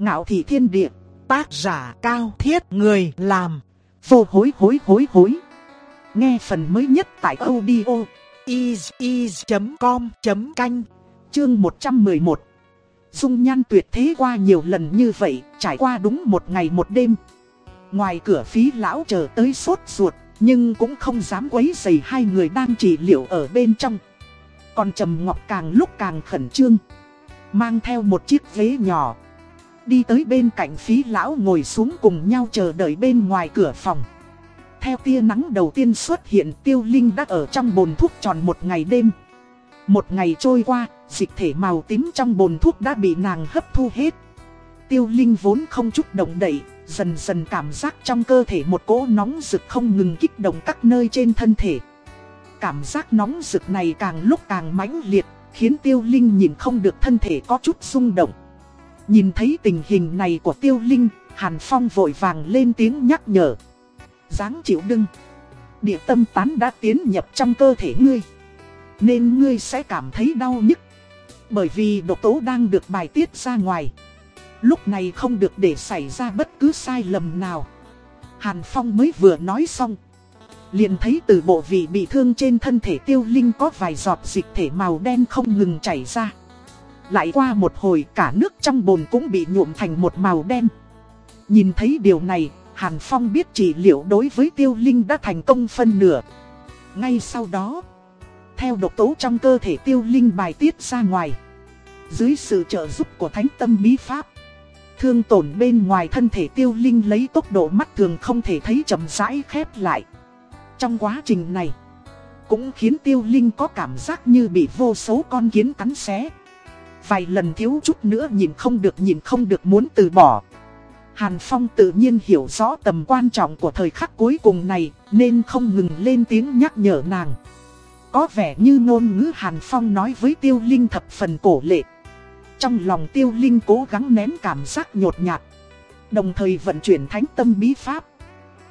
Ngạo thị thiên địa, tác giả cao thiết người làm, vô hối hối hối hối. Nghe phần mới nhất tại audio is.com.canh, chương 111. Dung nhan tuyệt thế qua nhiều lần như vậy, trải qua đúng một ngày một đêm. Ngoài cửa phí lão chờ tới sốt ruột, nhưng cũng không dám quấy rầy hai người đang trị liệu ở bên trong. Còn Trầm Ngọc càng lúc càng khẩn trương. Mang theo một chiếc ghế nhỏ. Đi tới bên cạnh phí lão ngồi xuống cùng nhau chờ đợi bên ngoài cửa phòng. Theo tia nắng đầu tiên xuất hiện tiêu linh đã ở trong bồn thuốc tròn một ngày đêm. Một ngày trôi qua, dịch thể màu tím trong bồn thuốc đã bị nàng hấp thu hết. Tiêu linh vốn không chút động đậy, dần dần cảm giác trong cơ thể một cỗ nóng rực không ngừng kích động các nơi trên thân thể. Cảm giác nóng rực này càng lúc càng mãnh liệt, khiến tiêu linh nhìn không được thân thể có chút rung động. Nhìn thấy tình hình này của tiêu linh, Hàn Phong vội vàng lên tiếng nhắc nhở. Giáng chịu đưng. Địa tâm tán đã tiến nhập trong cơ thể ngươi. Nên ngươi sẽ cảm thấy đau nhức. Bởi vì độc tố đang được bài tiết ra ngoài. Lúc này không được để xảy ra bất cứ sai lầm nào. Hàn Phong mới vừa nói xong. Liền thấy từ bộ vị bị thương trên thân thể tiêu linh có vài giọt dịch thể màu đen không ngừng chảy ra. Lại qua một hồi cả nước trong bồn cũng bị nhuộm thành một màu đen. Nhìn thấy điều này, Hàn Phong biết trị liệu đối với tiêu linh đã thành công phân nửa. Ngay sau đó, theo độc tố trong cơ thể tiêu linh bài tiết ra ngoài. Dưới sự trợ giúp của thánh tâm bí pháp, thương tổn bên ngoài thân thể tiêu linh lấy tốc độ mắt thường không thể thấy chậm rãi khép lại. Trong quá trình này, cũng khiến tiêu linh có cảm giác như bị vô số con kiến cắn xé. Vài lần thiếu chút nữa nhìn không được nhìn không được muốn từ bỏ. Hàn Phong tự nhiên hiểu rõ tầm quan trọng của thời khắc cuối cùng này, nên không ngừng lên tiếng nhắc nhở nàng. Có vẻ như ngôn ngữ Hàn Phong nói với Tiêu Linh thập phần cổ lệ. Trong lòng Tiêu Linh cố gắng nén cảm giác nhột nhạt. Đồng thời vận chuyển thánh tâm bí pháp.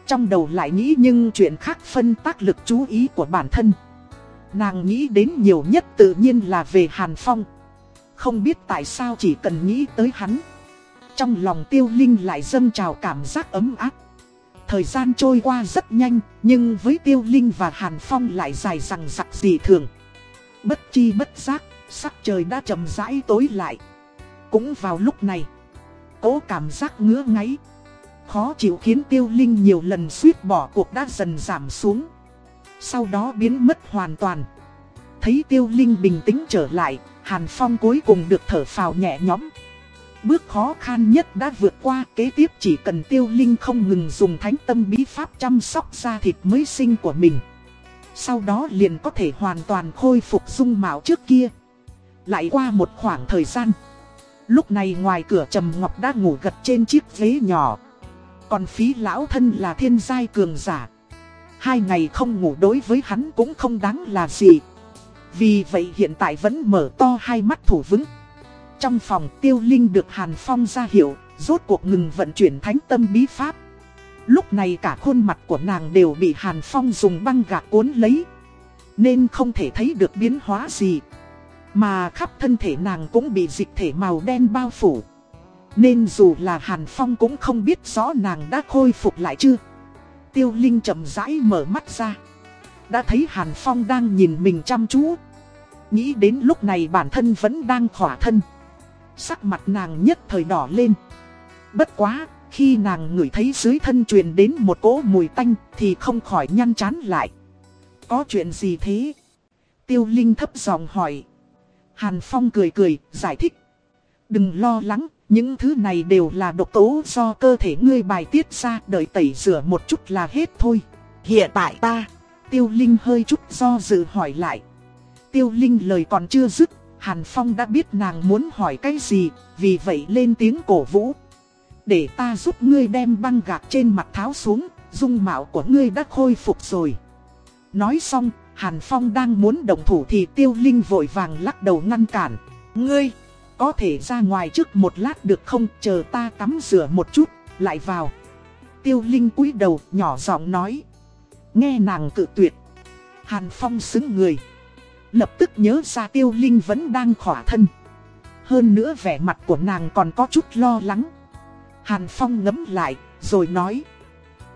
Trong đầu lại nghĩ nhưng chuyện khác phân tác lực chú ý của bản thân. Nàng nghĩ đến nhiều nhất tự nhiên là về Hàn Phong. Không biết tại sao chỉ cần nghĩ tới hắn. Trong lòng Tiêu Linh lại dâng trào cảm giác ấm áp. Thời gian trôi qua rất nhanh, nhưng với Tiêu Linh và Hàn Phong lại dài rằng giặc dị thường. Bất chi bất giác, sắc trời đã chậm rãi tối lại. Cũng vào lúc này, cố cảm giác ngứa ngáy. Khó chịu khiến Tiêu Linh nhiều lần suýt bỏ cuộc đã dần giảm xuống. Sau đó biến mất hoàn toàn. Thấy Tiêu Linh bình tĩnh trở lại, Hàn Phong cuối cùng được thở phào nhẹ nhõm. Bước khó khăn nhất đã vượt qua, kế tiếp chỉ cần tiêu linh không ngừng dùng thánh tâm bí pháp chăm sóc da thịt mới sinh của mình. Sau đó liền có thể hoàn toàn khôi phục dung mạo trước kia. Lại qua một khoảng thời gian. Lúc này ngoài cửa Trầm Ngọc đã ngủ gật trên chiếc ghế nhỏ. Còn phí lão thân là thiên giai cường giả. Hai ngày không ngủ đối với hắn cũng không đáng là gì. Vì vậy hiện tại vẫn mở to hai mắt thủ vững. Trong phòng tiêu linh được Hàn Phong ra hiệu, rốt cuộc ngừng vận chuyển thánh tâm bí pháp. Lúc này cả khuôn mặt của nàng đều bị Hàn Phong dùng băng gạc cuốn lấy. Nên không thể thấy được biến hóa gì. Mà khắp thân thể nàng cũng bị dịch thể màu đen bao phủ. Nên dù là Hàn Phong cũng không biết rõ nàng đã khôi phục lại chưa. Tiêu Linh chậm rãi mở mắt ra. Đã thấy Hàn Phong đang nhìn mình chăm chú. Nghĩ đến lúc này bản thân vẫn đang khỏa thân. Sắc mặt nàng nhất thời đỏ lên. Bất quá, khi nàng ngửi thấy dưới thân truyền đến một cỗ mùi tanh thì không khỏi nhăn chán lại. Có chuyện gì thế? Tiêu Linh thấp giọng hỏi. Hàn Phong cười cười, giải thích. Đừng lo lắng, những thứ này đều là độc tố do cơ thể ngươi bài tiết ra, đợi tẩy rửa một chút là hết thôi. Hiện tại ta, Tiêu Linh hơi chút do dự hỏi lại. Tiêu Linh lời còn chưa dứt, Hàn Phong đã biết nàng muốn hỏi cái gì, vì vậy lên tiếng cổ vũ. Để ta giúp ngươi đem băng gạc trên mặt tháo xuống, dung mạo của ngươi đã khôi phục rồi. Nói xong, Hàn Phong đang muốn động thủ thì Tiêu Linh vội vàng lắc đầu ngăn cản. Ngươi, có thể ra ngoài trước một lát được không, chờ ta tắm rửa một chút, lại vào. Tiêu Linh cúi đầu, nhỏ giọng nói. Nghe nàng cự tuyệt. Hàn Phong xứng người. Lập tức nhớ ra tiêu linh vẫn đang khỏa thân Hơn nữa vẻ mặt của nàng còn có chút lo lắng Hàn Phong ngấm lại, rồi nói.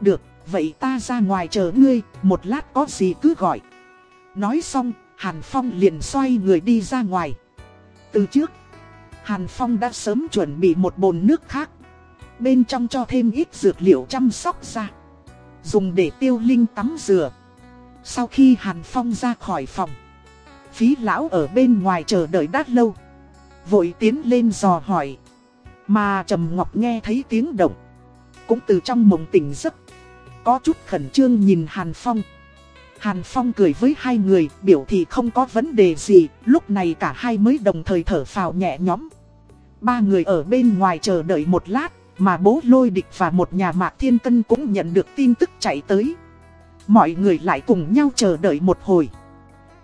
Được, vậy ta ra ngoài chờ ngươi, một lát có gì cứ gọi. Nói xong, Hàn Phong liền xoay người đi ra ngoài. Từ trước, Hàn Phong đã sớm chuẩn bị một bồn nước khác. Bên trong cho thêm ít dược liệu chăm sóc ra. Dùng để tiêu linh tắm rửa. Sau khi Hàn Phong ra khỏi phòng, phí lão ở bên ngoài chờ đợi đã lâu. Vội tiến lên dò hỏi. Mà Trầm Ngọc nghe thấy tiếng động. Cũng từ trong mộng tỉnh giấc. Có chút khẩn trương nhìn Hàn Phong. Hàn Phong cười với hai người, biểu thị không có vấn đề gì, lúc này cả hai mới đồng thời thở phào nhẹ nhõm. Ba người ở bên ngoài chờ đợi một lát, mà bố lôi địch và một nhà mạc thiên cân cũng nhận được tin tức chạy tới. Mọi người lại cùng nhau chờ đợi một hồi.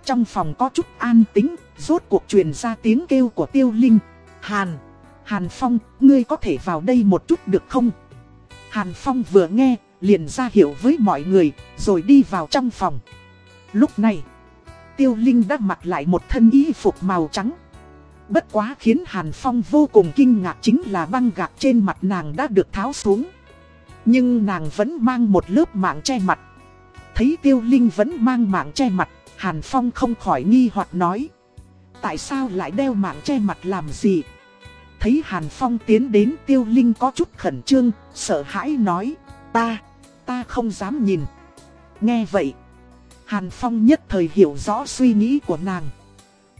Trong phòng có chút an tính, rốt cuộc truyền ra tiếng kêu của tiêu linh. Hàn, Hàn Phong, ngươi có thể vào đây một chút được không? Hàn Phong vừa nghe, liền ra hiệu với mọi người, rồi đi vào trong phòng. Lúc này, Tiêu Linh đã mặc lại một thân y phục màu trắng. Bất quá khiến Hàn Phong vô cùng kinh ngạc chính là băng gạc trên mặt nàng đã được tháo xuống. Nhưng nàng vẫn mang một lớp mạng che mặt. Thấy Tiêu Linh vẫn mang mạng che mặt, Hàn Phong không khỏi nghi hoặc nói. Tại sao lại đeo mạng che mặt làm gì? Thấy Hàn Phong tiến đến Tiêu Linh có chút khẩn trương, sợ hãi nói. Ta, ta không dám nhìn. Nghe vậy, Hàn Phong nhất thời hiểu rõ suy nghĩ của nàng.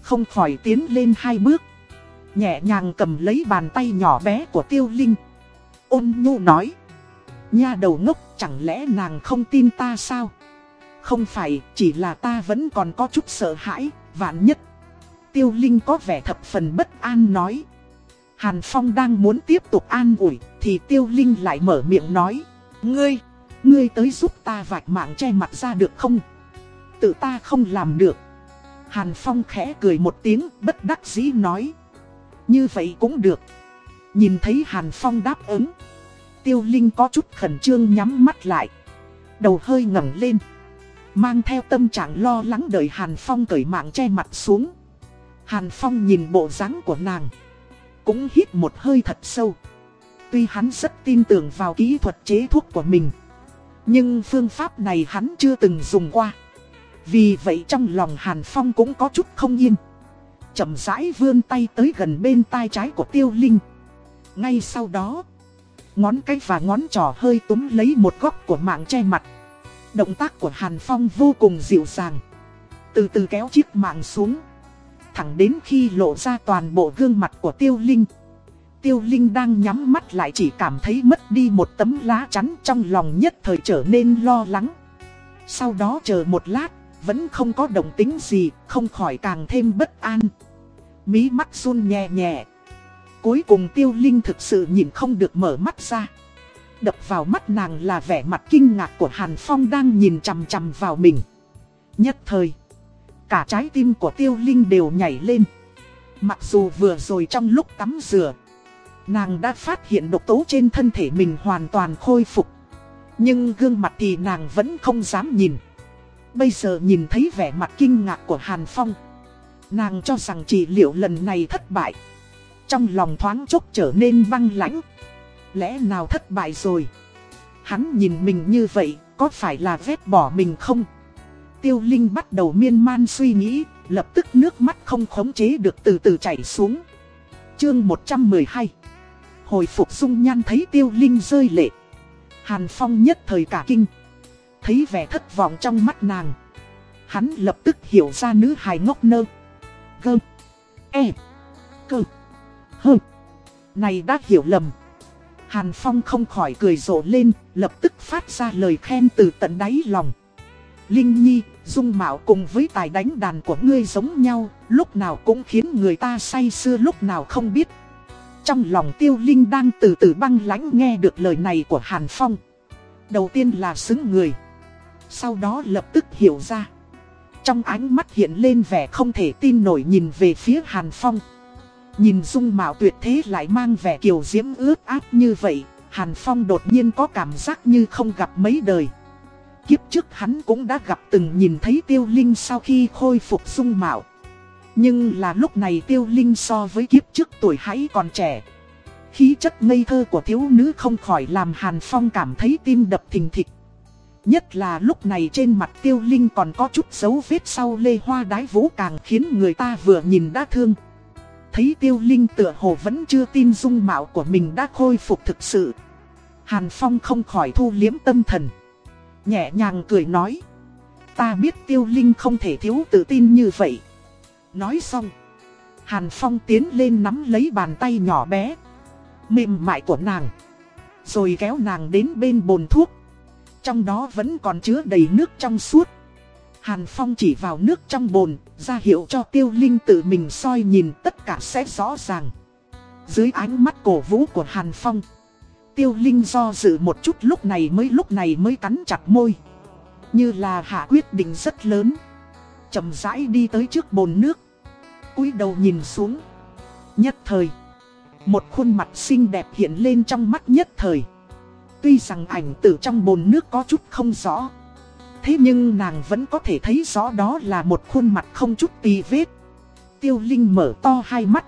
Không khỏi tiến lên hai bước. Nhẹ nhàng cầm lấy bàn tay nhỏ bé của Tiêu Linh. Ôn nhu nói. Nha đầu ngốc chẳng lẽ nàng không tin ta sao? Không phải, chỉ là ta vẫn còn có chút sợ hãi, vạn nhất. Tiêu Linh có vẻ thập phần bất an nói. Hàn Phong đang muốn tiếp tục an ủi, thì Tiêu Linh lại mở miệng nói. Ngươi, ngươi tới giúp ta vạch mạng che mặt ra được không? Tự ta không làm được. Hàn Phong khẽ cười một tiếng, bất đắc dĩ nói. Như vậy cũng được. Nhìn thấy Hàn Phong đáp ứng. Tiêu Linh có chút khẩn trương nhắm mắt lại. Đầu hơi ngẩng lên. Mang theo tâm trạng lo lắng đợi Hàn Phong cởi mạng che mặt xuống. Hàn Phong nhìn bộ dáng của nàng. Cũng hít một hơi thật sâu. Tuy hắn rất tin tưởng vào kỹ thuật chế thuốc của mình. Nhưng phương pháp này hắn chưa từng dùng qua. Vì vậy trong lòng Hàn Phong cũng có chút không yên. chậm rãi vươn tay tới gần bên tai trái của Tiêu Linh. Ngay sau đó, ngón cái và ngón trỏ hơi túm lấy một góc của mạng che mặt. Động tác của Hàn Phong vô cùng dịu dàng. Từ từ kéo chiếc mạng xuống. Thẳng đến khi lộ ra toàn bộ gương mặt của Tiêu Linh. Tiêu Linh đang nhắm mắt lại chỉ cảm thấy mất đi một tấm lá chắn trong lòng nhất thời trở nên lo lắng. Sau đó chờ một lát, vẫn không có động tính gì, không khỏi càng thêm bất an. Mí mắt run nhẹ nhẹ. Cuối cùng Tiêu Linh thực sự nhìn không được mở mắt ra. Đập vào mắt nàng là vẻ mặt kinh ngạc của Hàn Phong đang nhìn chằm chằm vào mình. Nhất thời, cả trái tim của Tiêu Linh đều nhảy lên. Mặc dù vừa rồi trong lúc tắm rửa, nàng đã phát hiện độc tố trên thân thể mình hoàn toàn khôi phục. Nhưng gương mặt thì nàng vẫn không dám nhìn. Bây giờ nhìn thấy vẻ mặt kinh ngạc của Hàn Phong. Nàng cho rằng trị liệu lần này thất bại. Trong lòng thoáng chốc trở nên băng lãnh. Lẽ nào thất bại rồi? Hắn nhìn mình như vậy, có phải là vết bỏ mình không? Tiêu Linh bắt đầu miên man suy nghĩ, lập tức nước mắt không khống chế được từ từ chảy xuống. Chương 112 Hồi phục dung nhan thấy Tiêu Linh rơi lệ. Hàn Phong nhất thời cả kinh. Thấy vẻ thất vọng trong mắt nàng. Hắn lập tức hiểu ra nữ hài ngốc nơ. Gơ. E. Cơ. Hơ. Này đã hiểu lầm. Hàn Phong không khỏi cười rộ lên, lập tức phát ra lời khen từ tận đáy lòng. Linh Nhi, dung mạo cùng với tài đánh đàn của ngươi giống nhau, lúc nào cũng khiến người ta say sưa lúc nào không biết. Trong lòng tiêu linh đang từ từ băng lãnh nghe được lời này của Hàn Phong. Đầu tiên là xứng người. Sau đó lập tức hiểu ra. Trong ánh mắt hiện lên vẻ không thể tin nổi nhìn về phía Hàn Phong. Nhìn dung mạo tuyệt thế lại mang vẻ kiều diễm ướt át như vậy, Hàn Phong đột nhiên có cảm giác như không gặp mấy đời. Kiếp trước hắn cũng đã gặp từng nhìn thấy tiêu linh sau khi khôi phục dung mạo. Nhưng là lúc này tiêu linh so với kiếp trước tuổi hãy còn trẻ. Khí chất ngây thơ của thiếu nữ không khỏi làm Hàn Phong cảm thấy tim đập thình thịch. Nhất là lúc này trên mặt tiêu linh còn có chút dấu vết sau lê hoa đái vũ càng khiến người ta vừa nhìn đã thương. Thấy tiêu linh tựa hồ vẫn chưa tin dung mạo của mình đã khôi phục thực sự. Hàn Phong không khỏi thu liếm tâm thần. Nhẹ nhàng cười nói. Ta biết tiêu linh không thể thiếu tự tin như vậy. Nói xong. Hàn Phong tiến lên nắm lấy bàn tay nhỏ bé. Mềm mại của nàng. Rồi kéo nàng đến bên bồn thuốc. Trong đó vẫn còn chứa đầy nước trong suốt. Hàn Phong chỉ vào nước trong bồn, ra hiệu cho tiêu linh tự mình soi nhìn tất cả sẽ rõ ràng. Dưới ánh mắt cổ vũ của Hàn Phong, tiêu linh do dự một chút lúc này mới lúc này mới cắn chặt môi. Như là hạ quyết định rất lớn. chậm rãi đi tới trước bồn nước. cúi đầu nhìn xuống. Nhất thời. Một khuôn mặt xinh đẹp hiện lên trong mắt nhất thời. Tuy rằng ảnh từ trong bồn nước có chút không rõ. Thế nhưng nàng vẫn có thể thấy rõ đó là một khuôn mặt không chút tì vết. Tiêu Linh mở to hai mắt.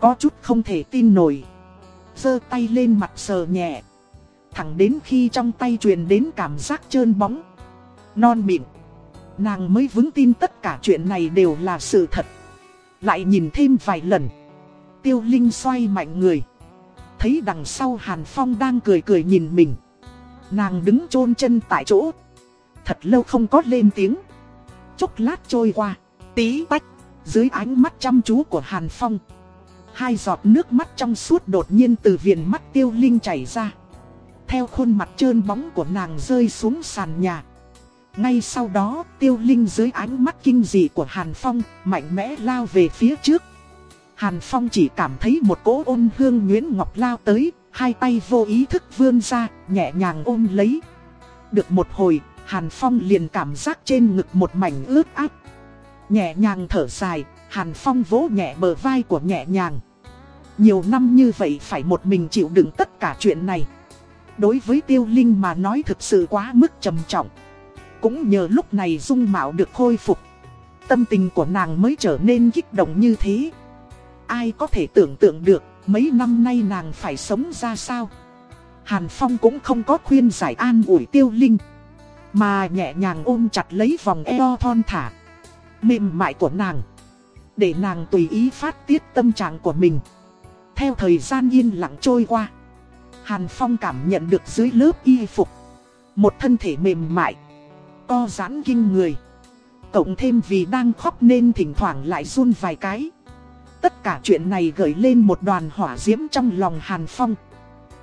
Có chút không thể tin nổi. giơ tay lên mặt sờ nhẹ. Thẳng đến khi trong tay truyền đến cảm giác trơn bóng. Non mịn. Nàng mới vững tin tất cả chuyện này đều là sự thật. Lại nhìn thêm vài lần. Tiêu Linh xoay mạnh người. Thấy đằng sau Hàn Phong đang cười cười nhìn mình. Nàng đứng chôn chân tại chỗ. Thật lâu không có lên tiếng. Chốc lát trôi qua, Tí tách, Dưới ánh mắt chăm chú của Hàn Phong, Hai giọt nước mắt trong suốt đột nhiên từ viền mắt tiêu linh chảy ra. Theo khuôn mặt trơn bóng của nàng rơi xuống sàn nhà. Ngay sau đó, tiêu linh dưới ánh mắt kinh dị của Hàn Phong, Mạnh mẽ lao về phía trước. Hàn Phong chỉ cảm thấy một cỗ ôn hương Nguyễn Ngọc lao tới Hai tay vô ý thức vươn ra Nhẹ nhàng ôm lấy Được một hồi Hàn Phong liền cảm giác trên ngực một mảnh ướt áp. Nhẹ nhàng thở dài, Hàn Phong vỗ nhẹ bờ vai của nhẹ nhàng. Nhiều năm như vậy phải một mình chịu đựng tất cả chuyện này. Đối với Tiêu Linh mà nói thực sự quá mức trầm trọng. Cũng nhờ lúc này dung mạo được khôi phục. Tâm tình của nàng mới trở nên kích động như thế. Ai có thể tưởng tượng được, mấy năm nay nàng phải sống ra sao. Hàn Phong cũng không có khuyên giải an ủi Tiêu Linh. Mà nhẹ nhàng ôm chặt lấy vòng eo thon thả, Mềm mại của nàng, Để nàng tùy ý phát tiết tâm trạng của mình Theo thời gian yên lặng trôi qua, Hàn Phong cảm nhận được dưới lớp y phục, Một thân thể mềm mại, Co giãn kinh người Cộng thêm vì đang khóc nên thỉnh thoảng lại run vài cái Tất cả chuyện này gợi lên một đoàn hỏa diễm trong lòng Hàn Phong.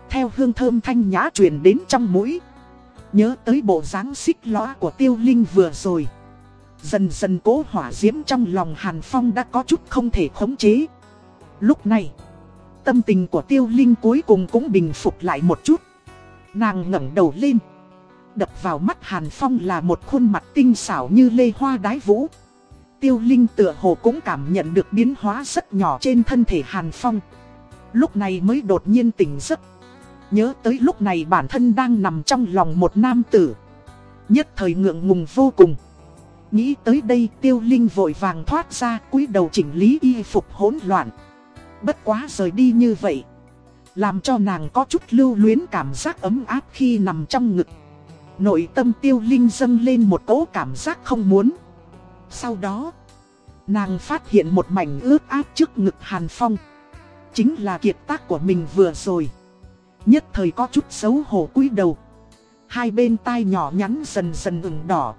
Theo hương thơm thanh nhã truyền đến trong mũi. Nhớ tới bộ dáng xích lõa của tiêu linh vừa rồi. Dần dần cố hỏa diễm trong lòng Hàn Phong đã có chút không thể khống chế. Lúc này, Tâm tình của tiêu linh cuối cùng cũng bình phục lại một chút. Nàng ngẩng đầu lên. Đập vào mắt Hàn Phong là một khuôn mặt tinh xảo như lê hoa đái vũ. Tiêu linh tựa hồ cũng cảm nhận được biến hóa rất nhỏ trên thân thể Hàn Phong. Lúc này mới đột nhiên tỉnh giấc. Nhớ tới lúc này bản thân đang nằm trong lòng một nam tử. Nhất thời ngượng ngùng vô cùng. Nghĩ tới đây tiêu linh vội vàng thoát ra, cúi đầu chỉnh lý y phục hỗn loạn. Bất quá rời đi như vậy, Làm cho nàng có chút lưu luyến cảm giác ấm áp khi nằm trong ngực. Nội tâm tiêu linh dâng lên một cỗ cảm giác không muốn. Sau đó, Nàng phát hiện một mảnh ướt át trước ngực Hàn Phong. Chính là kiệt tác của mình vừa rồi. Nhất thời có chút xấu hổ cúi đầu. Hai bên tai nhỏ nhắn dần dần ửng đỏ.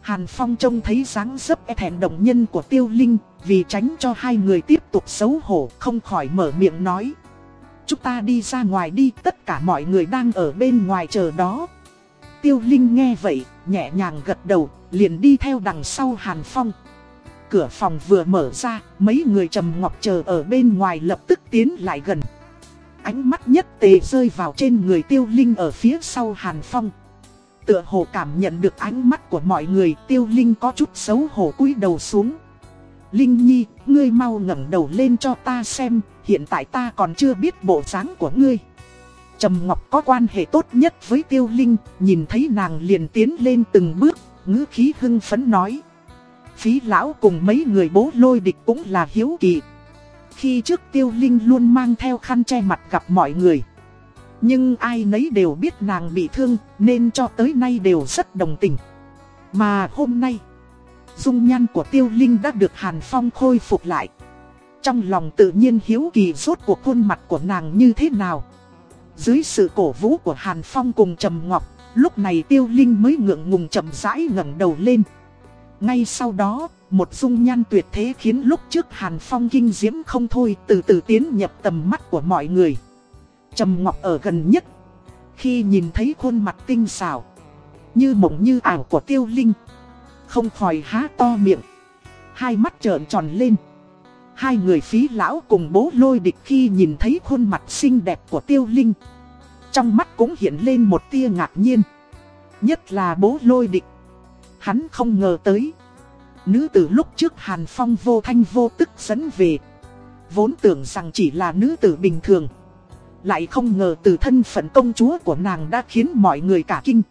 Hàn Phong trông thấy dáng dấp e thẹn động nhân của Tiêu Linh, Vì tránh cho hai người tiếp tục xấu hổ, không khỏi mở miệng nói. Chúng ta đi ra ngoài đi, tất cả mọi người đang ở bên ngoài chờ đó. Tiêu Linh nghe vậy nhẹ nhàng gật đầu liền đi theo đằng sau Hàn Phong Cửa phòng vừa mở ra mấy người trầm ngọc chờ ở bên ngoài lập tức tiến lại gần Ánh mắt nhất tề rơi vào trên người tiêu linh ở phía sau Hàn Phong. Tựa hồ cảm nhận được ánh mắt của mọi người tiêu linh có chút xấu hổ cúi đầu xuống. Linh Nhi, ngươi mau ngẩng đầu lên cho ta xem, hiện tại ta còn chưa biết bộ dáng của ngươi. Trầm Ngọc có quan hệ tốt nhất với Tiêu Linh, nhìn thấy nàng liền tiến lên từng bước, ngữ khí hưng phấn nói. Phí lão cùng mấy người bố lôi địch cũng là hiếu kỳ. Khi trước tiêu linh luôn mang theo khăn che mặt gặp mọi người Nhưng ai nấy đều biết nàng bị thương Nên cho tới nay đều rất đồng tình Mà hôm nay Dung nhan của tiêu linh đã được Hàn Phong khôi phục lại Trong lòng tự nhiên hiếu kỳ rốt cuộc khuôn mặt của nàng như thế nào dưới sự cổ vũ của Hàn Phong cùng Trầm Ngọc Lúc này tiêu linh mới ngượng ngùng chậm rãi ngẩng đầu lên. Ngay sau đó, một dung nhan tuyệt thế khiến lúc trước Hàn Phong kinh diễm không thôi từ từ tiến nhập tầm mắt của mọi người. Trầm Ngọc ở gần nhất Khi nhìn thấy khuôn mặt tinh xảo Như mộng như ảo của tiêu linh Không khỏi há to miệng Hai mắt trợn tròn lên. Hai người phí lão cùng bố lôi địch khi nhìn thấy khuôn mặt xinh đẹp của tiêu linh trong mắt cũng hiện lên một tia ngạc nhiên. Nhất là bố lôi địch. Hắn không ngờ tới. Nữ tử lúc trước Hàn Phong vô thanh vô tức dẫn về. Vốn tưởng rằng chỉ là nữ tử bình thường. Lại không ngờ từ thân phận công chúa của nàng đã khiến mọi người cả kinh.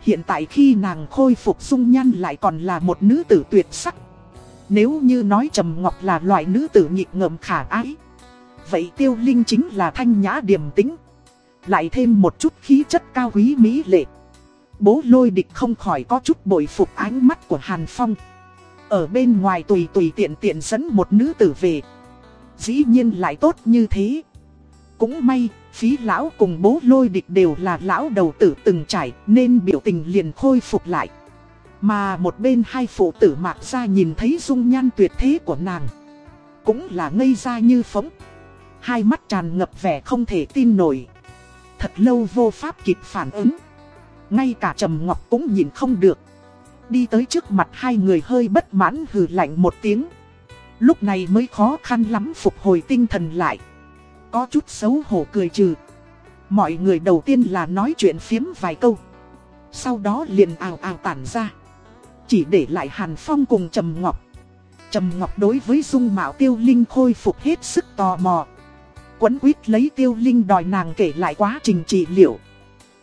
Hiện tại khi nàng khôi phục dung nhan lại còn là một nữ tử tuyệt sắc. Nếu như nói Trầm Ngọc là loại nữ tử nhịp ngợm khả ái. Vậy Tiêu Linh chính là thanh nhã điềm tĩnh. Lại thêm một chút khí chất cao quý mỹ lệ Bố lôi địch không khỏi có chút bội phục ánh mắt của Hàn Phong Ở bên ngoài tùy tùy tiện tiện dẫn một nữ tử về Dĩ nhiên lại tốt như thế Cũng may, phí lão cùng bố lôi địch đều là lão đầu tử từng trải Nên biểu tình liền khôi phục lại mà một bên hai phụ tử mạc ra nhìn thấy dung nhan tuyệt thế của nàng. Cũng là ngây ra như phóng. Hai mắt tràn ngập vẻ không thể tin nổi. Thật lâu vô pháp kịp phản ứng. Ngay cả Trầm Ngọc cũng nhìn không được. Đi tới trước mặt hai người hơi bất mãn hừ lạnh một tiếng. Lúc này mới khó khăn lắm phục hồi tinh thần lại. Có chút xấu hổ cười trừ. Mọi người đầu tiên là nói chuyện phiếm vài câu. Sau đó liền ào ào tản ra. Chỉ để lại Hàn Phong cùng Trầm Ngọc Trầm Ngọc đối với dung mạo tiêu linh khôi phục hết sức tò mò Quấn quýt lấy Tiêu Linh đòi nàng kể lại quá trình trị liệu.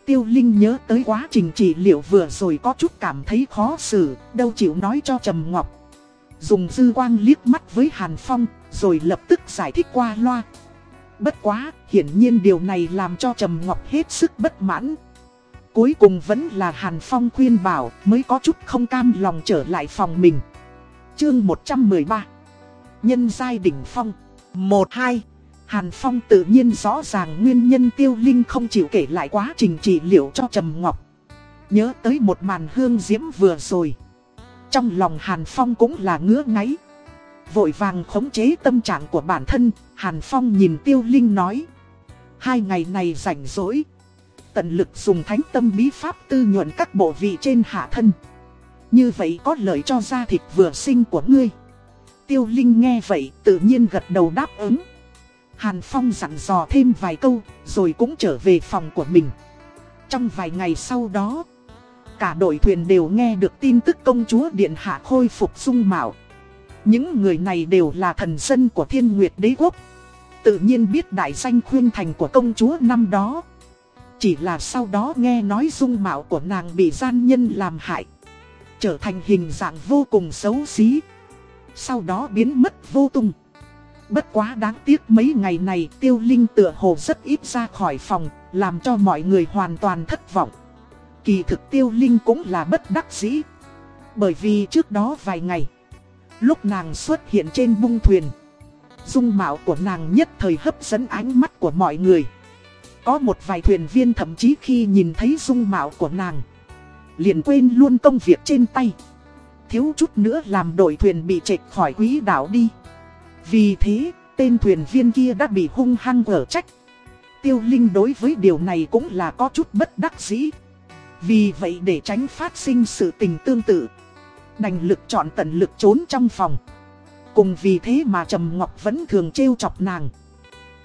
Tiêu Linh nhớ tới quá trình trị liệu vừa rồi có chút cảm thấy khó xử, đâu chịu nói cho Trầm Ngọc. Dùng dư quang liếc mắt với Hàn Phong, rồi lập tức giải thích qua loa. Bất quá, hiển nhiên điều này làm cho Trầm Ngọc hết sức bất mãn. Cuối cùng vẫn là Hàn Phong khuyên bảo mới có chút không cam lòng trở lại phòng mình. Chương 113 Nhân giai đỉnh phong 1-2 Hàn Phong tự nhiên rõ ràng nguyên nhân tiêu linh không chịu kể lại quá trình trị liệu cho Trầm Ngọc. Nhớ tới một màn hương diễm vừa rồi. Trong lòng Hàn Phong cũng là ngứa ngáy. Vội vàng khống chế tâm trạng của bản thân, Hàn Phong nhìn tiêu linh nói. Hai ngày này rảnh rỗi. Tận lực dùng thánh tâm bí pháp tư nhuận các bộ vị trên hạ thân. Như vậy có lợi cho da thịt vừa sinh của ngươi. Tiêu Linh nghe vậy tự nhiên gật đầu đáp ứng. Hàn Phong dặn dò thêm vài câu, rồi cũng trở về phòng của mình. Trong vài ngày sau đó, cả đội thuyền đều nghe được tin tức công chúa Điện Hạ khôi phục dung mạo. Những người này đều là thần dân của thiên nguyệt đế quốc. Tự nhiên biết đại danh khuyên thành của công chúa năm đó. Chỉ là sau đó nghe nói dung mạo của nàng bị gian nhân làm hại. Trở thành hình dạng vô cùng xấu xí. Sau đó biến mất vô tung. Bất quá đáng tiếc mấy ngày này tiêu linh tựa hồ rất ít ra khỏi phòng, làm cho mọi người hoàn toàn thất vọng. Kỳ thực tiêu linh cũng là bất đắc dĩ. Bởi vì trước đó vài ngày, lúc nàng xuất hiện trên bung thuyền, dung mạo của nàng nhất thời hấp dẫn ánh mắt của mọi người. Có một vài thuyền viên thậm chí khi nhìn thấy dung mạo của nàng, liền quên luôn công việc trên tay. Thiếu chút nữa làm đội thuyền bị trệch khỏi quý đảo đi. Vì thế, tên thuyền viên kia đã bị hung hăng ở trách. Tiêu Linh đối với điều này cũng là có chút bất đắc dĩ. Vì vậy để tránh phát sinh sự tình tương tự, đành lực chọn tận lực trốn trong phòng. Cùng vì thế mà Trầm Ngọc vẫn thường trêu chọc nàng.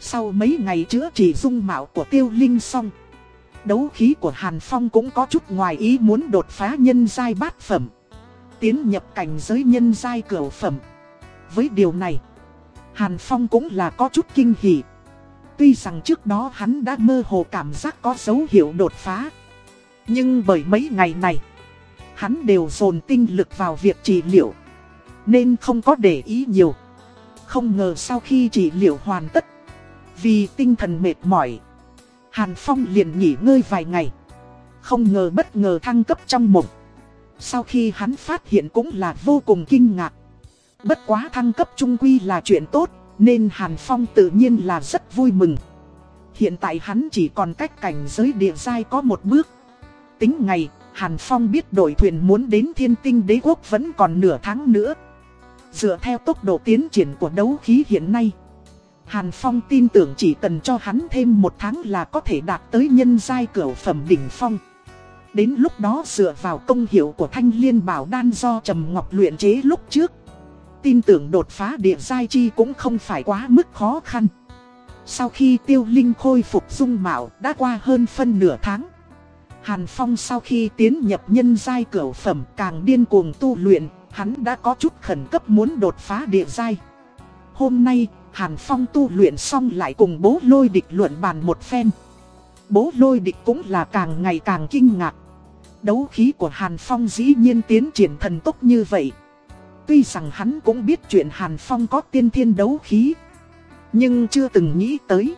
Sau mấy ngày chữa trị dung mạo của Tiêu Linh xong, đấu khí của Hàn Phong cũng có chút ngoài ý muốn đột phá nhân giai bát phẩm. Tiến nhập cảnh giới nhân giai cửu phẩm. Với điều này, Hàn Phong cũng là có chút kinh hỉ. Tuy rằng trước đó hắn đã mơ hồ cảm giác có dấu hiệu đột phá. Nhưng bởi mấy ngày này, hắn đều dồn tinh lực vào việc trị liệu. Nên không có để ý nhiều. Không ngờ sau khi trị liệu hoàn tất vì tinh thần mệt mỏi. Hàn Phong liền nghỉ ngơi vài ngày. Không ngờ bất ngờ thăng cấp trong mộng. Sau khi hắn phát hiện cũng là vô cùng kinh ngạc. Bất quá thăng cấp trung quy là chuyện tốt Nên Hàn Phong tự nhiên là rất vui mừng. Hiện tại hắn chỉ còn cách cảnh giới địa giai có một bước. Tính ngày, Hàn Phong biết đội thuyền muốn đến thiên tinh đế quốc vẫn còn nửa tháng nữa. Dựa theo tốc độ tiến triển của đấu khí hiện nay Hàn Phong tin tưởng chỉ cần cho hắn thêm một tháng là có thể đạt tới nhân giai cửa phẩm đỉnh phong. Đến lúc đó dựa vào công hiệu của thanh liên bảo đan do Trầm Ngọc luyện chế lúc trước. Tin tưởng đột phá địa giai chi cũng không phải quá mức khó khăn. Sau khi tiêu linh khôi phục dung mạo đã qua hơn phân nửa tháng. Hàn Phong sau khi tiến nhập nhân giai cửa phẩm càng điên cuồng tu luyện, Hắn đã có chút khẩn cấp muốn đột phá địa giai. Hôm nay Hàn Phong tu luyện xong lại cùng bố lôi địch luận bàn một phen. Bố lôi địch cũng là càng ngày càng kinh ngạc. Đấu khí của Hàn Phong dĩ nhiên tiến triển thần tốc như vậy. Tuy rằng hắn cũng biết chuyện Hàn Phong có tiên thiên đấu khí, Nhưng chưa từng nghĩ tới.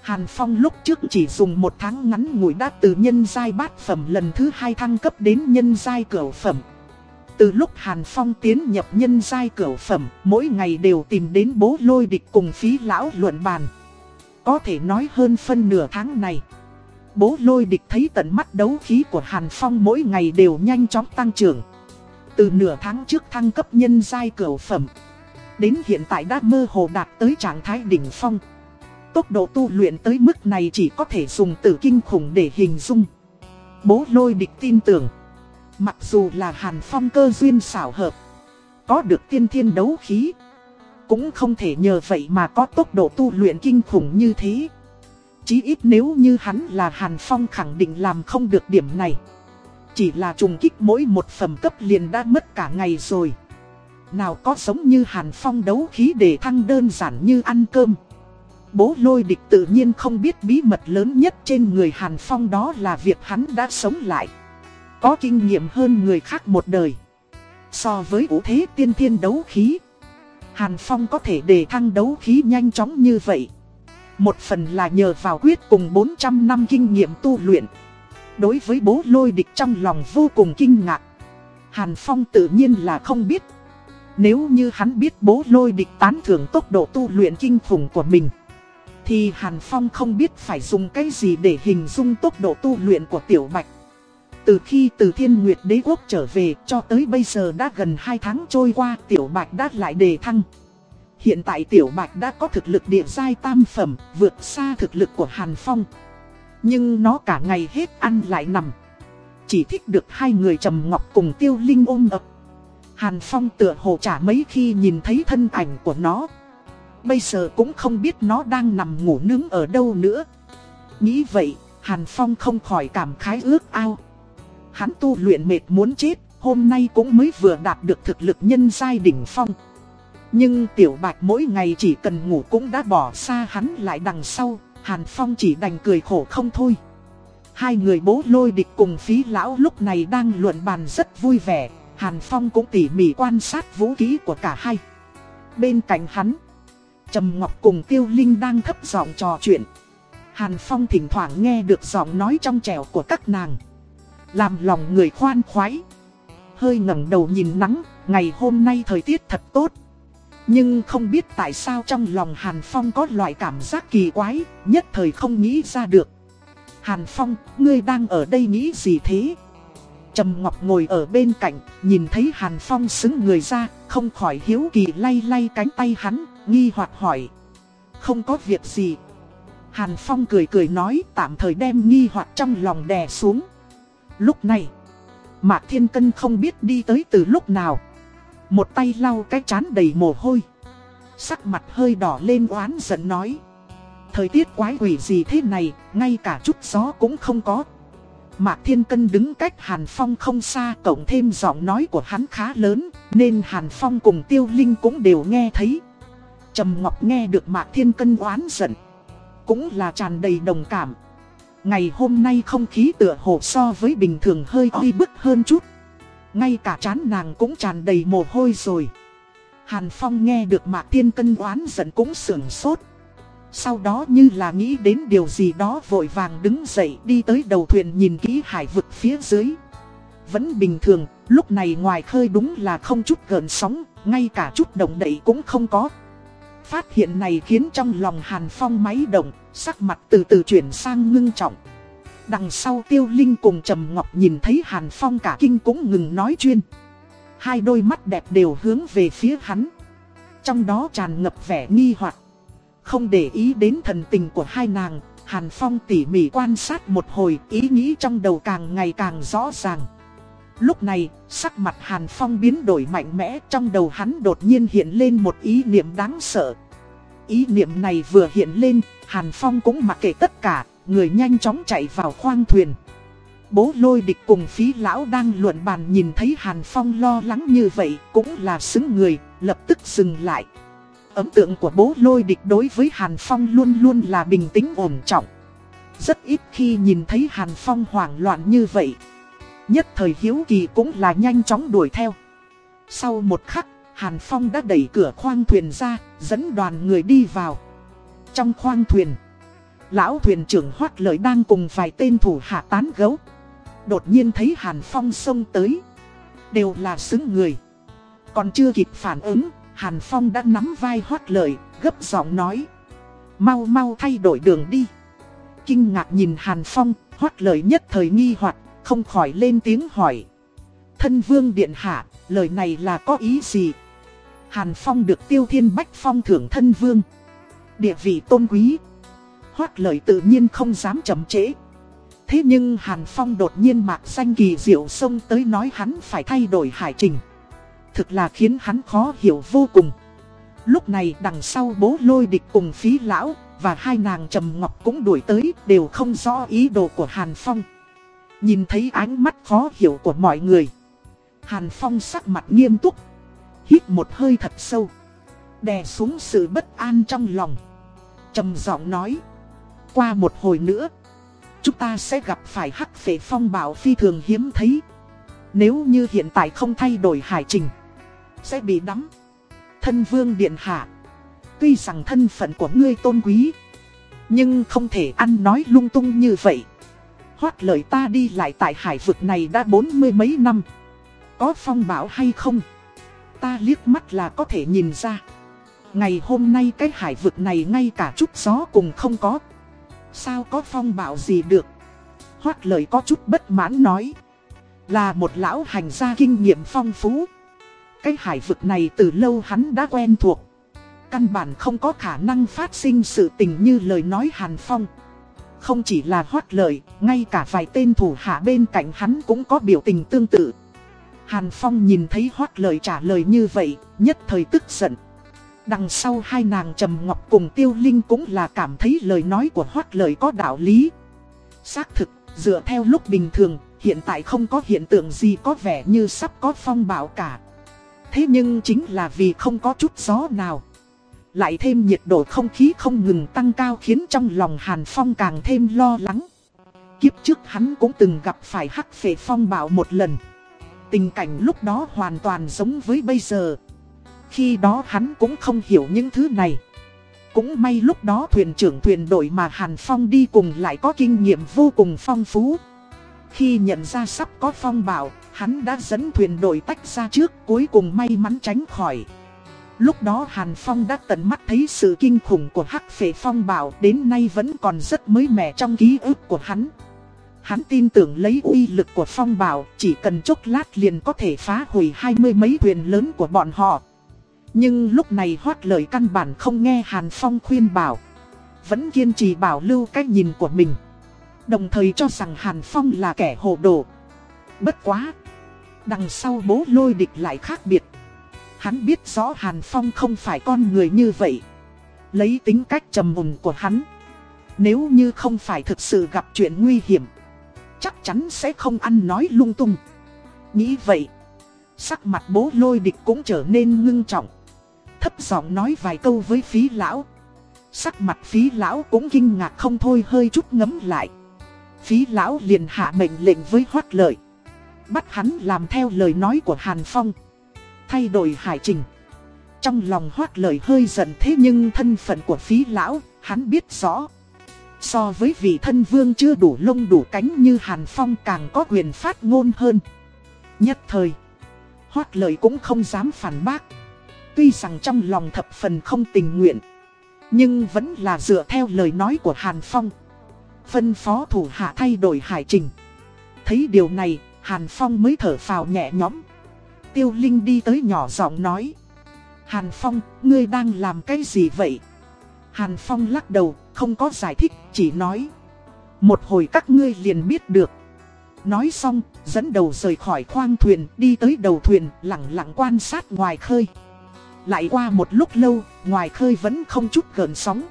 Hàn Phong lúc trước chỉ dùng một tháng ngắn ngủi đã từ nhân giai bát phẩm lần thứ hai thăng cấp đến nhân giai cửu phẩm từ lúc Hàn Phong tiến nhập nhân giai cửu phẩm, mỗi ngày đều tìm đến bố lôi địch cùng phí lão luận bàn. Có thể nói hơn phân nửa tháng này. Bố lôi địch thấy tận mắt đấu khí của Hàn Phong mỗi ngày đều nhanh chóng tăng trưởng. Từ nửa tháng trước thăng cấp nhân giai cửu phẩm. Đến hiện tại đã mơ hồ đạt tới trạng thái đỉnh phong. Tốc độ tu luyện tới mức này chỉ có thể dùng từ kinh khủng để hình dung. Bố lôi địch tin tưởng. Mặc dù là Hàn Phong cơ duyên xảo hợp, có được tiên thiên đấu khí, cũng không thể nhờ vậy mà có tốc độ tu luyện kinh khủng như thế. Chí ít nếu như hắn là Hàn Phong khẳng định làm không được điểm này. Chỉ là trùng kích mỗi một phẩm cấp liền đã mất cả ngày rồi. Nào có giống như Hàn Phong đấu khí để thăng đơn giản như ăn cơm. Bố lôi địch tự nhiên không biết bí mật lớn nhất trên người Hàn Phong đó là việc hắn đã sống lại. Có kinh nghiệm hơn người khác một đời. So với ủ thế tiên thiên đấu khí, Hàn Phong có thể để thăng đấu khí nhanh chóng như vậy. Một phần là nhờ vào quyết cùng 400 năm kinh nghiệm tu luyện. Đối với bố lôi địch trong lòng vô cùng kinh ngạc. Hàn Phong tự nhiên là không biết. Nếu như hắn biết bố lôi địch tán thưởng tốc độ tu luyện kinh khủng của mình, Thì Hàn Phong không biết phải dùng cái gì để hình dung tốc độ tu luyện của Tiểu Bạch từ khi từ thiên nguyệt đế quốc trở về cho tới bây giờ đã gần 2 tháng trôi qua tiểu bạch đã lại đề thăng. Hiện tại tiểu bạch đã có thực lực địa giai tam phẩm vượt xa thực lực của Hàn Phong. Nhưng nó cả ngày hết ăn lại nằm. Chỉ thích được hai người trầm ngọc cùng tiêu linh ôm ập. Hàn Phong tựa hồ trả mấy khi nhìn thấy thân ảnh của nó. Bây giờ cũng không biết nó đang nằm ngủ nướng ở đâu nữa. Nghĩ vậy, Hàn Phong không khỏi cảm khái ước ao. Hắn tu luyện mệt muốn chết, hôm nay cũng mới vừa đạt được thực lực nhân giai đỉnh phong. Nhưng tiểu bạch mỗi ngày chỉ cần ngủ cũng đã bỏ xa hắn lại đằng sau, Hàn Phong chỉ đành cười khổ không thôi. Hai người bố lôi địch cùng phí lão lúc này đang luận bàn rất vui vẻ, Hàn Phong cũng tỉ mỉ quan sát vũ khí của cả hai. Bên cạnh hắn, Trầm Ngọc cùng Tiêu Linh đang thấp giọng trò chuyện. Hàn Phong thỉnh thoảng nghe được giọng nói trong trẻo của các nàng. Làm lòng người khoan khoái Hơi ngẩng đầu nhìn nắng Ngày hôm nay thời tiết thật tốt Nhưng không biết tại sao trong lòng Hàn Phong có loại cảm giác kỳ quái Nhất thời không nghĩ ra được Hàn Phong, ngươi đang ở đây nghĩ gì thế? Trầm Ngọc ngồi ở bên cạnh, nhìn thấy Hàn Phong xứng người ra, không khỏi hiếu kỳ lay lay cánh tay hắn, nghi hoặc hỏi. Không có việc gì. Hàn Phong cười cười nói tạm thời đem nghi hoặc trong lòng đè xuống. Lúc này, Mạc Thiên Cân không biết đi tới từ lúc nào. Một tay lau cái chán đầy mồ hôi. Sắc mặt hơi đỏ lên oán giận nói. Thời tiết quái quỷ gì thế này, ngay cả chút gió cũng không có. Mạc Thiên Cân đứng cách Hàn Phong không xa cộng thêm giọng nói của hắn khá lớn, nên Hàn Phong cùng Tiêu Linh cũng đều nghe thấy. Trầm Ngọc nghe được Mạc Thiên Cân oán giận, cũng là tràn đầy đồng cảm. Ngày hôm nay không khí tựa hồ so với bình thường hơi oi bức hơn chút Ngay cả chán nàng cũng tràn đầy mồ hôi rồi Hàn Phong nghe được Mạc Tiên Cân oán giận cũng sưởng sốt. Sau đó như là nghĩ đến điều gì đó vội vàng đứng dậy đi tới đầu thuyền nhìn kỹ hải vực phía dưới. Vẫn bình thường, lúc này ngoài khơi đúng là không chút gợn sóng, ngay cả chút động đậy cũng không có. Phát hiện này khiến trong lòng Hàn Phong máy động, sắc mặt từ từ chuyển sang ngưng trọng. Đằng sau Tiêu Linh cùng Trầm Ngọc nhìn thấy Hàn Phong cả kinh cũng ngừng nói chuyên. Hai đôi mắt đẹp đều hướng về phía hắn. Trong đó tràn ngập vẻ nghi hoặc Không để ý đến thần tình của hai nàng, Hàn Phong tỉ mỉ quan sát một hồi, ý nghĩ trong đầu càng ngày càng rõ ràng. Lúc này, sắc mặt Hàn Phong biến đổi mạnh mẽ trong đầu hắn đột nhiên hiện lên một ý niệm đáng sợ. Ý niệm này vừa hiện lên, Hàn Phong cũng mặc kệ tất cả, người nhanh chóng chạy vào khoang thuyền. Bố lôi địch cùng phí lão đang luận bàn nhìn thấy Hàn Phong lo lắng như vậy cũng là xứng người, lập tức dừng lại. Ấn tượng của bố lôi địch đối với Hàn Phong luôn luôn là bình tĩnh ổn trọng. Rất ít khi nhìn thấy Hàn Phong hoảng loạn như vậy. Nhất thời hiếu kỳ cũng là nhanh chóng đuổi theo. Sau một khắc, Hàn Phong đã đẩy cửa khoang thuyền ra, dẫn đoàn người đi vào. Trong khoang thuyền, lão thuyền trưởng Hoát Lợi đang cùng vài tên thủ hạ tán gấu. Đột nhiên thấy Hàn Phong xông tới. Đều là xứng người. Còn chưa kịp phản ứng, Hàn Phong đã nắm vai Hoát Lợi, gấp giọng nói. Mau mau thay đổi đường đi. Kinh ngạc nhìn Hàn Phong, Hoát Lợi nhất thời nghi hoặc không khỏi lên tiếng hỏi. Thân vương điện hạ, lời này là có ý gì? Hàn Phong được tiêu thiên bách phong thưởng thân vương. Địa vị tôn quý. Hoác lời tự nhiên không dám chậm trễ. Thế nhưng Hàn Phong đột nhiên mạc danh kỳ diệu xông tới nói hắn phải thay đổi hải trình. Thực là khiến hắn khó hiểu vô cùng. Lúc này đằng sau bố lôi địch cùng phí lão và hai nàng trầm ngọc cũng đuổi tới đều không rõ ý đồ của Hàn Phong. Nhìn thấy ánh mắt khó hiểu của mọi người. Hàn Phong sắc mặt nghiêm túc. Hít một hơi thật sâu. Đè xuống sự bất an trong lòng. trầm giọng nói. Qua một hồi nữa. Chúng ta sẽ gặp phải hắc phệ phong bảo phi thường hiếm thấy. Nếu như hiện tại không thay đổi hải trình. Sẽ bị đắm. Thân vương điện hạ. Tuy rằng thân phận của ngươi tôn quý. Nhưng không thể ăn nói lung tung như vậy. Hoát lời ta đi lại tại hải vực này đã bốn mươi mấy năm. Có phong bảo hay không? Ta liếc mắt là có thể nhìn ra. Ngày hôm nay cái hải vực này ngay cả chút gió cùng không có. Sao có phong bạo gì được? Hoát lời có chút bất mãn nói. Là một lão hành gia kinh nghiệm phong phú. Cái hải vực này từ lâu hắn đã quen thuộc. Căn bản không có khả năng phát sinh sự tình như lời nói Hàn Phong. Không chỉ là hoát lời, ngay cả vài tên thủ hạ bên cạnh hắn cũng có biểu tình tương tự. Hàn Phong nhìn thấy hoát lời trả lời như vậy, nhất thời tức giận. Đằng sau hai nàng Trầm Ngọc cùng Tiêu Linh cũng là cảm thấy lời nói của hoát lời có đạo lý. Xác thực, dựa theo lúc bình thường, hiện tại không có hiện tượng gì có vẻ như sắp có phong bão cả. Thế nhưng chính là vì không có chút gió nào. Lại thêm nhiệt độ không khí không ngừng tăng cao khiến trong lòng Hàn Phong càng thêm lo lắng. Kiếp trước hắn cũng từng gặp phải hắc phệ phong bạo một lần. Tình cảnh lúc đó hoàn toàn giống với bây giờ. Khi đó hắn cũng không hiểu những thứ này. Cũng may lúc đó thuyền trưởng thuyền đội mà Hàn Phong đi cùng lại có kinh nghiệm vô cùng phong phú. Khi nhận ra sắp có phong bạo, hắn đã dẫn thuyền đội tách ra trước cuối cùng may mắn tránh khỏi. Lúc đó Hàn Phong đã tận mắt thấy sự kinh khủng của hắc phệ phong bạo đến nay vẫn còn rất mới mẻ trong ký ức của hắn. Hắn tin tưởng lấy uy lực của phong bảo chỉ cần chốc lát liền có thể phá hủy hai mươi mấy thuyền lớn của bọn họ. Nhưng lúc này hoát lời căn bản không nghe Hàn Phong khuyên bảo. Vẫn kiên trì bảo lưu cách nhìn của mình. Đồng thời cho rằng Hàn Phong là kẻ hồ đồ. Bất quá. Đằng sau bố lôi địch lại khác biệt. Hắn biết rõ Hàn Phong không phải con người như vậy. Lấy tính cách trầm mùn của hắn. Nếu như không phải thực sự gặp chuyện nguy hiểm. Chắc chắn sẽ không ăn nói lung tung. Nghĩ vậy. Sắc mặt bố lôi địch cũng trở nên ngưng trọng. Thấp giọng nói vài câu với phí lão. Sắc mặt phí lão cũng kinh ngạc không thôi hơi chút ngấm lại. Phí lão liền hạ mệnh lệnh với hoát lợi. Bắt hắn làm theo lời nói của Hàn Phong thay đổi hải trình. Trong lòng hoát lời hơi giận thế nhưng thân phận của phí lão, hắn biết rõ. So với vị thân vương chưa đủ lông đủ cánh như Hàn Phong càng có quyền phát ngôn hơn. Nhất thời, hoát lời cũng không dám phản bác. Tuy rằng trong lòng thập phần không tình nguyện, nhưng vẫn là dựa theo lời nói của Hàn Phong. Phân phó thủ hạ thay đổi hải trình. Thấy điều này, Hàn Phong mới thở phào nhẹ nhõm. Tiêu Linh đi tới nhỏ giọng nói. Hàn Phong, ngươi đang làm cái gì vậy? Hàn Phong lắc đầu, không có giải thích, chỉ nói. Một hồi các ngươi liền biết được. Nói xong, dẫn đầu rời khỏi khoang thuyền, đi tới đầu thuyền, lặng lặng quan sát ngoài khơi. Lại qua một lúc lâu, ngoài khơi vẫn không chút gần sóng.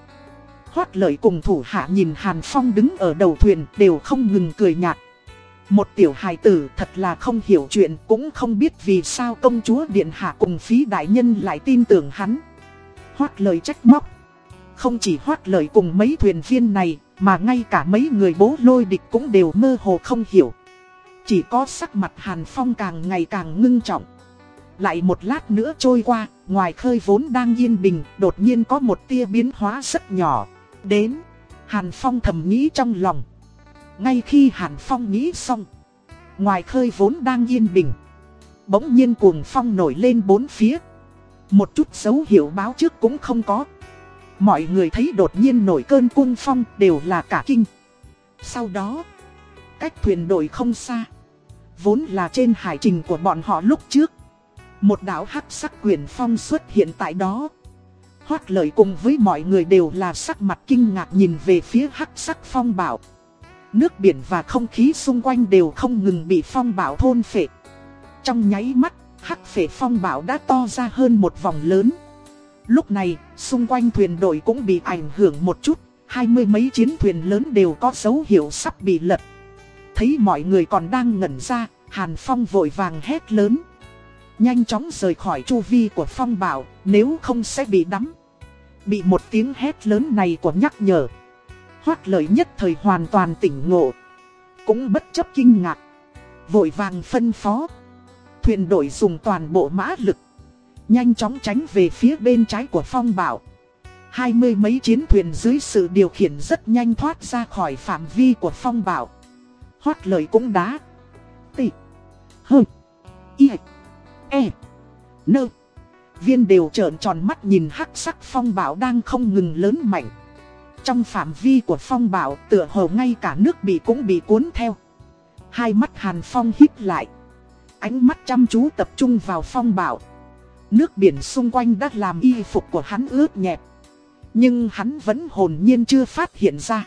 Hoát lợi cùng thủ hạ nhìn Hàn Phong đứng ở đầu thuyền đều không ngừng cười nhạt. Một tiểu hài tử thật là không hiểu chuyện cũng không biết vì sao công chúa Điện Hạ cùng phí đại nhân lại tin tưởng hắn. Hoát lời trách móc. Không chỉ hoát lợi cùng mấy thuyền viên này mà ngay cả mấy người bố lôi địch cũng đều mơ hồ không hiểu. Chỉ có sắc mặt Hàn Phong càng ngày càng ngưng trọng. Lại một lát nữa trôi qua, ngoài khơi vốn đang yên bình, đột nhiên có một tia biến hóa rất nhỏ. Đến, Hàn Phong thầm nghĩ trong lòng. Ngay khi Hàn Phong nghĩ xong, ngoài khơi vốn đang yên bình. Bỗng nhiên cuồng phong nổi lên bốn phía. Một chút dấu hiệu báo trước cũng không có. Mọi người thấy đột nhiên nổi cơn cung phong đều là cả kinh. Sau đó, cách thuyền đội không xa. Vốn là trên hải trình của bọn họ lúc trước. Một đảo hắc sắc quyền phong xuất hiện tại đó. Hoác lợi cùng với mọi người đều là sắc mặt kinh ngạc nhìn về phía hắc sắc phong bảo. Nước biển và không khí xung quanh đều không ngừng bị phong bảo thôn phệ. Trong nháy mắt, hắc phệ phong bảo đã to ra hơn một vòng lớn. Lúc này, xung quanh thuyền đội cũng bị ảnh hưởng một chút, hai mươi mấy chiến thuyền lớn đều có dấu hiệu sắp bị lật. Thấy mọi người còn đang ngẩn ra, Hàn Phong vội vàng hét lớn. Nhanh chóng rời khỏi chu vi của phong bảo, nếu không sẽ bị đắm. Bị một tiếng hét lớn này của nhắc nhở. Hoác lợi nhất thời hoàn toàn tỉnh ngộ. Cũng bất chấp kinh ngạc. Vội vàng phân phó. Thuyền đội dùng toàn bộ mã lực. Nhanh chóng tránh về phía bên trái của phong bảo. Hai mươi mấy chiến thuyền dưới sự điều khiển rất nhanh thoát ra khỏi phạm vi của phong bảo. Hoát lời cũng đá. Tị. Hơ. Y. E. Nơ. Viên đều trợn tròn mắt nhìn hắc sắc phong bảo đang không ngừng lớn mạnh. Trong phạm vi của phong bảo tựa hồ ngay cả nước bị cũng bị cuốn theo. Hai mắt hàn phong hít lại. Ánh mắt chăm chú tập trung vào phong bảo. Nước biển xung quanh đã làm y phục của hắn ướt nhẹp. Nhưng hắn vẫn hồn nhiên chưa phát hiện ra.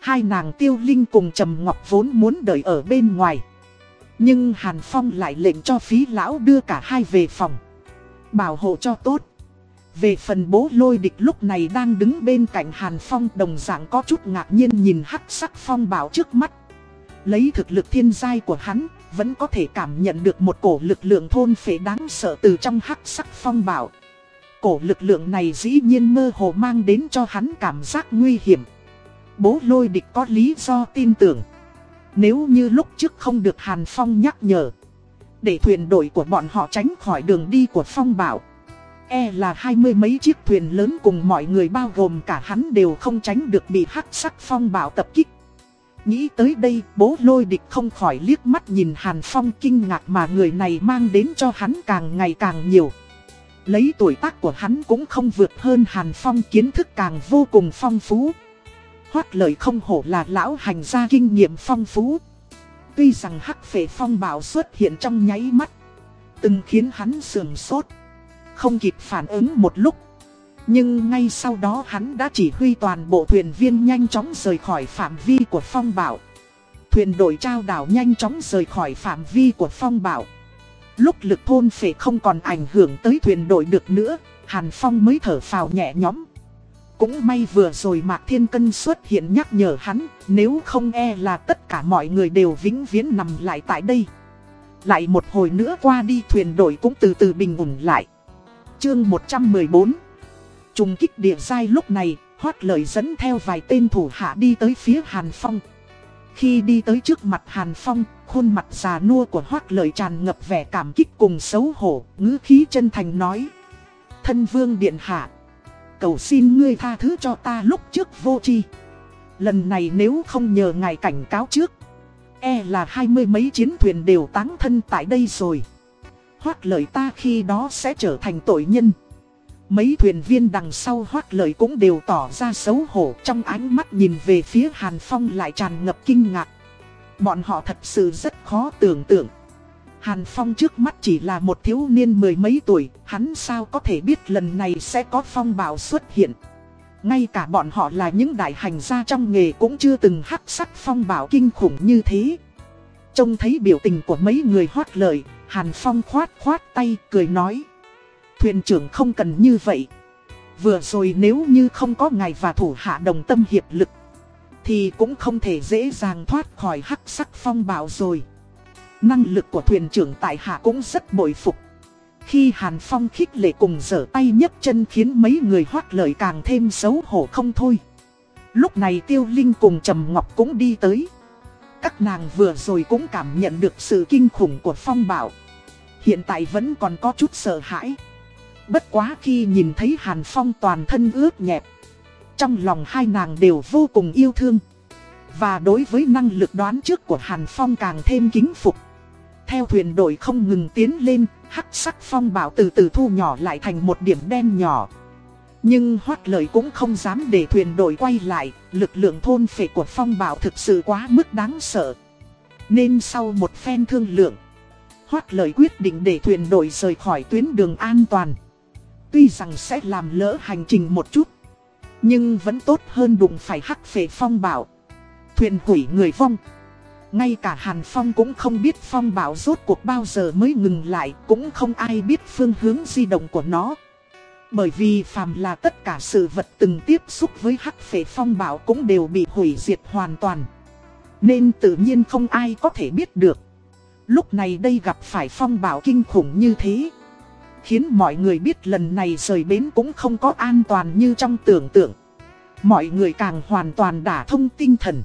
Hai nàng tiêu linh cùng Trầm Ngọc vốn muốn đợi ở bên ngoài. Nhưng Hàn Phong lại lệnh cho phí lão đưa cả hai về phòng. Bảo hộ cho tốt. Về phần bố lôi địch lúc này đang đứng bên cạnh Hàn Phong đồng dạng có chút ngạc nhiên nhìn hắc sắc phong bảo trước mắt. Lấy thực lực thiên giai của hắn, vẫn có thể cảm nhận được một cổ lực lượng thôn phệ đáng sợ từ trong hắc sắc phong bảo. Cổ lực lượng này dĩ nhiên mơ hồ mang đến cho hắn cảm giác nguy hiểm. Bố lôi địch có lý do tin tưởng. Nếu như lúc trước không được Hàn Phong nhắc nhở. Để thuyền đội của bọn họ tránh khỏi đường đi của phong bảo. E là hai mươi mấy chiếc thuyền lớn cùng mọi người bao gồm cả hắn đều không tránh được bị hắc sắc phong bảo tập kích. Nghĩ tới đây, bố lôi địch không khỏi liếc mắt nhìn Hàn Phong kinh ngạc mà người này mang đến cho hắn càng ngày càng nhiều. Lấy tuổi tác của hắn cũng không vượt hơn Hàn Phong kiến thức càng vô cùng phong phú. Hoát lời không hổ là lão hành gia kinh nghiệm phong phú. Tuy rằng hắc phệ phong bạo xuất hiện trong nháy mắt. Từng khiến hắn sườn sốt. Không kịp phản ứng một lúc. Nhưng ngay sau đó hắn đã chỉ huy toàn bộ thuyền viên nhanh chóng rời khỏi phạm vi của phong bảo. Thuyền đội trao đảo nhanh chóng rời khỏi phạm vi của phong bảo. Lúc lực thôn phệ không còn ảnh hưởng tới thuyền đội được nữa, Hàn Phong mới thở phào nhẹ nhõm. Cũng may vừa rồi Mạc Thiên Cân xuất hiện nhắc nhở hắn, nếu không e là tất cả mọi người đều vĩnh viễn nằm lại tại đây. Lại một hồi nữa qua đi thuyền đội cũng từ từ bình ổn lại. Chương 114 Trùng kích địa sai lúc này, hoát lời dẫn theo vài tên thủ hạ đi tới phía Hàn Phong. Khi đi tới trước mặt Hàn Phong, khuôn mặt già nua của hoác lời tràn ngập vẻ cảm kích cùng xấu hổ, ngữ khí chân thành nói. Thân vương điện hạ. Cầu xin ngươi tha thứ cho ta lúc trước vô tri Lần này nếu không nhờ ngài cảnh cáo trước E là hai mươi mấy chiến thuyền đều táng thân tại đây rồi Hoác lời ta khi đó sẽ trở thành tội nhân Mấy thuyền viên đằng sau hoác lời cũng đều tỏ ra xấu hổ Trong ánh mắt nhìn về phía Hàn Phong lại tràn ngập kinh ngạc. Bọn họ thật sự rất khó tưởng tượng. Hàn Phong trước mắt chỉ là một thiếu niên mười mấy tuổi Hắn sao có thể biết lần này sẽ có phong bạo xuất hiện. Ngay cả bọn họ là những đại hành gia trong nghề cũng chưa từng hắc sắc phong bạo kinh khủng như thế. Trông thấy biểu tình của mấy người hoác lời, Hàn Phong khoát khoát tay cười nói. Thuyền trưởng không cần như vậy. Vừa rồi nếu như không có ngài và thủ hạ đồng tâm hiệp lực, Thì cũng không thể dễ dàng thoát khỏi hắc sắc phong bạo rồi. Năng lực của thuyền trưởng tại hạ cũng rất bội phục. Khi Hàn Phong khích lệ cùng giở tay nhấc chân khiến mấy người hoác lời càng thêm xấu hổ không thôi. Lúc này Tiêu Linh cùng Trầm Ngọc cũng đi tới. Các nàng vừa rồi cũng cảm nhận được sự kinh khủng của phong bạo. Hiện tại vẫn còn có chút sợ hãi. Bất quá khi nhìn thấy Hàn Phong toàn thân ướt nhẹp, Trong lòng hai nàng đều vô cùng yêu thương. Và đối với năng lực đoán trước của Hàn Phong càng thêm kính phục. Theo thuyền đội không ngừng tiến lên, Hắc sắc phong bảo từ từ thu nhỏ lại thành một điểm đen nhỏ. Nhưng hoát lời cũng không dám để thuyền đội quay lại, Lực lượng thôn phệ của phong bảo thực sự quá mức đáng sợ. Nên sau một phen thương lượng Hoát lời quyết định để thuyền đội rời khỏi tuyến đường an toàn. Tuy rằng sẽ làm lỡ hành trình một chút, Nhưng vẫn tốt hơn đụng phải hắc phệ phong bảo, Thuyền hủy người vong. Ngay cả Hàn Phong cũng không biết phong bảo rốt cuộc bao giờ mới ngừng lại, Cũng không ai biết phương hướng di động của nó. Bởi vì phàm là tất cả sự vật từng tiếp xúc với hắc phệ phong bảo cũng đều bị hủy diệt hoàn toàn. Nên tự nhiên không ai có thể biết được. Lúc này đây gặp phải phong bảo kinh khủng như thế. Khiến mọi người biết lần này rời bến cũng không có an toàn như trong tưởng tượng Mọi người càng hoàn toàn đả thông tinh thần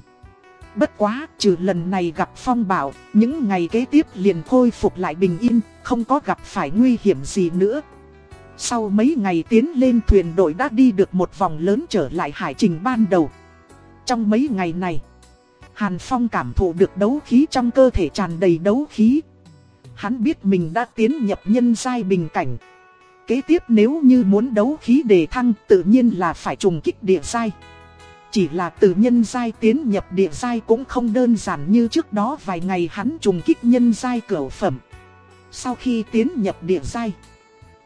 Bất quá, trừ lần này gặp phong bảo, những ngày kế tiếp liền khôi phục lại bình yên, không có gặp phải nguy hiểm gì nữa. Sau mấy ngày tiến lên thuyền đội đã đi được một vòng lớn trở lại hải trình ban đầu. Trong mấy ngày này, Hàn Phong cảm thụ được đấu khí trong cơ thể tràn đầy đấu khí. Hắn biết mình đã tiến nhập nhân giai bình cảnh. Kế tiếp nếu như muốn đấu khí đề thăng tự nhiên là phải trùng kích địa giai. Chỉ là từ nhân giai tiến nhập địa giai cũng không đơn giản như trước đó vài ngày hắn trùng kích nhân giai cửa phẩm. Sau khi tiến nhập địa giai,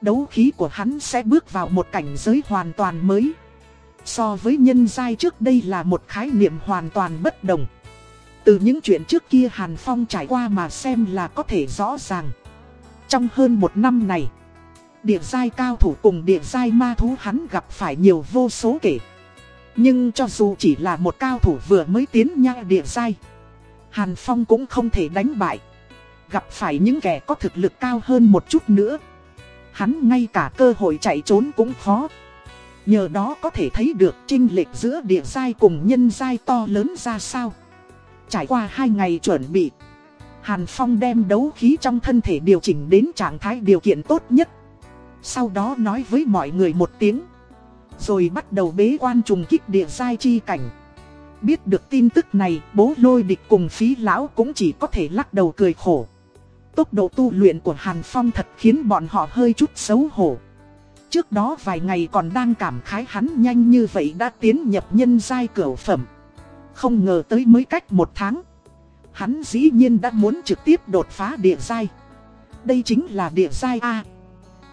đấu khí của hắn sẽ bước vào một cảnh giới hoàn toàn mới. So với nhân giai trước đây là một khái niệm hoàn toàn bất đồng. Từ những chuyện trước kia Hàn Phong trải qua mà xem là có thể rõ ràng. Trong hơn một năm này, địa giai cao thủ cùng địa giai ma thú hắn gặp phải nhiều vô số kể. Nhưng cho dù chỉ là một cao thủ vừa mới tiến nha địa giai, Hàn Phong cũng không thể đánh bại. Gặp phải những kẻ có thực lực cao hơn một chút nữa. Hắn ngay cả cơ hội chạy trốn cũng khó. Nhờ đó có thể thấy được trinh lệch giữa địa giai cùng nhân giai to lớn ra sao. Trải qua hai ngày chuẩn bị, Hàn Phong đem đấu khí trong thân thể điều chỉnh đến trạng thái điều kiện tốt nhất. Sau đó nói với mọi người một tiếng. Rồi bắt đầu bế quan trùng kích địa giai chi cảnh. Biết được tin tức này, bố lôi địch cùng phí lão cũng chỉ có thể lắc đầu cười khổ. Tốc độ tu luyện của Hàn Phong thật khiến bọn họ hơi chút xấu hổ. Trước đó vài ngày còn đang cảm khái hắn nhanh như vậy đã tiến nhập nhân giai cửu phẩm. Không ngờ tới mới cách một tháng. Hắn dĩ nhiên đã muốn trực tiếp đột phá địa giai. Đây chính là địa giai A.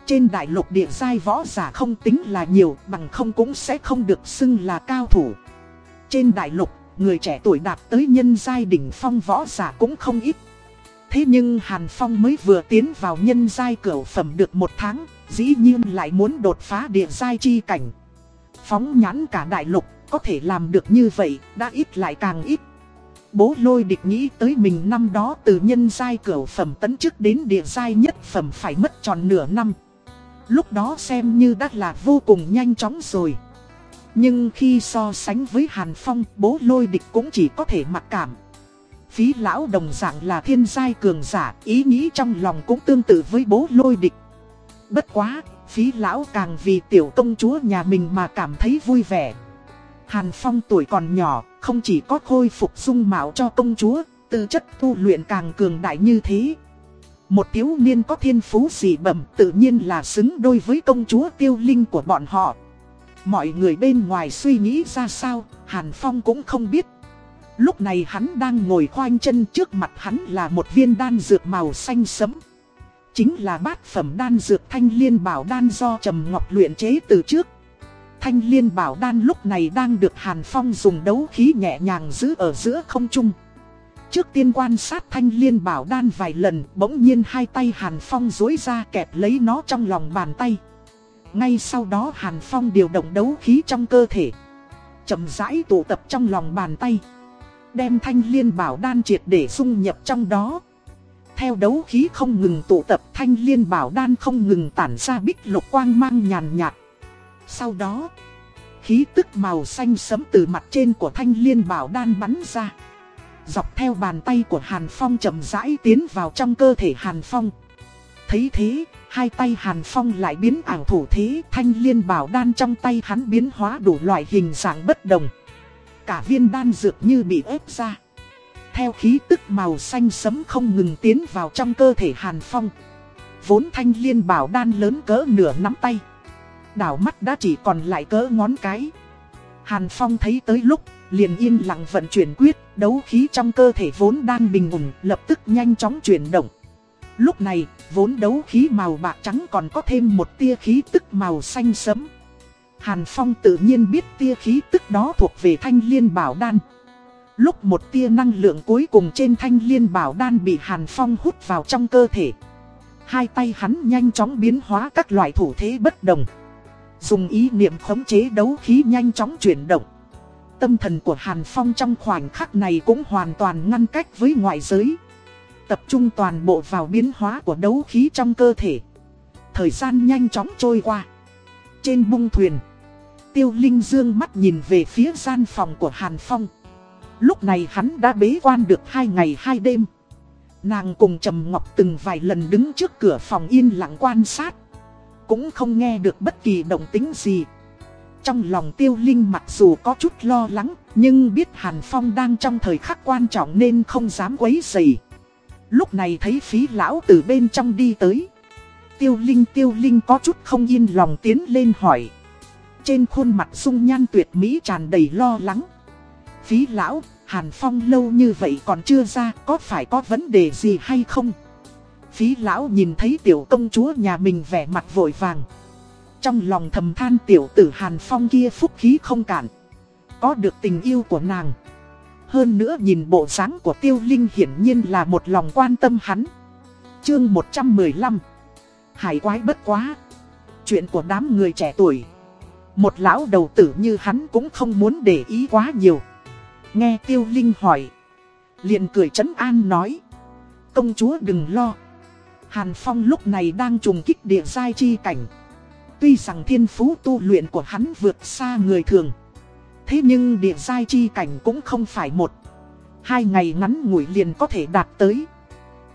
Trên đại lục địa giai võ giả không tính là nhiều, Bằng không cũng sẽ không được xưng là cao thủ. Trên đại lục, Người trẻ tuổi đạt tới nhân giai đỉnh phong võ giả cũng không ít. Thế nhưng Hàn Phong mới vừa tiến vào nhân giai cửa phẩm được một tháng, Dĩ nhiên lại muốn đột phá địa giai chi cảnh. Phóng nhãn cả đại lục có thể làm được như vậy, đã ít lại càng ít. Bố lôi địch nghĩ tới mình năm đó từ nhân giai cửu phẩm tấn chức đến địa giai nhất phẩm phải mất tròn nửa năm. Lúc đó xem như đã là vô cùng nhanh chóng rồi. Nhưng khi so sánh với Hàn Phong, bố lôi địch cũng chỉ có thể mặc cảm. Phí lão đồng dạng là thiên giai cường giả, ý nghĩ trong lòng cũng tương tự với bố lôi địch. Bất quá, Phí lão càng vì tiểu công chúa nhà mình mà cảm thấy vui vẻ. Hàn Phong tuổi còn nhỏ, không chỉ có khôi phục dung mạo cho công chúa, tư chất tu luyện càng cường đại như thế. Một thiếu niên có thiên phú dị bẩm tự nhiên là xứng đôi với công chúa tiêu linh của bọn họ. Mọi người bên ngoài suy nghĩ ra sao, Hàn Phong cũng không biết. Lúc này hắn đang ngồi khoanh chân trước mặt hắn là một viên đan dược màu xanh sẫm. Chính là bát phẩm đan dược thanh liên bảo đan do Trầm Ngọc luyện chế từ trước. Thanh liên bảo đan lúc này đang được Hàn Phong dùng đấu khí nhẹ nhàng giữ ở giữa không trung. Trước tiên quan sát thanh liên bảo đan vài lần, bỗng nhiên hai tay Hàn Phong dối ra kẹp lấy nó trong lòng bàn tay. Ngay sau đó Hàn Phong điều động đấu khí trong cơ thể. chậm rãi tụ tập trong lòng bàn tay. Đem thanh liên bảo đan triệt để dung nhập trong đó. Theo đấu khí không ngừng tụ tập, thanh liên bảo đan không ngừng tản ra bích lục quang mang nhàn nhạt. Sau đó, khí tức màu xanh sấm từ mặt trên của thanh liên bảo đan bắn ra. Dọc theo bàn tay của Hàn Phong chậm rãi tiến vào trong cơ thể Hàn Phong. Thấy thế, hai tay Hàn Phong lại biến ảo thủ thế thanh liên bảo đan trong tay hắn biến hóa đủ loại hình dạng bất đồng. Cả viên đan dược như bị ép ra. Theo khí tức màu xanh sấm không ngừng tiến vào trong cơ thể Hàn Phong. Vốn thanh liên bảo đan lớn cỡ nửa nắm tay. Đảo mắt đã chỉ còn lại cỡ ngón cái. Hàn Phong thấy tới lúc, liền yên lặng vận chuyển quyết, đấu khí trong cơ thể vốn đang bình ổn, lập tức nhanh chóng chuyển động. Lúc này, vốn đấu khí màu bạc trắng còn có thêm một tia khí tức màu xanh sẫm. Hàn Phong tự nhiên biết tia khí tức đó thuộc về thanh liên bảo đan. Lúc một tia năng lượng cuối cùng trên thanh liên bảo đan bị Hàn Phong hút vào trong cơ thể. Hai tay hắn nhanh chóng biến hóa các loại thủ thế bất đồng. Dùng ý niệm khống chế đấu khí nhanh chóng chuyển động. Tâm thần của Hàn Phong trong khoảnh khắc này cũng hoàn toàn ngăn cách với ngoại giới. Tập trung toàn bộ vào biến hóa của đấu khí trong cơ thể. Thời gian nhanh chóng trôi qua. Trên bung thuyền, Tiêu Linh dương mắt nhìn về phía gian phòng của Hàn Phong. Lúc này hắn đã bế quan được hai ngày hai đêm. Nàng cùng Trầm Ngọc từng vài lần đứng trước cửa phòng yên lặng quan sát. Cũng không nghe được bất kỳ động tính gì. Trong lòng tiêu linh mặc dù có chút lo lắng, nhưng biết Hàn Phong đang trong thời khắc quan trọng nên không dám quấy rầy. Lúc này thấy phí lão từ bên trong đi tới. Tiêu linh tiêu linh có chút không yên lòng tiến lên hỏi. Trên khuôn mặt sung nhan tuyệt mỹ tràn đầy lo lắng. Phí lão, Hàn Phong lâu như vậy còn chưa ra, có phải có vấn đề gì hay không? Phí lão nhìn thấy tiểu công chúa nhà mình vẻ mặt vội vàng. Trong lòng thầm than tiểu tử Hàn Phong kia phúc khí không cản. Có được tình yêu của nàng. Hơn nữa nhìn bộ dáng của tiêu linh hiển nhiên là một lòng quan tâm hắn. Chương 115 Hải quái bất quá. Chuyện của đám người trẻ tuổi. Một lão đầu tử như hắn cũng không muốn để ý quá nhiều. Nghe tiêu linh hỏi. liền cười chấn an nói. Công chúa đừng lo. Hàn Phong lúc này đang trùng kích địa giai chi cảnh. Tuy rằng thiên phú tu luyện của hắn vượt xa người thường. Thế nhưng địa giai chi cảnh cũng không phải một. Hai ngày ngắn ngủi liền có thể đạt tới.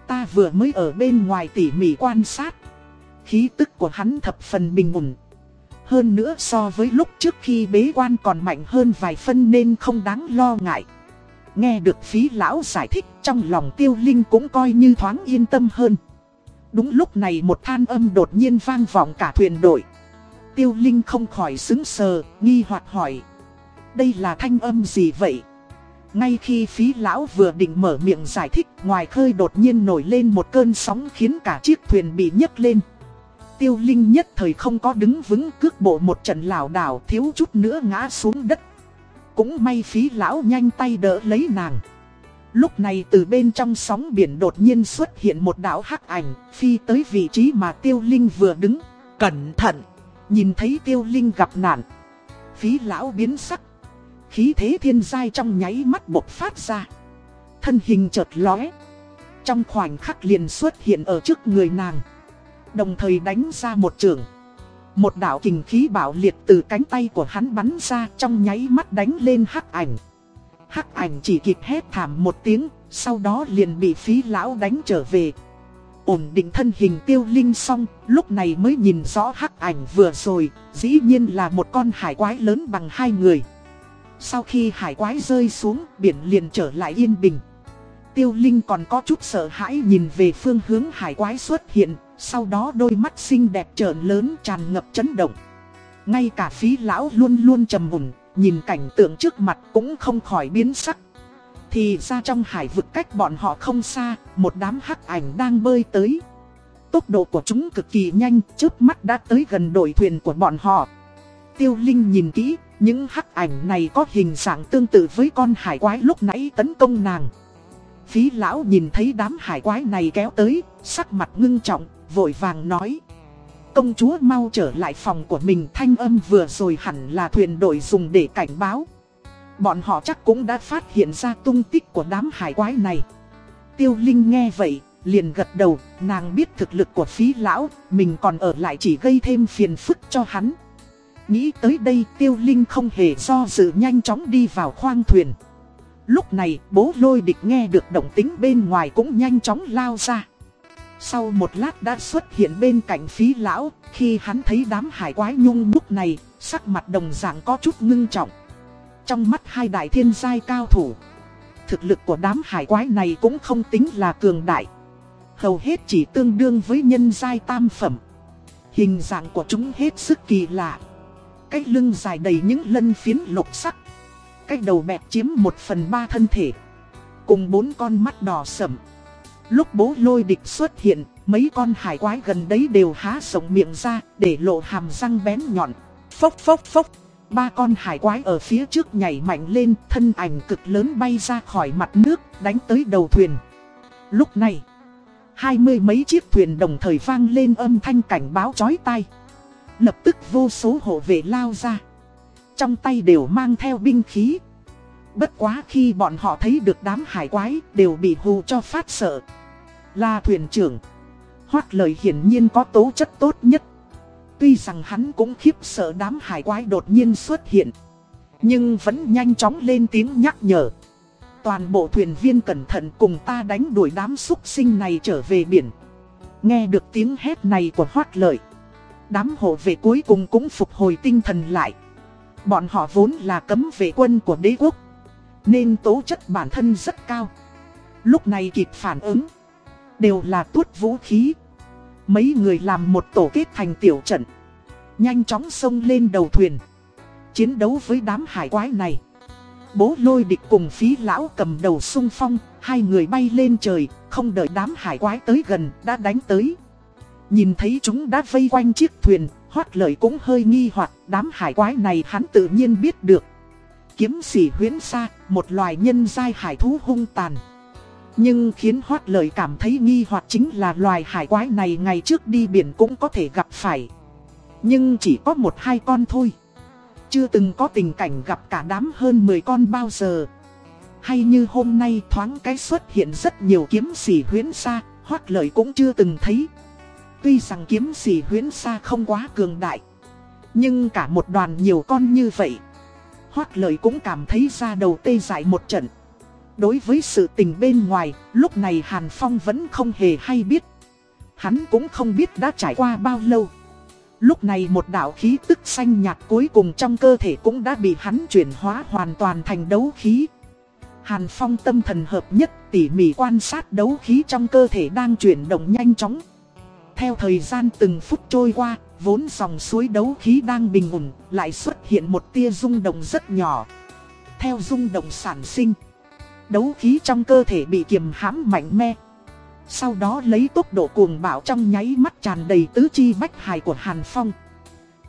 Ta vừa mới ở bên ngoài tỉ mỉ quan sát. Khí tức của hắn thập phần bình ổn. Hơn nữa so với lúc trước khi bế quan còn mạnh hơn vài phân nên không đáng lo ngại. Nghe được phí lão giải thích, trong lòng tiêu linh cũng coi như thoáng yên tâm hơn. Đúng lúc này một than âm đột nhiên vang vọng cả thuyền đội. Tiêu Linh không khỏi xứng sờ, nghi hoặc hỏi. Đây là thanh âm gì vậy? Ngay khi phí lão vừa định mở miệng giải thích, ngoài khơi đột nhiên nổi lên một cơn sóng khiến cả chiếc thuyền bị nhấc lên. Tiêu Linh nhất thời không có đứng vững cước bộ một trận lảo đảo thiếu chút nữa ngã xuống đất. Cũng may phí lão nhanh tay đỡ lấy nàng. Lúc này từ bên trong sóng biển đột nhiên xuất hiện một đảo hắc ảnh, phi tới vị trí mà Tiêu Linh vừa đứng. Cẩn thận! Nhìn thấy Tiêu Linh gặp nạn. Phí lão biến sắc. Khí thế thiên giai trong nháy mắt bộc phát ra. Thân hình chợt lóe. Trong khoảnh khắc liền xuất hiện ở trước người nàng. Đồng thời đánh ra một trường. Một đạo kình khí bảo liệt từ cánh tay của hắn bắn ra trong nháy mắt đánh lên hắc ảnh. Hắc ảnh chỉ kịp hét thảm một tiếng, sau đó liền bị phí lão đánh trở về. ổn định thân hình tiêu linh xong, lúc này mới nhìn rõ hắc ảnh vừa rồi, dĩ nhiên là một con hải quái lớn bằng hai người. Sau khi hải quái rơi xuống, biển liền trở lại yên bình. Tiêu Linh còn có chút sợ hãi nhìn về phương hướng hải quái xuất hiện, sau đó đôi mắt xinh đẹp trợn lớn tràn ngập chấn động. Ngay cả phí lão luôn luôn trầm mùn, nhìn cảnh tượng trước mặt cũng không khỏi biến sắc. Thì ra trong hải vực cách bọn họ không xa, một đám hắc ảnh đang bơi tới. Tốc độ của chúng cực kỳ nhanh, trước mắt đã tới gần đội thuyền của bọn họ. Tiêu Linh nhìn kỹ, những hắc ảnh này có hình dạng tương tự với con hải quái lúc nãy tấn công nàng. Phí lão nhìn thấy đám hải quái này kéo tới, sắc mặt ngưng trọng, vội vàng nói. Công chúa mau trở lại phòng của mình thanh âm vừa rồi hẳn là thuyền đội dùng để cảnh báo. Bọn họ chắc cũng đã phát hiện ra tung tích của đám hải quái này. Tiêu Linh nghe vậy, liền gật đầu, nàng biết thực lực của phí lão, mình còn ở lại chỉ gây thêm phiền phức cho hắn. Nghĩ tới đây Tiêu Linh không hề do dự nhanh chóng đi vào khoang thuyền. Lúc này bố lôi địch nghe được động tính bên ngoài cũng nhanh chóng lao ra. Sau một lát đã xuất hiện bên cạnh phí lão, khi hắn thấy đám hải quái nhung nhúc này, sắc mặt đồng dạng có chút ngưng trọng. Trong mắt hai đại thiên giai cao thủ, thực lực của đám hải quái này cũng không tính là cường đại. Hầu hết chỉ tương đương với nhân giai tam phẩm. Hình dạng của chúng hết sức kỳ lạ. Cái lưng dài đầy những lân phiến lục sắc. Cái đầu bẹp chiếm một phần ba thân thể. Cùng bốn con mắt đỏ sẩm. Lúc bố lôi địch xuất hiện, mấy con hải quái gần đấy đều há sống miệng ra để lộ hàm răng bén nhọn. Phốc phốc phốc. Ba con hải quái ở phía trước nhảy mạnh lên, thân ảnh cực lớn bay ra khỏi mặt nước, đánh tới đầu thuyền. Lúc này, hai mươi mấy chiếc thuyền đồng thời vang lên âm thanh cảnh báo chói tai. Lập tức vô số hộ vệ lao ra. Trong tay đều mang theo binh khí. Bất quá khi bọn họ thấy được đám hải quái đều bị hù cho phát sợ. Là thuyền trưởng. Hoác lời hiển nhiên có tố chất tốt nhất. Tuy rằng hắn cũng khiếp sợ đám hải quái đột nhiên xuất hiện. Nhưng vẫn nhanh chóng lên tiếng nhắc nhở. Toàn bộ thuyền viên cẩn thận cùng ta đánh đuổi đám súc sinh này trở về biển. Nghe được tiếng hét này của hoác lợi. Đám hộ vệ cuối cùng cũng phục hồi tinh thần lại. Bọn họ vốn là cấm vệ quân của đế quốc. Nên tố chất bản thân rất cao. Lúc này kịp phản ứng. Đều là tuốt vũ khí. Mấy người làm một tổ kết thành tiểu trận. Nhanh chóng xông lên đầu thuyền. Chiến đấu với đám hải quái này. Bố lôi địch cùng phí lão cầm đầu sung phong. Hai người bay lên trời. Không đợi đám hải quái tới gần đã đánh tới. Nhìn thấy chúng đã vây quanh chiếc thuyền, hoát lợi cũng hơi nghi hoặc đám hải quái này hắn tự nhiên biết được. Kiếm sỉ huyến xa, một loài nhân giai hải thú hung tàn. Nhưng khiến hoát lợi cảm thấy nghi hoặc chính là loài hải quái này ngày trước đi biển cũng có thể gặp phải. Nhưng chỉ có một hai con thôi. Chưa từng có tình cảnh gặp cả đám hơn 10 con bao giờ. Hay như hôm nay thoáng cái xuất hiện rất nhiều kiếm sĩ huyến xa, hoát lợi cũng chưa từng thấy. Tuy rằng kiếm sĩ huyến xa không quá cường đại Nhưng cả một đoàn nhiều con như vậy Hoát lời cũng cảm thấy ra đầu tê dại một trận Đối với sự tình bên ngoài Lúc này Hàn Phong vẫn không hề hay biết. Hắn cũng không biết đã trải qua bao lâu. Lúc này một đạo khí tức xanh nhạt cuối cùng trong cơ thể cũng đã bị hắn chuyển hóa hoàn toàn thành đấu khí. Hàn Phong tâm thần hợp nhất tỉ mỉ quan sát đấu khí trong cơ thể đang chuyển động nhanh chóng. Theo thời gian từng phút trôi qua, vốn dòng suối đấu khí đang bình ổn, lại xuất hiện một tia rung động rất nhỏ. Theo rung động sản sinh, đấu khí trong cơ thể bị kiềm hãm mạnh mẽ. Sau đó lấy tốc độ cuồng bạo trong nháy mắt tràn đầy tứ chi bách hài của Hàn Phong.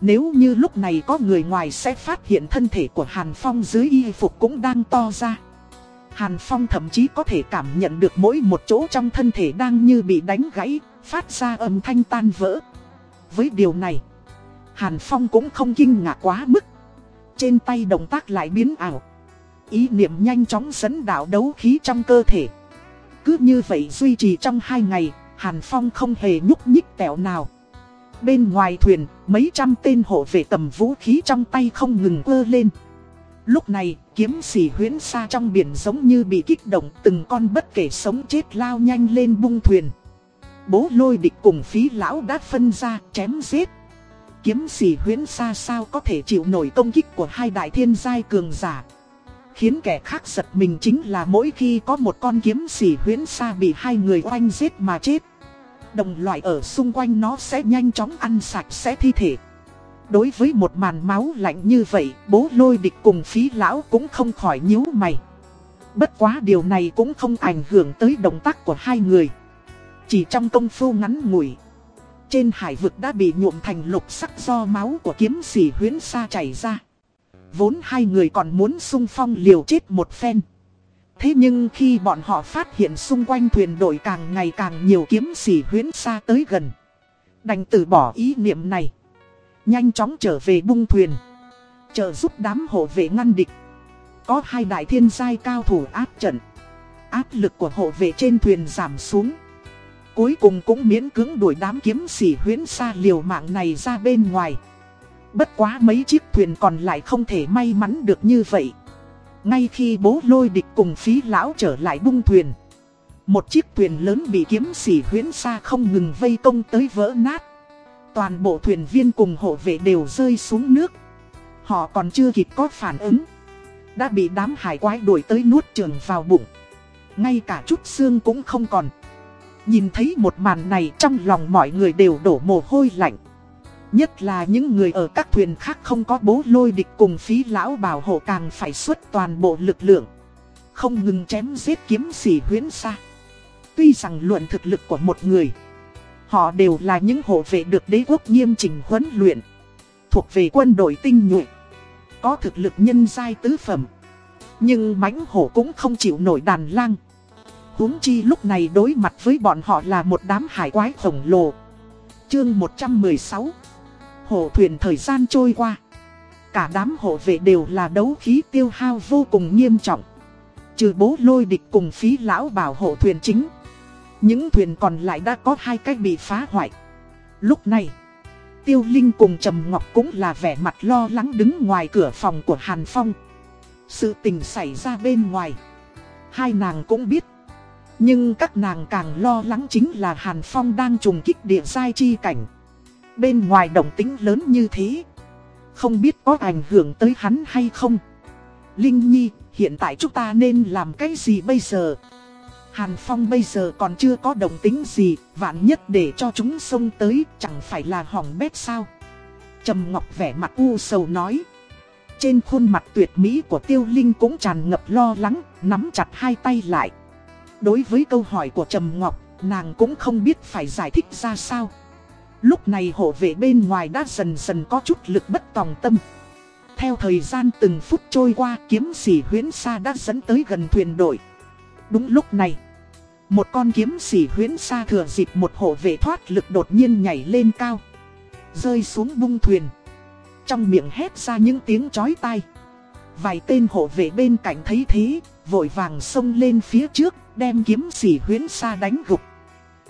Nếu như lúc này có người ngoài sẽ phát hiện thân thể của Hàn Phong dưới y phục cũng đang to ra. Hàn Phong thậm chí có thể cảm nhận được mỗi một chỗ trong thân thể đang như bị đánh gãy, phát ra âm thanh tan vỡ. Với điều này, Hàn Phong cũng không kinh ngạc quá mức. Trên tay động tác lại biến ảo. Ý niệm nhanh chóng dẫn đạo đấu khí trong cơ thể. Cứ như vậy duy trì trong hai ngày, Hàn Phong không hề nhúc nhích tẹo nào. Bên ngoài thuyền, mấy trăm tên hộ vệ tầm vũ khí trong tay không ngừng ơ lên. Lúc này, kiếm sỉ huyến xa trong biển giống như bị kích động từng con bất kể sống chết lao nhanh lên bung thuyền. Bố lôi địch cùng phí lão đã phân ra chém giết Kiếm sĩ huyễn xa sao có thể chịu nổi công kích của hai đại thiên giai cường giả Khiến kẻ khác giật mình chính là mỗi khi có một con kiếm sỉ huyễn xa bị hai người oanh giết mà chết Đồng loại ở xung quanh nó sẽ nhanh chóng ăn sạch sẽ thi thể Đối với một màn máu lạnh như vậy, bố lôi địch cùng phí lão cũng không khỏi nhíu mày. Bất quá điều này cũng không ảnh hưởng tới động tác của hai người. Chỉ trong công phu ngắn ngủi, trên hải vực đã bị nhuộm thành lục sắc do máu của kiếm sỉ huyến xa chảy ra. Vốn hai người còn muốn sung phong liều chết một phen. Thế nhưng khi bọn họ phát hiện xung quanh thuyền đội càng ngày càng nhiều kiếm sĩ huyến xa tới gần. Đành từ bỏ ý niệm này. Nhanh chóng trở về bung thuyền Trợ giúp đám hộ vệ ngăn địch Có hai đại thiên giai cao thủ áp trận Áp lực của hộ vệ trên thuyền giảm xuống Cuối cùng cũng miễn cưỡng đuổi đám kiếm sĩ huyến xa liều mạng này ra bên ngoài Bất quá mấy chiếc thuyền còn lại không thể may mắn được như vậy Ngay khi bố lôi địch cùng phí lão trở lại bung thuyền, Một chiếc thuyền lớn bị kiếm sỉ huyễn xa không ngừng vây công tới vỡ nát Toàn bộ thuyền viên cùng hộ vệ đều rơi xuống nước. Họ còn chưa kịp có phản ứng. Đã bị đám hải quái đuổi tới nuốt trường vào bụng. Ngay cả chút xương cũng không còn. Nhìn thấy một màn này trong lòng mọi người đều đổ mồ hôi lạnh. Nhất là những người ở các thuyền khác không có bố lôi địch cùng phí lão bảo hộ càng phải xuất toàn bộ lực lượng. Không ngừng chém giết kiếm sĩ huyến xa. Tuy rằng luận thực lực của một người, Họ đều là những hộ vệ được đế quốc nghiêm chỉnh huấn luyện. Thuộc về quân đội tinh nhuệ. Có thực lực nhân giai tứ phẩm. Nhưng mãnh hổ cũng không chịu nổi đàn lang. huống chi lúc này đối mặt với bọn họ là một đám hải quái khổng lồ. Chương 116 Hổ thuyền thời gian trôi qua. Cả đám hộ vệ đều là đấu khí tiêu hao vô cùng nghiêm trọng. Trừ bố lôi địch cùng phí lão bảo hộ thuyền chính. Những thuyền còn lại đã có hai cách bị phá hoại. Lúc này, Tiêu Linh cùng Trầm Ngọc cũng là vẻ mặt lo lắng đứng ngoài cửa phòng của Hàn Phong. Sự tình xảy ra bên ngoài. Hai nàng cũng biết. Nhưng các nàng càng lo lắng chính là Hàn Phong đang trùng kích địa giai chi cảnh. Bên ngoài động tính lớn như thế. Không biết có ảnh hưởng tới hắn hay không. Linh Nhi, hiện tại chúng ta nên làm cái gì bây giờ? Hàn Phong bây giờ còn chưa có đồng tính gì, vạn nhất để cho chúng xông tới, chẳng phải là hỏng bét sao. Trầm Ngọc vẻ mặt u sầu nói. Trên khuôn mặt tuyệt mỹ của Tiêu Linh cũng tràn ngập lo lắng, nắm chặt hai tay lại. Đối với câu hỏi của Trầm Ngọc, nàng cũng không biết phải giải thích ra sao. Lúc này hộ vệ bên ngoài đã dần dần có chút lực bất tòng tâm. Theo thời gian từng phút trôi qua kiếm sĩ huyến sa đã dẫn tới gần thuyền đội. Đúng lúc này, một con kiếm sĩ huyến xa thừa dịp một hộ vệ thoát lực đột nhiên nhảy lên cao. Rơi xuống bung thuyền. Trong miệng hét ra những tiếng chói tai. Vài tên hộ vệ bên cạnh thấy thế, vội vàng xông lên phía trước, đem kiếm sĩ huyến xa đánh gục.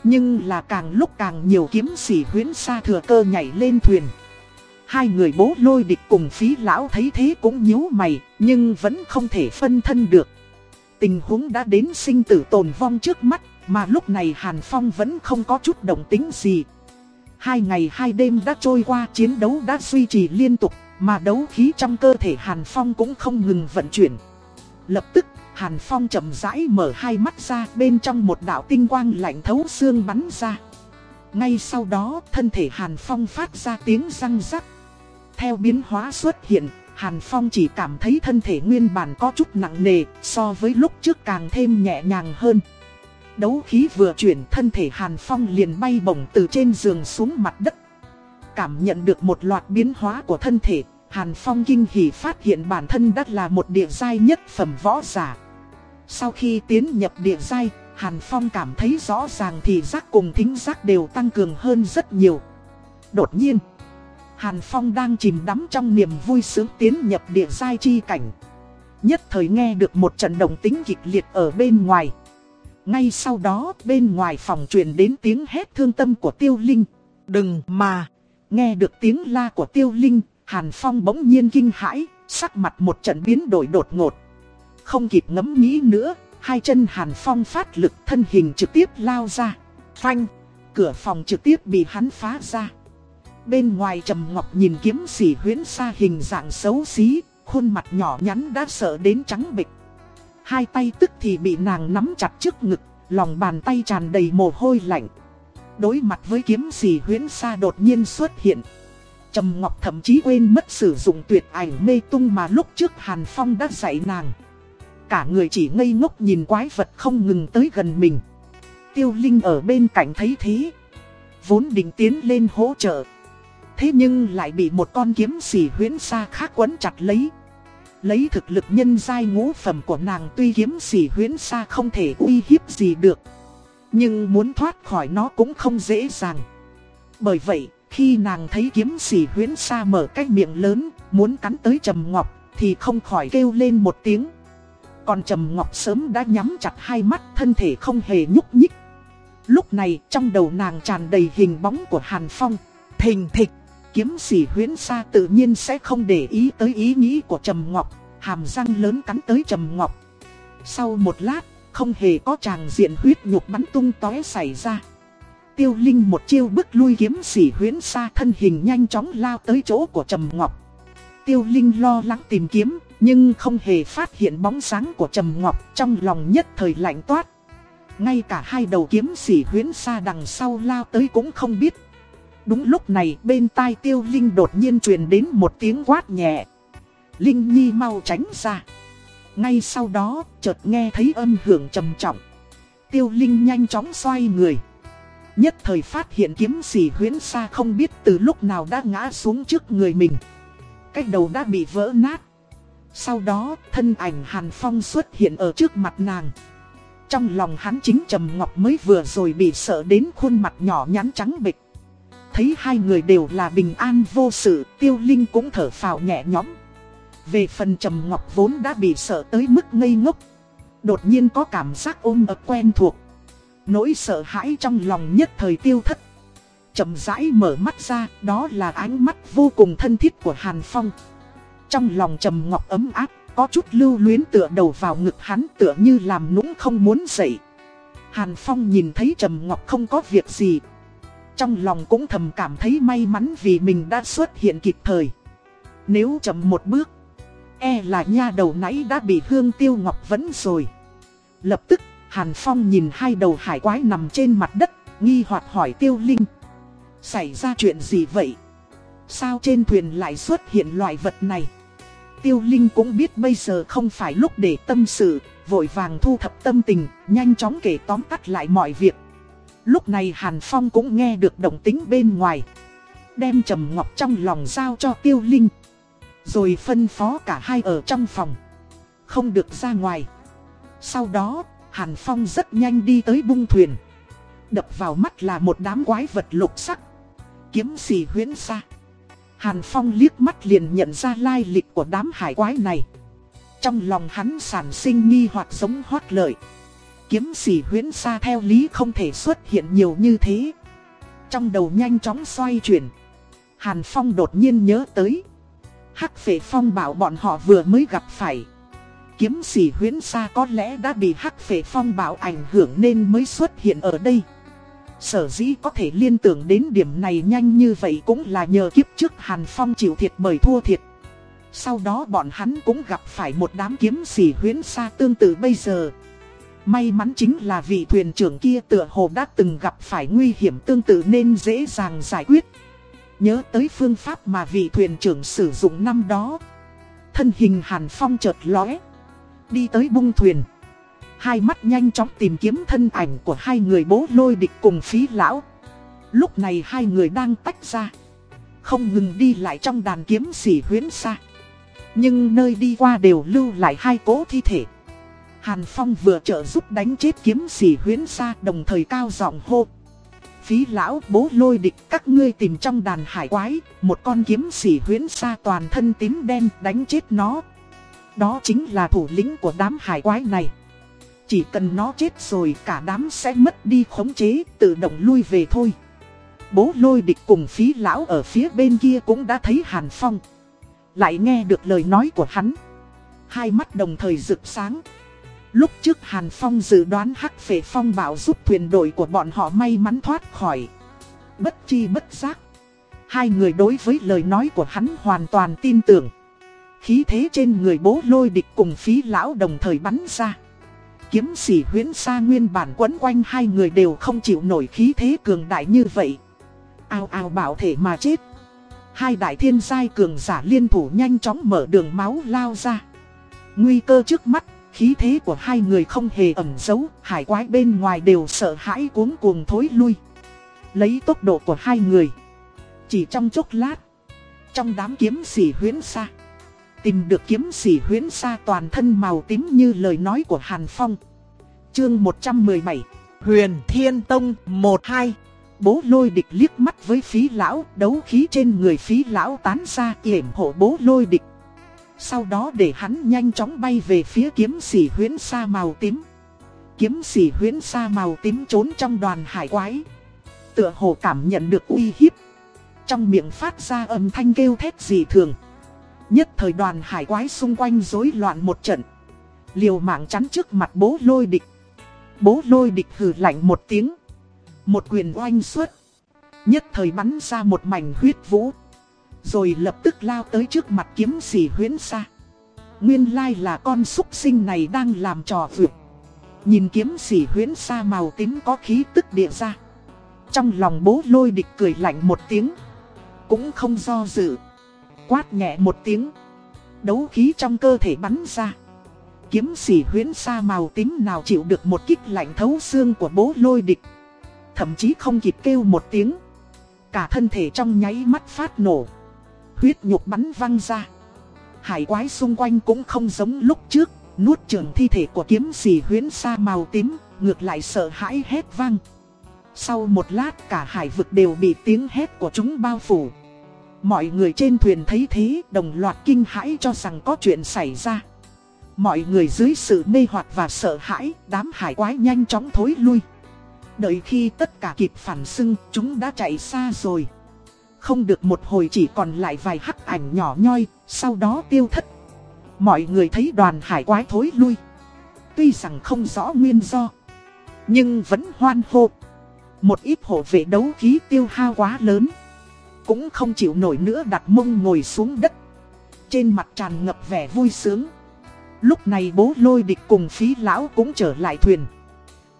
Nhưng là càng lúc càng nhiều kiếm sĩ huyến xa thừa cơ nhảy lên thuyền. Hai người bố lôi địch cùng phí lão thấy thế cũng nhíu mày, nhưng vẫn không thể phân thân được. Tình huống đã đến sinh tử tồn vong trước mắt, mà lúc này Hàn Phong vẫn không có chút động tính gì. Hai ngày hai đêm đã trôi qua chiến đấu đã duy trì liên tục, mà đấu khí trong cơ thể Hàn Phong cũng không ngừng vận chuyển. Lập tức, Hàn Phong chậm rãi mở hai mắt ra bên trong một đạo tinh quang lạnh thấu xương bắn ra. Ngay sau đó, thân thể Hàn Phong phát ra tiếng răng rắc. Theo biến hóa xuất hiện, Hàn Phong chỉ cảm thấy thân thể nguyên bản có chút nặng nề, so với lúc trước càng thêm nhẹ nhàng hơn. Đấu khí vừa chuyển thân thể Hàn Phong liền bay bổng từ trên giường xuống mặt đất. Cảm nhận được một loạt biến hóa của thân thể, Hàn Phong kinh hỉ phát hiện bản thân đã là một địa giai nhất phẩm võ giả. Sau khi tiến nhập địa giai, Hàn Phong cảm thấy rõ ràng thì giác cùng thính giác đều tăng cường hơn rất nhiều. Đột nhiên, Hàn Phong đang chìm đắm trong niềm vui sướng tiến nhập địa giai chi cảnh. Nhất thời nghe được một trận động tính kịch liệt ở bên ngoài. Ngay sau đó bên ngoài phòng truyền đến tiếng hét thương tâm của Tiêu Linh. Đừng mà! Nghe được tiếng la của Tiêu Linh, Hàn Phong bỗng nhiên kinh hãi, sắc mặt một trận biến đổi đột ngột. Không kịp ngẫm nghĩ nữa, hai chân Hàn Phong phát lực thân hình trực tiếp lao ra. Phanh! cửa phòng trực tiếp bị hắn phá ra. Bên ngoài Trầm Ngọc nhìn kiếm sỉ Huyến xa hình dạng xấu xí, khuôn mặt nhỏ nhắn đã sợ đến trắng bệch. Hai tay tức thì bị nàng nắm chặt trước ngực, lòng bàn tay tràn đầy mồ hôi lạnh. Đối mặt với kiếm sỉ Huyến xa đột nhiên xuất hiện. Trầm Ngọc thậm chí quên mất sử dụng tuyệt ảnh mê tung mà lúc trước Hàn Phong đã dạy nàng. Cả người chỉ ngây ngốc nhìn quái vật không ngừng tới gần mình. Tiêu Linh ở bên cạnh thấy thế. Vốn định tiến lên hỗ trợ. Thế nhưng lại bị một con kiếm xỉ huyễn xa khác quấn chặt lấy. Lấy thực lực nhân giai ngũ phẩm của nàng tuy kiếm xỉ huyễn xa không thể uy hiếp gì được. Nhưng muốn thoát khỏi nó cũng không dễ dàng. Bởi vậy, khi nàng thấy kiếm xỉ huyễn xa mở cái miệng lớn, muốn cắn tới Trầm Ngọc, thì không khỏi kêu lên một tiếng. Còn Trầm Ngọc sớm đã nhắm chặt hai mắt, thân thể không hề nhúc nhích. Lúc này, trong đầu nàng tràn đầy hình bóng của Hàn Phong. Thình thịch, kiếm sĩ huyễn xa tự nhiên sẽ không để ý tới ý nghĩ của Trầm Ngọc, hàm răng lớn cắn tới Trầm Ngọc. Sau một lát, không hề có tràng diện huyết nhục bắn tung tóe xảy ra. Tiêu Linh một chiêu bức lui kiếm sĩ huyến xa thân hình nhanh chóng lao tới chỗ của Trầm Ngọc. Tiêu Linh lo lắng tìm kiếm, nhưng không hề phát hiện bóng sáng của Trầm Ngọc trong lòng nhất thời lạnh toát. Ngay cả hai đầu kiếm xỉ huyến xa đằng sau lao tới cũng không biết. Đúng lúc này bên tai Tiêu Linh đột nhiên truyền đến một tiếng quát nhẹ. Linh Nhi mau tránh ra. Ngay sau đó, chợt nghe thấy âm hưởng trầm trọng. Tiêu Linh nhanh chóng xoay người. Nhất thời phát hiện kiếm xỉ huyến xa không biết từ lúc nào đã ngã xuống trước người mình. Cái đầu đã bị vỡ nát. Sau đó, thân ảnh Hàn Phong xuất hiện ở trước mặt nàng. Trong lòng hắn chính Trầm Ngọc mới vừa rồi bị sợ đến khuôn mặt nhỏ nhắn trắng bịch. Thấy hai người đều là bình an vô sự, tiêu linh cũng thở phào nhẹ nhõm. Về phần Trầm Ngọc vốn đã bị sợ tới mức ngây ngốc. Đột nhiên có cảm giác ôm ập quen thuộc. Nỗi sợ hãi trong lòng nhất thời tiêu thất. chậm rãi mở mắt ra, đó là ánh mắt vô cùng thân thiết của Hàn Phong. Trong lòng Trầm Ngọc ấm áp, có chút lưu luyến tựa đầu vào ngực hắn tựa như làm nũng không muốn dậy. Hàn Phong nhìn thấy Trầm Ngọc không có việc gì. Trong lòng cũng thầm cảm thấy may mắn vì mình đã xuất hiện kịp thời. Nếu chậm một bước, e là nha đầu nãy đã bị Hương Tiêu Ngọc vẫn rồi. Lập tức Hàn Phong nhìn hai đầu hải quái nằm trên mặt đất, nghi hoặc hỏi Tiêu Linh. Xảy ra chuyện gì vậy? Sao trên thuyền lại xuất hiện loại vật này? Tiêu Linh cũng biết bây giờ không phải lúc để tâm sự, vội vàng thu thập tâm tình, nhanh chóng kể tóm tắt lại mọi việc. Lúc này Hàn Phong cũng nghe được động tính bên ngoài. Đem Trầm Ngọc trong lòng giao cho Tiêu Linh. Rồi phân phó cả hai ở trong phòng. Không được ra ngoài. Sau đó, Hàn Phong rất nhanh đi tới bung thuyền. Đập vào mắt là một đám quái vật lục sắc. Kiếm xì huyến xa. Hàn Phong liếc mắt liền nhận ra lai lịch của đám hải quái này. Trong lòng hắn sản sinh nghi hoặc giống hoát lợi. Kiếm Sĩ Huyễn xa theo lý không thể xuất hiện nhiều như thế. Trong đầu nhanh chóng xoay chuyển. Hàn Phong đột nhiên nhớ tới. Hắc phệ phong bảo bọn họ vừa mới gặp phải kiếm Sĩ Huyễn xa có lẽ đã bị hắc phệ phong bảo ảnh hưởng nên mới xuất hiện ở đây. Sở dĩ có thể liên tưởng đến điểm này nhanh như vậy cũng là nhờ kiếp trước Hàn Phong chịu thiệt bởi thua thiệt. Sau đó bọn hắn cũng gặp phải một đám kiếm sĩ huyến xa tương tự bây giờ. May mắn chính là vị thuyền trưởng kia tựa hồ đã từng gặp phải nguy hiểm tương tự nên dễ dàng giải quyết. Nhớ tới phương pháp mà vị thuyền trưởng sử dụng năm đó. Thân hình Hàn Phong chợt lóe đi tới bung thuyền. Hai mắt nhanh chóng tìm kiếm thân ảnh của hai người bố lôi địch cùng phí lão. Lúc này hai người đang tách ra. Không ngừng đi lại trong đàn kiếm xỉ huyến xa. Nhưng nơi đi qua đều lưu lại hai cố thi thể. Hàn Phong vừa trợ giúp đánh chết kiếm xỉ huyến xa đồng thời cao giọng hô. Phí lão bố lôi địch các ngươi tìm trong đàn hải quái, một con kiếm xỉ huyến xa toàn thân tím đen đánh chết nó, đó chính là thủ lĩnh của đám hải quái này. Chỉ cần nó chết rồi cả đám sẽ mất đi khống chế, tự động lui về thôi. Bố lôi địch cùng phí lão ở phía bên kia cũng đã thấy Hàn Phong. Lại nghe được lời nói của hắn. Hai mắt đồng thời rực sáng. Lúc trước Hàn Phong dự đoán hắc phệ phong bảo giúp thuyền đội của bọn họ may mắn thoát khỏi. Bất chi bất giác. Hai người đối với lời nói của hắn hoàn toàn tin tưởng. Khí thế trên người bố lôi địch cùng phí lão đồng thời bắn ra. Kiếm Sĩ huyến xa nguyên bản quấn quanh hai người đều không chịu nổi khí thế cường đại như vậy. Ao ao bảo thể mà chết. Hai đại thiên giai cường giả liên thủ nhanh chóng mở đường máu lao ra. Nguy cơ trước mắt, khí thế của hai người không hề ẩn giấu, hải quái bên ngoài đều sợ hãi cuống cuồng thối lui. Lấy tốc độ của hai người. Chỉ trong chốc lát, trong đám kiếm Sĩ huyến xa, tìm được kiếm sĩ huyến xa toàn thân màu tím như lời nói của Hàn Phong. Chương 117, Huyền Thiên Tông 1-2 Bố lôi địch liếc mắt với phí lão, đấu khí trên người phí lão tán ra yểm hộ bố lôi địch. Sau đó để hắn nhanh chóng bay về phía kiếm sĩ huyến sa màu tím. Kiếm sĩ huyến sa màu tím trốn trong đoàn hải quái. Tựa hồ cảm nhận được uy hiếp. Trong miệng phát ra âm thanh kêu thét dị thường. Nhất thời đoàn hải quái xung quanh rối loạn một trận. Liều mạng chắn trước mặt bố lôi địch. Bố lôi địch hừ lạnh một tiếng. Một quyền oanh xuất. Nhất thời bắn ra một mảnh huyết vũ. Rồi lập tức lao tới trước mặt kiếm sỉ huyến xa. Nguyên lai là con súc sinh này đang làm trò vượt. Nhìn kiếm sỉ huyến xa màu tím có khí tức địa ra. Trong lòng bố lôi địch cười lạnh một tiếng. Cũng không do dự. Quát nhẹ một tiếng. Đấu khí trong cơ thể bắn ra. Kiếm sỉ huyến xa màu tím nào chịu được một kích lạnh thấu xương của bố lôi địch. Thậm chí không kịp kêu một tiếng. Cả thân thể trong nháy mắt phát nổ. Huyết nhục bắn văng ra. Hải quái xung quanh cũng không giống lúc trước. Nuốt trường thi thể của kiếm sĩ huyến sa màu tím. Ngược lại sợ hãi hét vang. Sau một lát cả hải vực đều bị tiếng hét của chúng bao phủ. Mọi người trên thuyền thấy thế đồng loạt kinh hãi cho rằng có chuyện xảy ra. Mọi người dưới sự mê hoặc và sợ hãi, đám hải quái nhanh chóng thối lui. Đợi khi tất cả kịp phản xưng, chúng đã chạy xa rồi. Không được một hồi chỉ còn lại vài hắc ảnh nhỏ nhoi, sau đó tiêu thất. Mọi người thấy đoàn hải quái thối lui. Tuy rằng không rõ nguyên do, nhưng vẫn hoan hô. Một ít hộ vệ đấu khí tiêu hao quá lớn. Cũng không chịu nổi nữa đặt mông ngồi xuống đất. Trên mặt tràn ngập vẻ vui sướng. Lúc này bố lôi địch cùng phí lão cũng trở lại thuyền.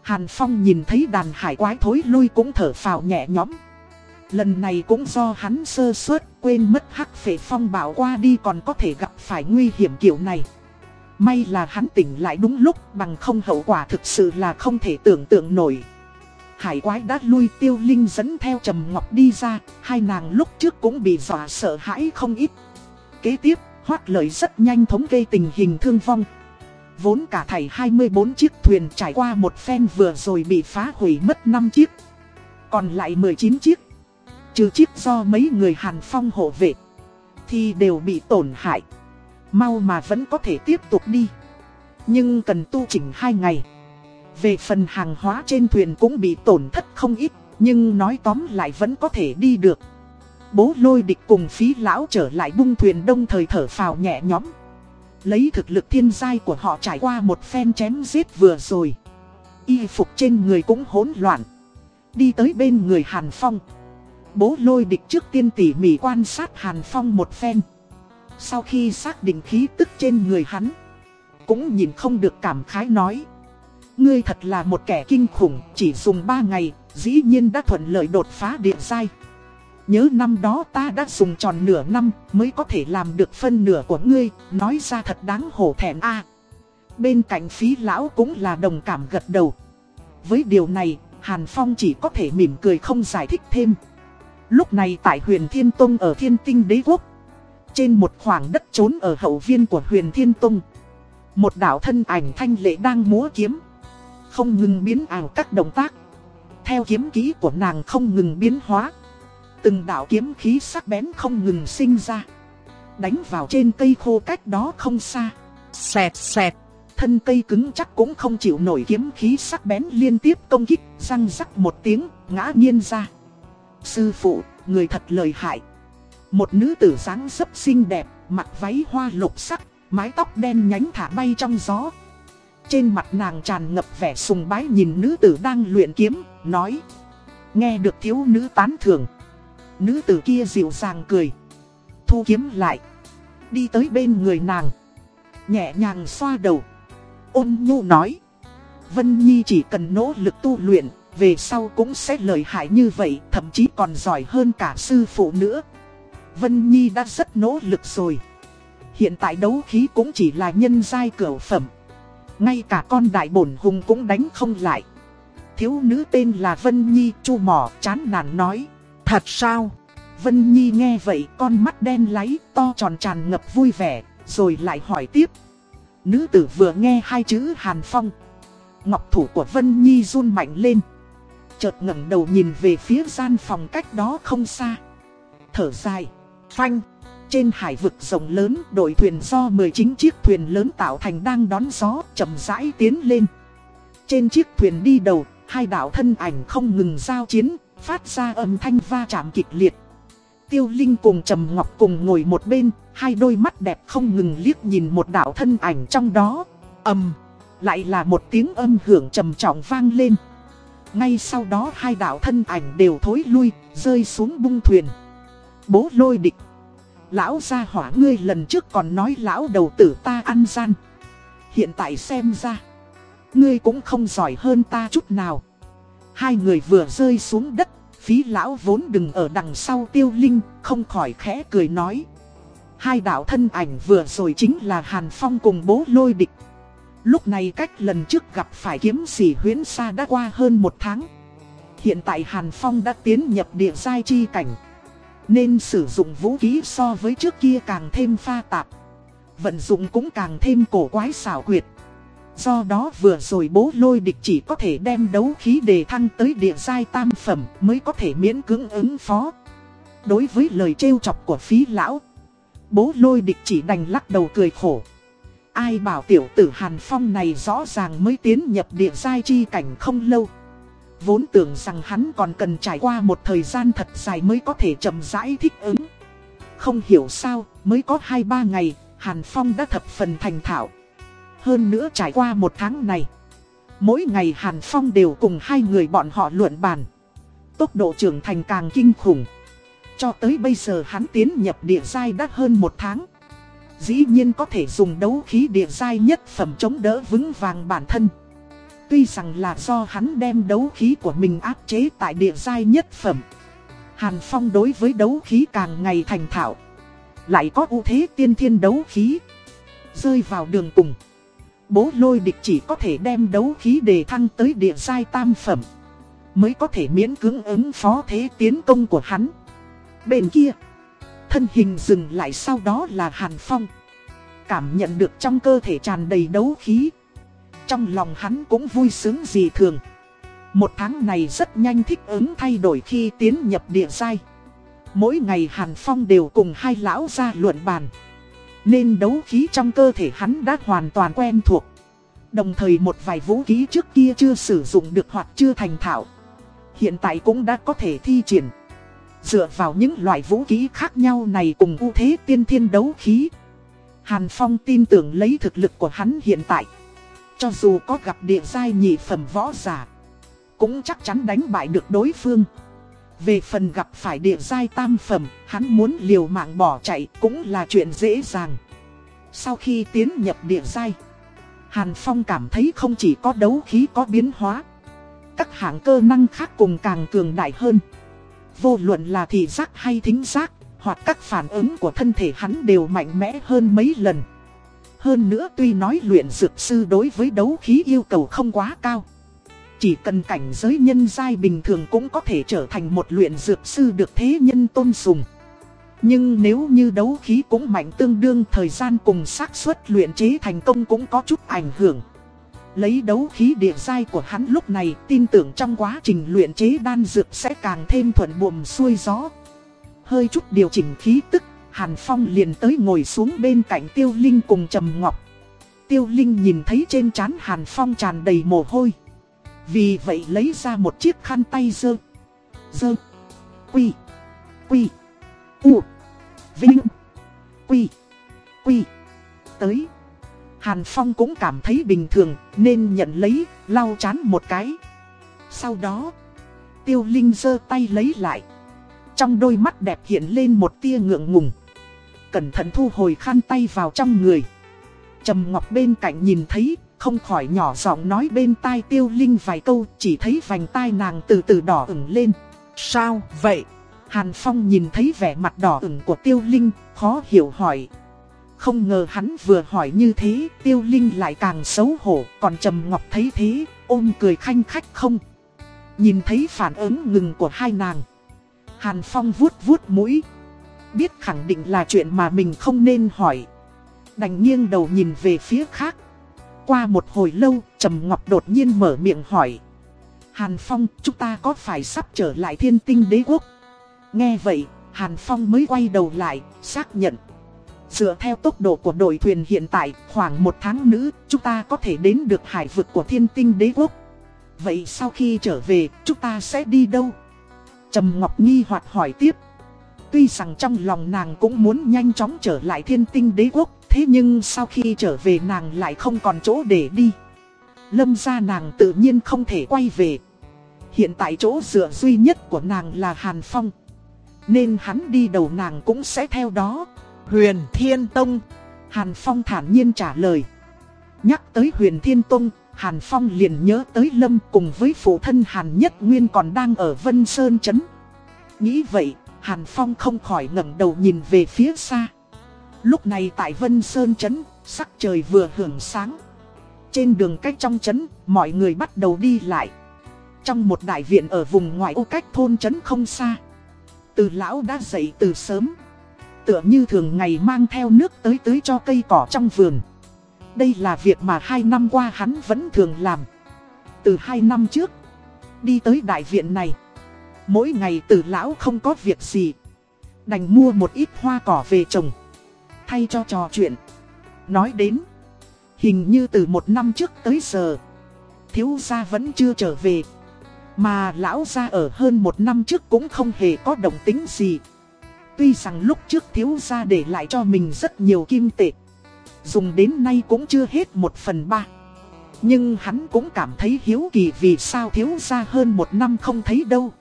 Hàn Phong nhìn thấy đàn hải quái thối lui cũng thở phào nhẹ nhõm. Lần này cũng do hắn sơ suất, quên mất hắc phệ phong bảo qua đi còn có thể gặp phải nguy hiểm kiểu này. May là hắn tỉnh lại đúng lúc, bằng không hậu quả thực sự là không thể tưởng tượng nổi. Hải quái đã lui tiêu linh dẫn theo Trầm Ngọc đi ra, hai nàng lúc trước cũng bị dọa sợ hãi không ít. Kế tiếp, hoác lời rất nhanh thống kê tình hình thương vong. Vốn cả thảy 24 chiếc thuyền trải qua một phen vừa rồi bị phá hủy mất 5 chiếc. Còn lại 19 chiếc. Trừ chiếc do mấy người Hàn Phong hộ vệ. Thì đều bị tổn hại. Mau mà vẫn có thể tiếp tục đi. Nhưng cần tu chỉnh 2 ngày. Về phần hàng hóa trên thuyền cũng bị tổn thất không ít. Nhưng nói tóm lại vẫn có thể đi được. Bố lôi địch cùng phí lão trở lại bung thuyền đông thời thở phào nhẹ nhõm. Lấy thực lực thiên giai của họ trải qua một phen chém giết vừa rồi Y phục trên người cũng hỗn loạn Đi tới bên người Hàn Phong Bố lôi địch trước tiên tỉ mỉ quan sát Hàn Phong một phen Sau khi xác định khí tức trên người hắn, Cũng nhìn không được cảm khái nói Ngươi thật là một kẻ kinh khủng Chỉ dùng 3 ngày Dĩ nhiên đã thuận lợi đột phá điện giai Nhớ năm đó ta đã dùng tròn nửa năm mới có thể làm được phân nửa của ngươi, nói ra thật đáng hổ thẹn a. bên cạnh phí lão cũng là đồng cảm gật đầu. Với điều này, Hàn Phong chỉ có thể mỉm cười không giải thích thêm. Lúc này tại huyền Thiên Tông ở Thiên Tinh Đế Quốc, trên một khoảng đất trốn ở hậu viên của huyền Thiên Tông, một đạo thân ảnh thanh lệ đang múa kiếm, không ngừng biến ảo các động tác. Theo kiếm khí của nàng không ngừng biến hóa. Từng đạo kiếm khí sắc bén không ngừng sinh ra. Đánh vào trên cây khô cách đó không xa. Xẹt xẹt. Thân cây cứng chắc cũng không chịu nổi kiếm khí sắc bén liên tiếp công kích. Răng rắc một tiếng, ngã nghiêng ra. Sư phụ, người thật lời hại. Một nữ tử dáng dấp xinh đẹp, mặc váy hoa lục sắc, mái tóc đen nhánh thả bay trong gió. Trên mặt nàng tràn ngập vẻ sùng bái nhìn nữ tử đang luyện kiếm, nói. Nghe được thiếu nữ tán thưởng. Nữ tử kia dịu dàng cười. Thu kiếm lại. Đi tới bên người nàng. Nhẹ nhàng xoa đầu. Ôn nhu nói. Vân Nhi chỉ cần nỗ lực tu luyện Về sau cũng sẽ lợi hại như vậy Thậm chí còn giỏi hơn cả sư phụ nữa. Vân Nhi đã rất nỗ lực rồi. Hiện tại đấu khí cũng chỉ là nhân giai cửu phẩm. Ngay cả con đại bổn hùng cũng đánh không lại. Thiếu nữ tên là Vân Nhi chu mỏ chán nản nói, Thật sao? Vân Nhi nghe vậy con mắt đen láy to tròn tràn ngập vui vẻ, Rồi lại hỏi tiếp. Nữ tử vừa nghe hai chữ Hàn Phong, Ngọc thủ của Vân Nhi run mạnh lên. Chợt ngẩng đầu nhìn về phía gian phòng cách đó không xa. Thở dài, Phanh trên hải vực rộng lớn đội thuyền do 19 chiếc thuyền lớn tạo thành đang đón gió chậm rãi tiến lên Trên chiếc thuyền đi đầu Hai đạo thân ảnh không ngừng giao chiến Phát ra âm thanh va chạm kịch liệt Tiêu Linh cùng Trầm Ngọc cùng ngồi một bên, hai đôi mắt đẹp không ngừng liếc nhìn một đạo thân ảnh trong đó. ầm, lại là một tiếng âm hưởng trầm trọng vang lên. Ngay sau đó hai đạo thân ảnh đều thối lui, rơi xuống bung thuyền. Bố lôi địch. Lão gia hỏa ngươi lần trước còn nói lão đầu tử ta ăn gian. Hiện tại xem ra, ngươi cũng không giỏi hơn ta chút nào. Hai người vừa rơi xuống đất Phí lão vốn đừng ở đằng sau tiêu linh, không khỏi khẽ cười nói. Hai đạo thân ảnh vừa rồi chính là Hàn Phong cùng bố lôi địch. Lúc này cách lần trước gặp phải kiếm sỉ huyến xa đã qua hơn một tháng. Hiện tại Hàn Phong đã tiến nhập địa giai chi cảnh. Nên sử dụng vũ khí so với trước kia càng thêm pha tạp. Vận dụng cũng càng thêm cổ quái xảo quyệt. Do đó vừa rồi bố lôi địch chỉ có thể đem đấu khí đề thăng tới địa giai tam phẩm mới có thể miễn cưỡng ứng phó. Đối với lời trêu chọc của phí lão, bố lôi địch chỉ đành lắc đầu cười khổ. Ai bảo tiểu tử Hàn Phong này rõ ràng mới tiến nhập địa giai chi cảnh không lâu. Vốn tưởng rằng hắn còn cần trải qua một thời gian thật dài mới có thể chậm rãi thích ứng. Không hiểu sao, mới có 2-3 ngày, Hàn Phong đã thập phần thành thạo. Hơn nữa trải qua một tháng này Mỗi ngày Hàn Phong đều cùng hai người bọn họ luận bàn Tốc độ trưởng thành càng kinh khủng Cho tới bây giờ hắn tiến nhập địa giai đã hơn một tháng Dĩ nhiên có thể dùng đấu khí địa giai nhất phẩm chống đỡ vững vàng bản thân Tuy rằng là do hắn đem đấu khí của mình áp chế tại địa giai nhất phẩm Hàn Phong đối với đấu khí càng ngày thành thạo Lại có ưu thế tiên thiên đấu khí Rơi vào đường cùng bố lôi địch chỉ có thể đem đấu khí đề thăng tới địa giai tam phẩm. Mới có thể miễn cưỡng ứng phó thế tiến công của hắn. Bên kia, thân hình dừng lại sau đó là Hàn Phong. Cảm nhận được trong cơ thể tràn đầy đấu khí. Trong lòng hắn cũng vui sướng gì thường. Một tháng này rất nhanh thích ứng thay đổi khi tiến nhập địa giai. Mỗi ngày Hàn Phong đều cùng hai lão ra luận bàn. Nên đấu khí trong cơ thể hắn đã hoàn toàn quen thuộc Đồng thời một vài vũ khí trước kia chưa sử dụng được hoặc chưa thành thạo Hiện tại cũng đã có thể thi triển Dựa vào những loại vũ khí khác nhau này cùng ưu thế tiên thiên đấu khí Hàn Phong tin tưởng lấy thực lực của hắn hiện tại cho dù có gặp địa giai nhị phẩm võ giả Cũng chắc chắn đánh bại được đối phương về phần gặp phải địa giai tam phẩm, hắn muốn liều mạng bỏ chạy cũng là chuyện dễ dàng. Sau khi tiến nhập địa giai, Hàn Phong cảm thấy không chỉ có đấu khí có biến hóa, các hạng cơ năng khác cùng càng cường đại hơn. Vô luận là thị giác hay thính giác, hoặc các phản ứng của thân thể hắn đều mạnh mẽ hơn mấy lần. Hơn nữa tuy nói luyện dược sư đối với đấu khí yêu cầu không quá cao. Chỉ cần cảnh giới nhân giai bình thường cũng có thể trở thành một luyện dược sư được thế nhân tôn sùng. Nhưng nếu như đấu khí cũng mạnh tương đương thời gian cùng xác suất luyện chế thành công cũng có chút ảnh hưởng. Lấy đấu khí địa giai của hắn lúc này tin tưởng trong quá trình luyện chế đan dược sẽ càng thêm thuận buồm xuôi gió. Hơi chút điều chỉnh khí tức, Hàn Phong liền tới ngồi xuống bên cạnh Tiêu Linh cùng Trầm Ngọc. Tiêu Linh nhìn thấy trên trán Hàn Phong tràn đầy mồ hôi. Vì vậy lấy ra một chiếc khăn tay dơ. Dơ. Quy. Quy. U. Vinh. Quy. Quy. Tới. Hàn Phong cũng cảm thấy bình thường nên nhận lấy, lau chán một cái. Sau đó, Tiêu Linh giơ tay lấy lại. Trong đôi mắt đẹp hiện lên một tia ngượng ngùng. Cẩn thận thu hồi khăn tay vào trong người. Trầm Ngọc bên cạnh nhìn thấy, không khỏi nhỏ giọng nói bên tai Tiêu Linh vài câu, chỉ thấy vành tai nàng từ từ đỏ ửng lên. Sao vậy? Hàn Phong nhìn thấy vẻ mặt đỏ ửng của Tiêu Linh, khó hiểu hỏi. Không ngờ hắn vừa hỏi như thế, Tiêu Linh lại càng xấu hổ, còn Trầm Ngọc thấy thế, ôm cười khanh khách không. Nhìn thấy phản ứng ngừng của hai nàng. Hàn Phong vuốt vuốt mũi. Biết khẳng định là chuyện mà mình không nên hỏi. Đành nghiêng đầu nhìn về phía khác. Qua một hồi lâu, Trầm Ngọc đột nhiên mở miệng hỏi. Hàn Phong, chúng ta có phải sắp trở lại thiên tinh đế quốc? Nghe vậy, Hàn Phong mới quay đầu lại, xác nhận. Dựa theo tốc độ của đội thuyền hiện tại, khoảng một tháng nữa, chúng ta có thể đến được hải vực của thiên tinh đế quốc. Vậy sau khi trở về, chúng ta sẽ đi đâu? Trầm Ngọc nghi hoặc hỏi tiếp. Tuy rằng trong lòng nàng cũng muốn nhanh chóng trở lại thiên tinh đế quốc, thế nhưng sau khi trở về nàng lại không còn chỗ để đi. Lâm ra nàng tự nhiên không thể quay về. Hiện tại chỗ dựa duy nhất của nàng là Hàn Phong. Nên hắn đi đầu nàng cũng sẽ theo đó. Huyền Thiên Tông. Hàn Phong thản nhiên trả lời. Nhắc tới Huyền Thiên Tông, Hàn Phong liền nhớ tới Lâm cùng với phụ thân Hàn Nhất Nguyên còn đang ở Vân Sơn Trấn. Nghĩ vậy, Hàn Phong không khỏi ngẩng đầu nhìn về phía xa. Lúc này tại Vân Sơn Trấn, sắc trời vừa hưởng sáng. Trên đường cách trong trấn, mọi người bắt đầu đi lại. Trong một đại viện ở vùng ngoại ô cách thôn trấn không xa. Từ lão đã dậy từ sớm. Tựa như thường ngày mang theo nước tới tưới cho cây cỏ trong vườn. Đây là việc mà hai năm qua hắn vẫn thường làm. Từ hai năm trước, đi tới đại viện này. Mỗi ngày từ lão không có việc gì. Đành mua một ít hoa cỏ về trồng. Thay cho trò chuyện. Nói đến, hình như từ một năm trước tới giờ, thiếu gia vẫn chưa trở về. Mà lão gia ở hơn một năm trước cũng không hề có động tính gì. Tuy rằng lúc trước thiếu gia để lại cho mình rất nhiều kim tệ. Dùng đến nay cũng chưa hết một phần ba. Nhưng hắn cũng cảm thấy hiếu kỳ vì sao thiếu gia hơn một năm không thấy đâu.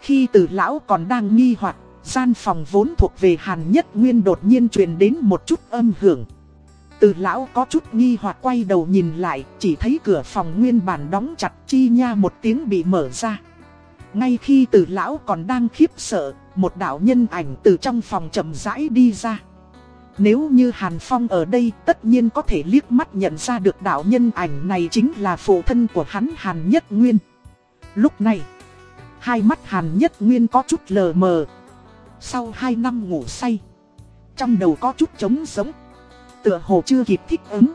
Khi từ lão còn đang nghi hoặc gian phòng vốn thuộc về Hàn Nhất Nguyên đột nhiên truyền đến một chút âm hưởng. Từ lão có chút nghi hoặc quay đầu nhìn lại, chỉ thấy cửa phòng nguyên bản đóng chặt chi nha một tiếng bị mở ra. Ngay khi từ lão còn đang khiếp sợ, một đạo nhân ảnh từ trong phòng chậm rãi đi ra. Nếu như Hàn Phong ở đây tất nhiên có thể liếc mắt nhận ra được đạo nhân ảnh này chính là phụ thân của hắn Hàn Nhất Nguyên. Lúc này, hai mắt Hàn Nhất Nguyên có chút lờ mờ. Sau hai năm ngủ say, trong đầu có chút trống sống tựa hồ chưa kịp thích ứng.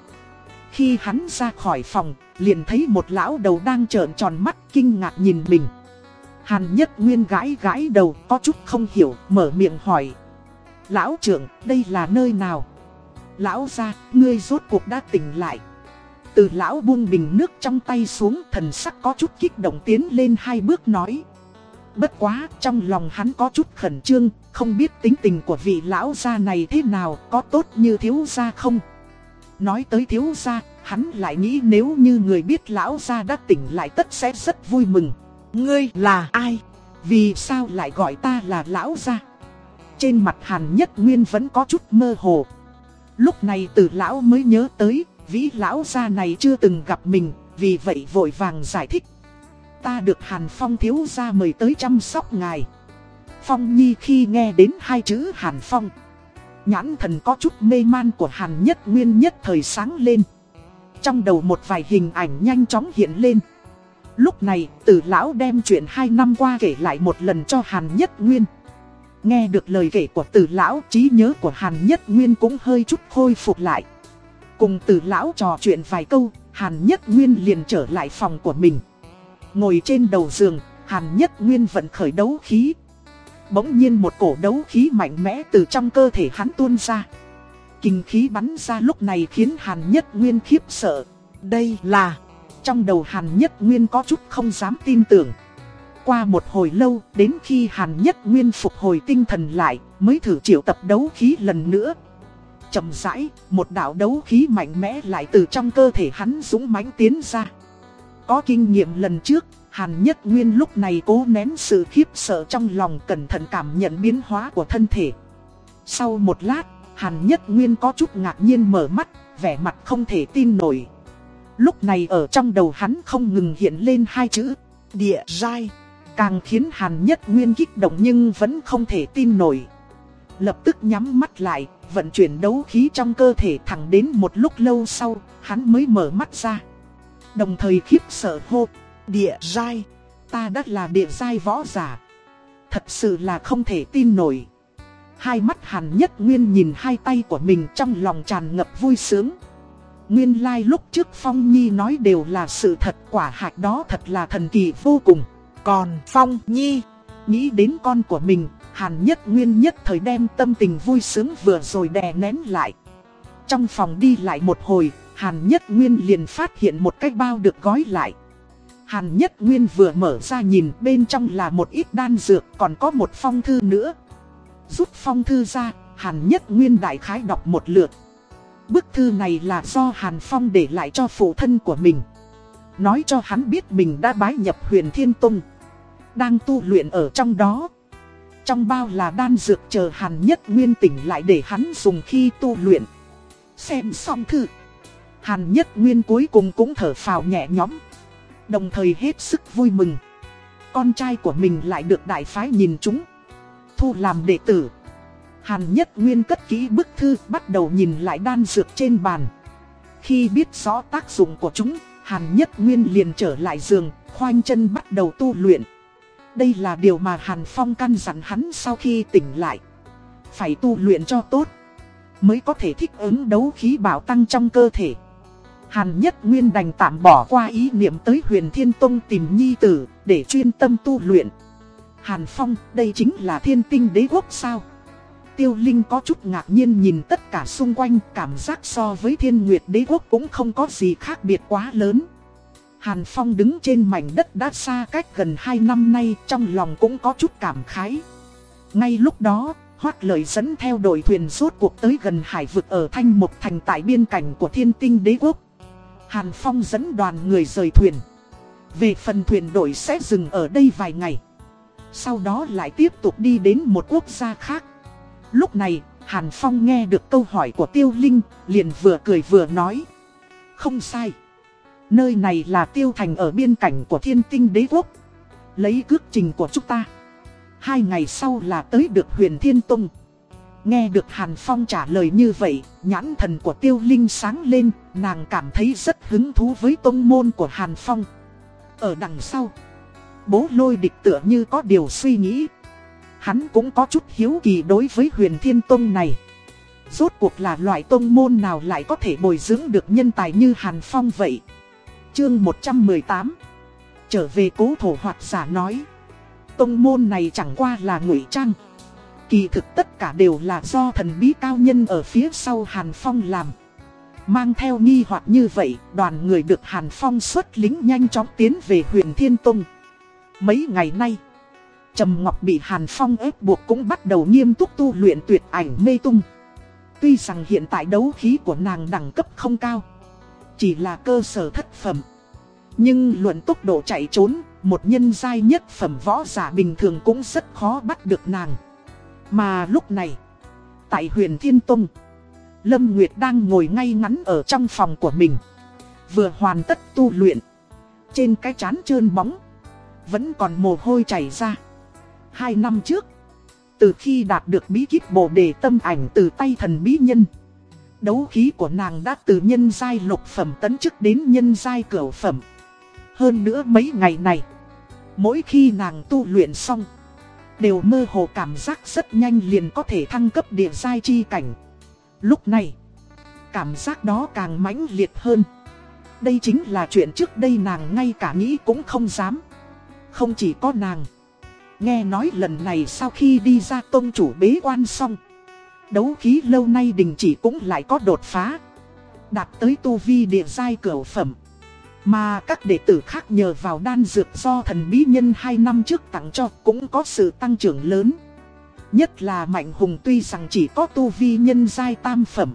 Khi hắn ra khỏi phòng, liền thấy một lão đầu đang trợn tròn mắt kinh ngạc nhìn mình. Hàn nhất nguyên gãi gãi đầu có chút không hiểu, mở miệng hỏi. Lão trưởng, đây là nơi nào? Lão ra, ngươi rốt cuộc đã tỉnh lại. Từ lão buông bình nước trong tay xuống thần sắc có chút kích động tiến lên hai bước nói. Bất quá, trong lòng hắn có chút khẩn trương, không biết tính tình của vị lão gia này thế nào, có tốt như thiếu gia không? Nói tới thiếu gia, hắn lại nghĩ nếu như người biết lão gia đã tỉnh lại tất sẽ rất vui mừng. Ngươi là ai? Vì sao lại gọi ta là lão gia? Trên mặt hàn nhất nguyên vẫn có chút mơ hồ. Lúc này từ lão mới nhớ tới, vị lão gia này chưa từng gặp mình, vì vậy vội vàng giải thích ta được Hàn Phong thiếu gia mời tới chăm sóc ngài. Phong Nhi khi nghe đến hai chữ Hàn Phong. Nhãn thần có chút mê man của Hàn Nhất Nguyên nhất thời sáng lên. Trong đầu một vài hình ảnh nhanh chóng hiện lên. Lúc này, tử lão đem chuyện hai năm qua kể lại một lần cho Hàn Nhất Nguyên. Nghe được lời kể của tử lão, trí nhớ của Hàn Nhất Nguyên cũng hơi chút khôi phục lại. Cùng tử lão trò chuyện vài câu, Hàn Nhất Nguyên liền trở lại phòng của mình. Ngồi trên đầu giường, Hàn Nhất Nguyên vận khởi đấu khí. Bỗng nhiên một cổ đấu khí mạnh mẽ từ trong cơ thể hắn tuôn ra. Kinh khí bắn ra lúc này khiến Hàn Nhất Nguyên khiếp sợ. Đây là... Trong đầu Hàn Nhất Nguyên có chút không dám tin tưởng. Qua một hồi lâu, đến khi Hàn Nhất Nguyên phục hồi tinh thần lại, mới thử triệu tập đấu khí lần nữa. chậm rãi, một đạo đấu khí mạnh mẽ lại từ trong cơ thể hắn dũng mãnh tiến ra. Có kinh nghiệm lần trước, Hàn Nhất Nguyên lúc này cố nén sự khiếp sợ trong lòng cẩn thận cảm nhận biến hóa của thân thể. Sau một lát, Hàn Nhất Nguyên có chút ngạc nhiên mở mắt, vẻ mặt không thể tin nổi. Lúc này ở trong đầu hắn không ngừng hiện lên hai chữ, địa giai. Càng khiến Hàn Nhất Nguyên kích động nhưng vẫn không thể tin nổi. Lập tức nhắm mắt lại, vận chuyển đấu khí trong cơ thể thẳng đến một lúc lâu sau, hắn mới mở mắt ra. Đồng thời khiếp sợ hô, địa giai, ta đã là địa giai võ giả. Thật sự là không thể tin nổi. Hai mắt Hàn Nhất Nguyên nhìn hai tay của mình trong lòng tràn ngập vui sướng. Nguyên lai like lúc trước Phong Nhi nói đều là sự thật quả hạt đó thật là thần kỳ vô cùng. Còn Phong Nhi, nghĩ đến con của mình, Hàn Nhất Nguyên nhất thời đem tâm tình vui sướng vừa rồi đè nén lại. Trong phòng đi lại một hồi, Hàn Nhất Nguyên liền phát hiện một cái bao được gói lại. Hàn Nhất Nguyên vừa mở ra nhìn bên trong là một ít đan dược còn có một phong thư nữa. Rút phong thư ra, Hàn Nhất Nguyên đại khái đọc một lượt. Bức thư này là do Hàn Phong để lại cho phụ thân của mình. Nói cho hắn biết mình đã bái nhập huyền Thiên Tông. Đang tu luyện ở trong đó. Trong bao là đan dược chờ Hàn Nhất Nguyên tỉnh lại để hắn dùng khi tu luyện. Xem xong thư. Hàn Nhất Nguyên cuối cùng cũng thở phào nhẹ nhõm. Đồng thời hết sức vui mừng. Con trai của mình lại được đại phái nhìn chúng. Thu làm đệ tử. Hàn Nhất Nguyên cất kỹ bức thư bắt đầu nhìn lại đan dược trên bàn. Khi biết rõ tác dụng của chúng, Hàn Nhất Nguyên liền trở lại giường, khoanh chân bắt đầu tu luyện. Đây là điều mà Hàn Phong căn dặn hắn sau khi tỉnh lại. Phải tu luyện cho tốt, mới có thể thích ứng đấu khí bảo tăng trong cơ thể. Hàn Nhất Nguyên đành tạm bỏ qua ý niệm tới huyền Thiên Tông tìm nhi tử, để chuyên tâm tu luyện. Hàn Phong, đây chính là thiên tinh đế quốc sao? Tiêu Linh có chút ngạc nhiên nhìn tất cả xung quanh, cảm giác so với thiên nguyệt đế quốc cũng không có gì khác biệt quá lớn. Hàn Phong đứng trên mảnh đất đã xa cách gần 2 năm nay, trong lòng cũng có chút cảm khái. Ngay lúc đó, Hoác lời dẫn theo đội thuyền rốt cuộc tới gần hải vực ở Thanh Mộc Thành tại biên cảnh của thiên tinh đế quốc. Hàn Phong dẫn đoàn người rời thuyền. Về phần thuyền đội sẽ dừng ở đây vài ngày. Sau đó lại tiếp tục đi đến một quốc gia khác. Lúc này, Hàn Phong nghe được câu hỏi của Tiêu Linh, liền vừa cười vừa nói. Không sai. Nơi này là Tiêu Thành ở biên cảnh của thiên tinh đế quốc. Lấy cước trình của chúng ta. Hai ngày sau là tới được huyền Thiên Tông. Nghe được Hàn Phong trả lời như vậy, nhãn thần của Tiêu Linh sáng lên, nàng cảm thấy rất hứng thú với tông môn của Hàn Phong. Ở đằng sau, bố lôi địch tựa như có điều suy nghĩ. Hắn cũng có chút hiếu kỳ đối với huyền thiên tông này. Rốt cuộc là loại tông môn nào lại có thể bồi dưỡng được nhân tài như Hàn Phong vậy. Chương 118 Trở về cố thổ hoạt giả nói. Tông môn này chẳng qua là ngụy trang. Kỳ thực tất cả đều là do thần bí cao nhân ở phía sau Hàn Phong làm. Mang theo nghi hoặc như vậy, đoàn người được Hàn Phong xuất lính nhanh chóng tiến về huyện Thiên Tông. Mấy ngày nay, Trầm Ngọc bị Hàn Phong ép buộc cũng bắt đầu nghiêm túc tu luyện tuyệt ảnh mê tung. Tuy rằng hiện tại đấu khí của nàng đẳng cấp không cao, chỉ là cơ sở thất phẩm. Nhưng luận tốc độ chạy trốn, một nhân giai nhất phẩm võ giả bình thường cũng rất khó bắt được nàng. Mà lúc này, tại huyền Thiên Tông, Lâm Nguyệt đang ngồi ngay ngắn ở trong phòng của mình. Vừa hoàn tất tu luyện. Trên cái chán trơn bóng, vẫn còn mồ hôi chảy ra. Hai năm trước, từ khi đạt được bí kíp bồ đề tâm ảnh từ tay thần bí nhân, đấu khí của nàng đã từ nhân giai lục phẩm tấn chức đến nhân giai cửu phẩm. Hơn nữa mấy ngày này, mỗi khi nàng tu luyện xong, đều mơ hồ cảm giác rất nhanh liền có thể thăng cấp địa giai chi cảnh. Lúc này, cảm giác đó càng mãnh liệt hơn. Đây chính là chuyện trước đây nàng ngay cả nghĩ cũng không dám. Không chỉ có nàng. Nghe nói lần này sau khi đi ra tôn chủ bế quan xong. Đấu khí lâu nay đình chỉ cũng lại có đột phá. Đạt tới tu vi địa giai cửa phẩm. Mà các đệ tử khác nhờ vào đan dược do thần bí nhân 2 năm trước tặng cho cũng có sự tăng trưởng lớn. Nhất là Mạnh Hùng tuy rằng chỉ có tu vi nhân giai tam phẩm,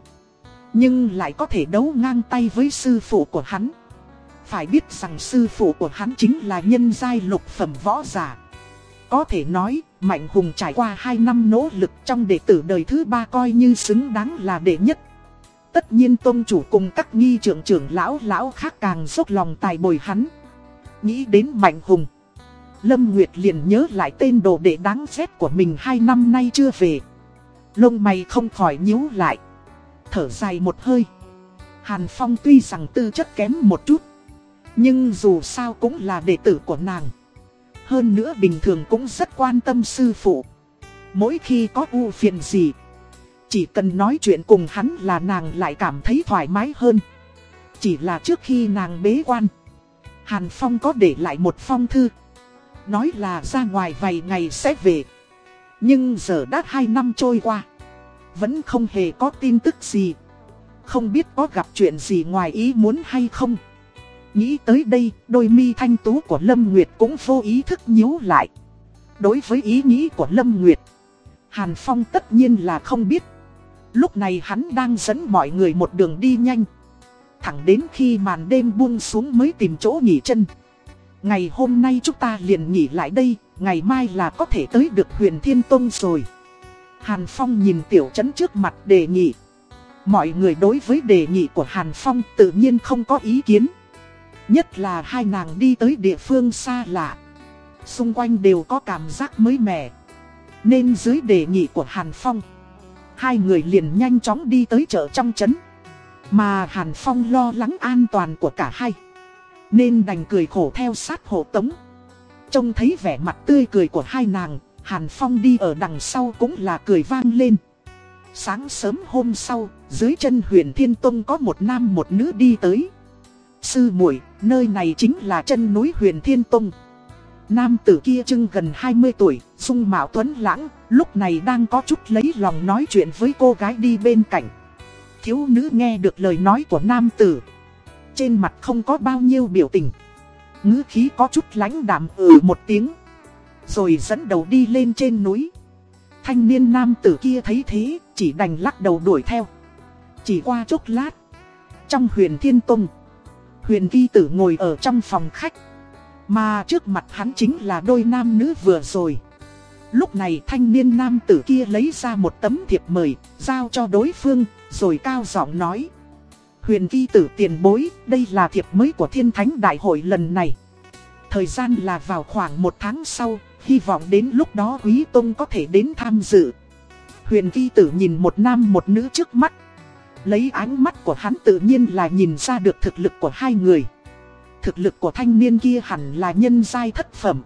Nhưng lại có thể đấu ngang tay với sư phụ của hắn. Phải biết rằng sư phụ của hắn chính là nhân giai lục phẩm võ giả. Có thể nói, Mạnh Hùng trải qua 2 năm nỗ lực trong đệ tử đời thứ ba coi như xứng đáng là đệ nhất. Tất nhiên tôn chủ cùng các nghi trưởng trưởng lão lão khác càng dốc lòng tài bồi hắn Nghĩ đến Mạnh Hùng, Lâm Nguyệt liền nhớ lại tên đồ đệ đáng ghét của mình hai năm nay chưa về. Lông mày không khỏi nhíu lại. Thở dài một hơi. Hàn Phong tuy rằng tư chất kém một chút. Nhưng dù sao cũng là đệ tử của nàng. Hơn nữa bình thường cũng rất quan tâm sư phụ. Mỗi khi có u phiền gì. Chỉ cần nói chuyện cùng hắn là nàng lại cảm thấy thoải mái hơn. Chỉ là trước khi nàng bế quan. Hàn Phong có để lại một phong thư nói là ra ngoài vài ngày sẽ về. Nhưng giờ đã hai năm trôi qua. Vẫn không hề có tin tức gì. Không biết có gặp chuyện gì ngoài ý muốn hay không. Nghĩ tới đây, đôi mi thanh tú của Lâm Nguyệt cũng vô ý thức nhíu lại. Đối với ý nghĩ của Lâm Nguyệt, Hàn Phong tất nhiên là không biết. Lúc này hắn đang dẫn mọi người một đường đi nhanh. Thẳng đến khi màn đêm buông xuống mới tìm chỗ nghỉ chân. Ngày hôm nay chúng ta liền nghỉ lại đây, ngày mai là có thể tới được huyền Thiên Tông rồi. Hàn Phong nhìn tiểu trấn trước mặt đề nghị. Mọi người đối với đề nghị của Hàn Phong tự nhiên không có ý kiến. Nhất là hai nàng đi tới địa phương xa lạ. Xung quanh đều có cảm giác mới mẻ. Nên dưới đề nghị của Hàn Phong, hai người liền nhanh chóng đi tới chợ trong trấn. Mà Hàn Phong lo lắng an toàn của cả hai. Nên đành cười khổ theo sát hộ tống Trông thấy vẻ mặt tươi cười của hai nàng, Hàn Phong đi ở đằng sau cũng là cười vang lên Sáng sớm hôm sau, Dưới chân huyền Thiên Tông có một nam một nữ đi tới Sư muội, nơi này chính là chân núi huyền Thiên Tông Nam tử kia trưng gần 20 tuổi, dung mạo tuấn lãng, lúc này đang có chút lấy lòng nói chuyện với cô gái đi bên cạnh. Thiếu nữ nghe được lời nói của nam tử, trên mặt không có bao nhiêu biểu tình. Ngữ khí có chút lãnh đạm ừ một tiếng. Rồi dẫn đầu đi lên trên núi. Thanh niên nam tử kia thấy thế Chỉ đành lắc đầu đuổi theo. Chỉ qua chốc lát Trong huyền thiên tông Huyền vi tử ngồi ở trong phòng khách. Mà trước mặt hắn chính là đôi nam nữ vừa rồi Lúc này thanh niên nam tử kia lấy ra một tấm thiệp mời Giao cho đối phương Rồi cao giọng nói Huyền vi tử tiền bối, đây là thiệp mới của thiên thánh đại hội lần này. Thời gian là vào khoảng một tháng sau, hy vọng đến lúc đó quý tông có thể đến tham dự. Huyền vi tử nhìn một nam một nữ trước mắt. Lấy ánh mắt của hắn tự nhiên là nhìn ra được thực lực của hai người. Thực lực của thanh niên kia hẳn là nhân giai thất phẩm.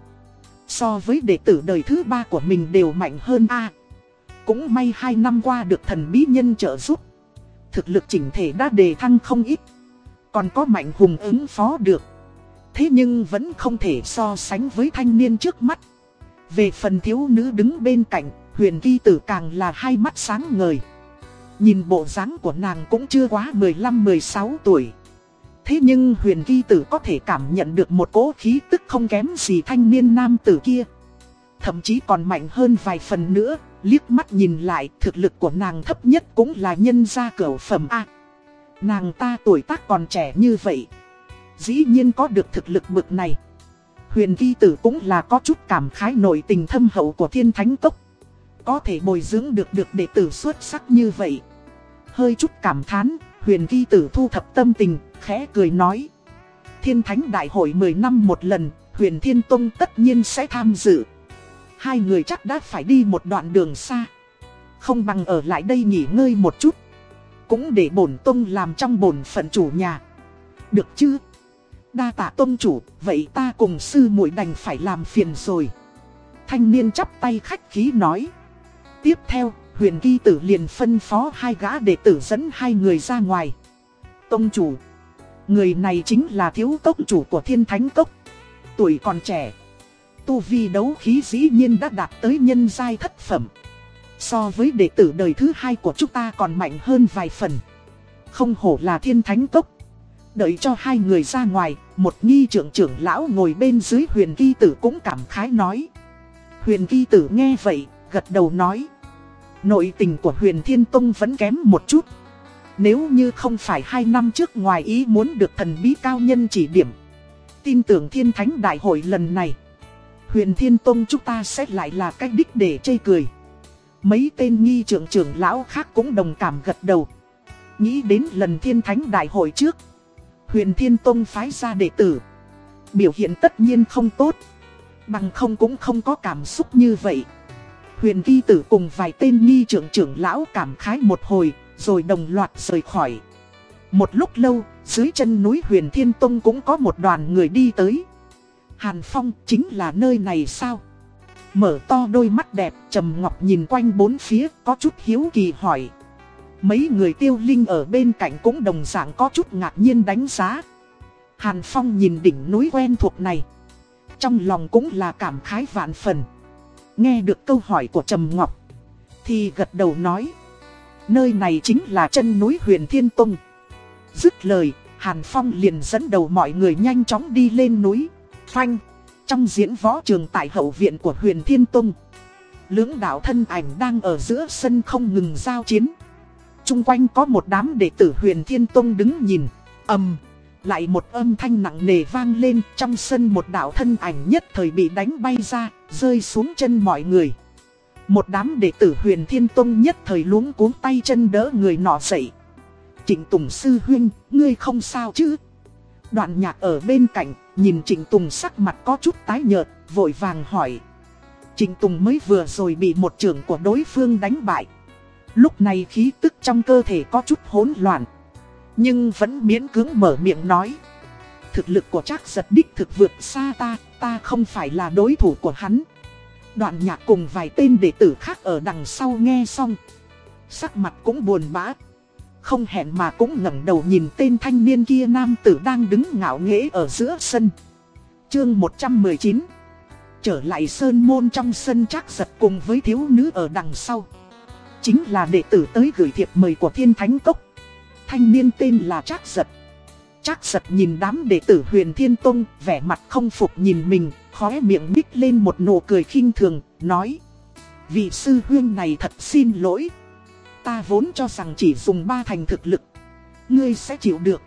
So với đệ tử đời thứ ba của mình đều mạnh hơn a Cũng may hai năm qua được thần bí nhân trợ giúp thực lực chỉnh thể đã đề thăng không ít. Còn có mạnh hùng ứng phó được. Thế nhưng vẫn không thể so sánh với thanh niên trước mắt. Về phần thiếu nữ đứng bên cạnh, huyền vi tử càng là hai mắt sáng ngời. Nhìn bộ dáng của nàng cũng chưa quá 15-16 tuổi. Thế nhưng huyền vi tử có thể cảm nhận được một cỗ khí tức không kém gì thanh niên nam tử kia. Thậm chí còn mạnh hơn vài phần nữa, liếc mắt nhìn lại thực lực của nàng thấp nhất cũng là nhân gia cửu phẩm A. nàng ta tuổi tác còn trẻ như vậy. Dĩ nhiên có được thực lực bực này. Huyền vi tử cũng là có chút cảm khái nội tình thâm hậu của thiên thánh cốc. Có thể bồi dưỡng được được đệ tử xuất sắc như vậy. Hơi chút cảm thán, huyền vi tử thu thập tâm tình, khẽ cười nói. Thiên thánh đại hội 10 năm một lần, huyền thiên tông tất nhiên sẽ tham dự. Hai người chắc đã phải đi một đoạn đường xa. Không bằng ở lại đây nghỉ ngơi một chút. Cũng để bổn tông làm trong bổn phận chủ nhà. Được chứ? Đa tạ tông chủ Vậy ta cùng sư muội đành phải làm phiền rồi. Thanh niên chắp tay khách khí nói. Tiếp theo huyền ghi tử liền phân phó hai gã đệ tử dẫn hai người ra ngoài. Tông chủ Người này chính là thiếu tốc chủ của thiên thánh cốc Tuổi còn trẻ Tu vi đấu khí dĩ nhiên đã đạt tới nhân giai thất phẩm. So với đệ tử đời thứ hai của chúng ta còn mạnh hơn vài phần. Không hổ là thiên thánh cốc. Đợi cho hai người ra ngoài, một nghi trưởng trưởng lão ngồi bên dưới huyền ghi tử cũng cảm khái nói. Huyền ghi tử nghe vậy, gật đầu nói. Nội tình của huyền Thiên Tông vẫn kém một chút. Nếu như không phải hai năm trước ngoài ý muốn được thần bí cao nhân chỉ điểm. Tin tưởng thiên thánh đại hội lần này. Huyền Thiên Tông chúng ta sẽ lại là cách đích để chây cười. Mấy tên nghi trưởng trưởng lão khác cũng đồng cảm gật đầu. Nghĩ đến lần thiên thánh đại hội trước. Huyền Thiên Tông phái ra đệ tử. Biểu hiện tất nhiên không tốt. Bằng không cũng không có cảm xúc như vậy. Huyền Kỳ Tử cùng vài tên nghi trưởng trưởng lão cảm khái một hồi, rồi đồng loạt rời khỏi. Một lúc lâu, dưới chân núi Huyền Thiên Tông cũng có một đoàn người đi tới. Hàn Phong chính là nơi này sao? Mở to đôi mắt đẹp, Trầm Ngọc nhìn quanh bốn phía, có chút hiếu kỳ hỏi. Mấy người tiêu linh ở bên cạnh cũng đồng dạng có chút ngạc nhiên đánh giá. Hàn Phong nhìn đỉnh núi quen thuộc này. Trong lòng cũng là cảm khái vạn phần. Nghe được câu hỏi của Trầm Ngọc. Thì gật đầu nói. Nơi này chính là chân núi huyền Thiên Tông. Dứt lời, Hàn Phong liền dẫn đầu mọi người nhanh chóng đi lên núi. Phanh, trong diễn võ trường tại hậu viện của huyền Thiên Tông. Lưỡng đạo thân ảnh đang ở giữa sân không ngừng giao chiến. Trung quanh có một đám đệ tử huyền Thiên Tông đứng nhìn. ầm lại một âm thanh nặng nề vang lên trong sân một đạo thân ảnh nhất thời bị đánh bay ra, rơi xuống chân mọi người. Một đám đệ tử huyền thiên tông nhất thời luống cuống tay chân đỡ người nọ dậy. Trịnh Tùng sư huynh, ngươi không sao chứ? Đoạn nhạc ở bên cạnh, nhìn Trịnh Tùng sắc mặt có chút tái nhợt, vội vàng hỏi. Trịnh Tùng mới vừa rồi bị một trưởng của đối phương đánh bại. Lúc này khí tức trong cơ thể có chút hỗn loạn. Nhưng vẫn miễn cưỡng mở miệng nói. Thực lực của Trác giật đích thực vượt xa ta, ta không phải là đối thủ của hắn. Đoạn nhạc cùng vài tên đệ tử khác ở đằng sau nghe xong. Sắc mặt cũng buồn bã. Không hẹn mà cũng ngẩng đầu nhìn tên thanh niên kia nam tử đang đứng ngạo nghễ ở giữa sân. Chương 119 Trở lại sơn môn trong sân chắc giật cùng với thiếu nữ ở đằng sau. Chính là đệ tử tới gửi thiệp mời của thiên thánh cốc. Thanh niên tên là trác giật. Trác giật nhìn đám đệ tử huyền thiên tông, vẻ mặt không phục nhìn mình, khóe miệng nhích lên một nụ cười khinh thường, nói. Vị sư huyên này thật xin lỗi. Ta vốn cho rằng chỉ dùng ba thành thực lực. Ngươi sẽ chịu được.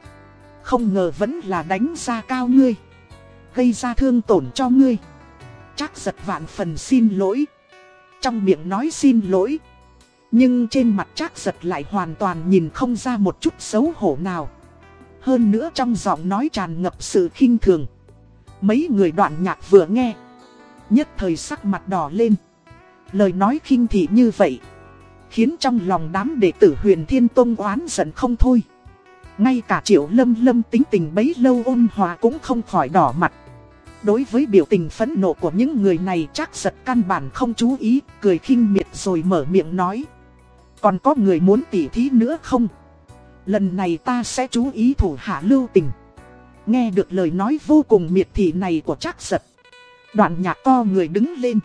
Không ngờ vẫn là đánh ra cao ngươi. Gây ra thương tổn cho ngươi. Chắc giật vạn phần xin lỗi. Trong miệng nói xin lỗi. Nhưng trên mặt chắc giật lại hoàn toàn nhìn không ra một chút xấu hổ nào. Hơn nữa trong giọng nói tràn ngập sự khinh thường. Mấy người đoạn nhạc vừa nghe. Nhất thời sắc mặt đỏ lên. Lời nói khinh thị như vậy. Khiến trong lòng đám đệ tử huyền thiên tôn oán giận không thôi. Ngay cả triệu lâm lâm tính tình bấy lâu ôn hòa cũng không khỏi đỏ mặt. Đối với biểu tình phẫn nộ của những người này chắc giật căn bản không chú ý, cười khinh miệt rồi mở miệng nói. Còn có người muốn tỉ thí nữa không? Lần này ta sẽ chú ý thủ hạ lưu tình. Nghe được lời nói vô cùng miệt thị này của chắc giật. Đoạn nhạc to người đứng lên.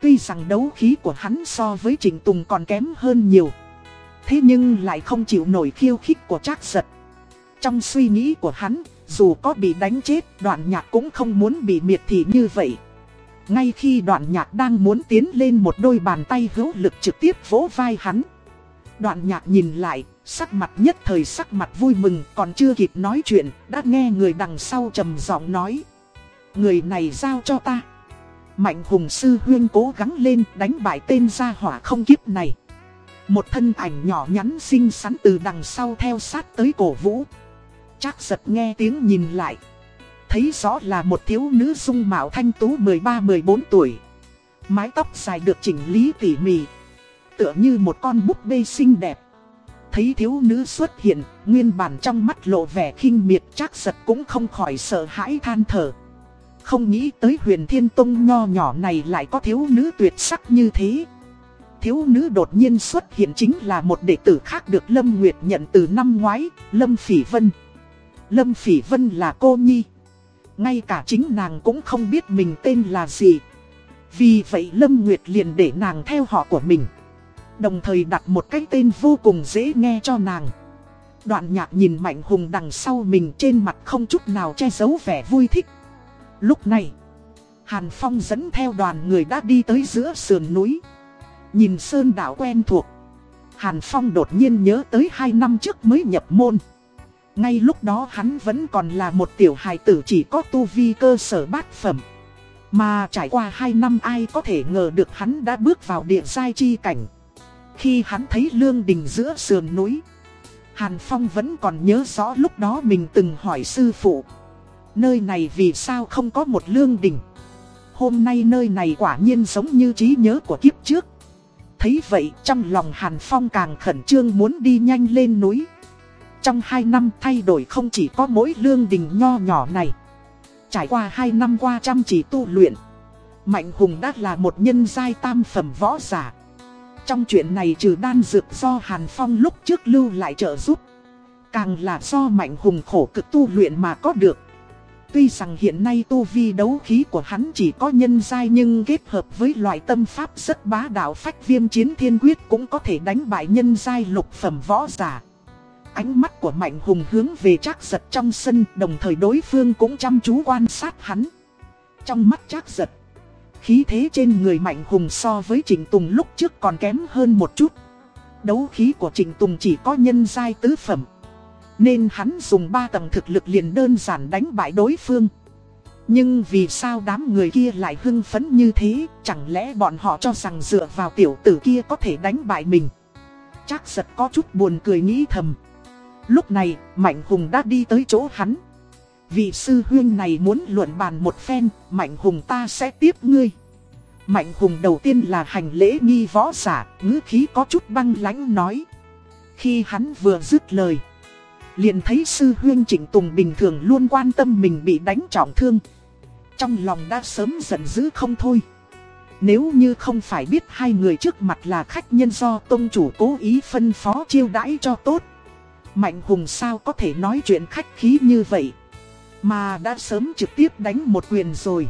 Tuy rằng đấu khí của hắn so với Trình Tùng còn kém hơn nhiều. Thế nhưng lại không chịu nổi khiêu khích của chắc giật. Trong suy nghĩ của hắn, dù có bị đánh chết, đoạn nhạc cũng không muốn bị miệt thị như vậy. Ngay khi đoạn nhạc đang muốn tiến lên một đôi bàn tay hữu lực trực tiếp vỗ vai hắn. Đoạn nhạc nhìn lại, sắc mặt nhất thời sắc mặt vui mừng còn chưa kịp nói chuyện, đã nghe người đằng sau trầm giọng nói. Người này giao cho ta. Mạnh hùng sư huyên cố gắng lên đánh bại tên gia hỏa không kiếp này. Một thân ảnh nhỏ nhắn xinh xắn từ đằng sau theo sát tới cổ vũ. Chắc giật nghe tiếng nhìn lại. Thấy rõ là một thiếu nữ dung mạo thanh tú 13-14 tuổi. Mái tóc dài được chỉnh lý tỉ mỉ. Tựa như một con búp bê xinh đẹp. Thấy thiếu nữ xuất hiện, nguyên bản trong mắt lộ vẻ khinh miệt chắc giật cũng không khỏi sợ hãi than thở. Không nghĩ tới huyền thiên tông nho nhỏ này lại có thiếu nữ tuyệt sắc như thế. Thiếu nữ đột nhiên xuất hiện chính là một đệ tử khác được Lâm Nguyệt nhận từ năm ngoái, Lâm Phỉ Vân. Lâm Phỉ Vân là cô nhi. Ngay cả chính nàng cũng không biết mình tên là gì. Vì vậy Lâm Nguyệt liền để nàng theo họ của mình. Đồng thời đặt một cái tên vô cùng dễ nghe cho nàng. Đoạn nhạc nhìn Mạnh Hùng đằng sau mình trên mặt không chút nào che giấu vẻ vui thích. Lúc này, Hàn Phong dẫn theo đoàn người đã đi tới giữa sườn núi. Nhìn sơn đảo quen thuộc Hàn Phong đột nhiên nhớ tới 2 năm trước mới nhập môn Ngay lúc đó hắn vẫn còn là một tiểu hài tử chỉ có tu vi cơ sở bát phẩm Mà trải qua 2 năm ai có thể ngờ được hắn đã bước vào địa giai chi cảnh khi hắn thấy lương đình giữa sườn núi, Hàn Phong vẫn còn nhớ rõ lúc đó mình từng hỏi sư phụ, Nơi này vì sao không có một lương đình? Hôm nay nơi này quả nhiên giống như trí nhớ của kiếp trước. Thấy vậy, trong lòng Hàn Phong càng khẩn trương muốn đi nhanh lên núi. Trong 2 năm thay đổi không chỉ có mỗi lương đình nho nhỏ này, Trải qua 2 năm qua chăm chỉ tu luyện, Mạnh Hùng đã là một nhân giai tam phẩm võ giả. Trong chuyện này trừ đan dược do Hàn Phong lúc trước lưu lại trợ giúp Càng là do Mạnh Hùng khổ cực tu luyện mà có được Tuy rằng hiện nay tu vi đấu khí của hắn chỉ có nhân giai nhưng kết hợp với loại tâm pháp rất bá đạo phách viêm chiến thiên quyết cũng có thể đánh bại nhân giai lục phẩm võ giả. Ánh mắt của Mạnh Hùng hướng về Trác giật trong sân đồng thời đối phương cũng chăm chú quan sát hắn. Trong mắt Trác giật, khí thế trên người Mạnh Hùng so với Trịnh Tùng lúc trước còn kém hơn một chút. Đấu khí của Trịnh Tùng chỉ có nhân giai tứ phẩm. Nên hắn dùng ba tầng thực lực liền đơn giản đánh bại đối phương Nhưng vì sao đám người kia lại hưng phấn như thế, Chẳng lẽ bọn họ cho rằng dựa vào tiểu tử kia có thể đánh bại mình Chắc giật có chút buồn cười nghĩ thầm Lúc này, Mạnh Hùng đã đi tới chỗ hắn Vị sư huyên này muốn luận bàn một phen, Mạnh Hùng ta sẽ tiếp ngươi. Mạnh Hùng đầu tiên là hành lễ nghi võ giả, ngữ khí có chút băng lãnh nói. Khi hắn vừa dứt lời, Liền thấy sư huyên Trịnh Tùng bình thường luôn quan tâm mình bị đánh trọng thương. Trong lòng đã sớm giận dữ không thôi. Nếu như không phải biết hai người trước mặt là khách nhân do tôn chủ cố ý phân phó chiêu đãi cho tốt, Mạnh Hùng sao có thể nói chuyện khách khí như vậy? Mà đã sớm trực tiếp đánh một quyền rồi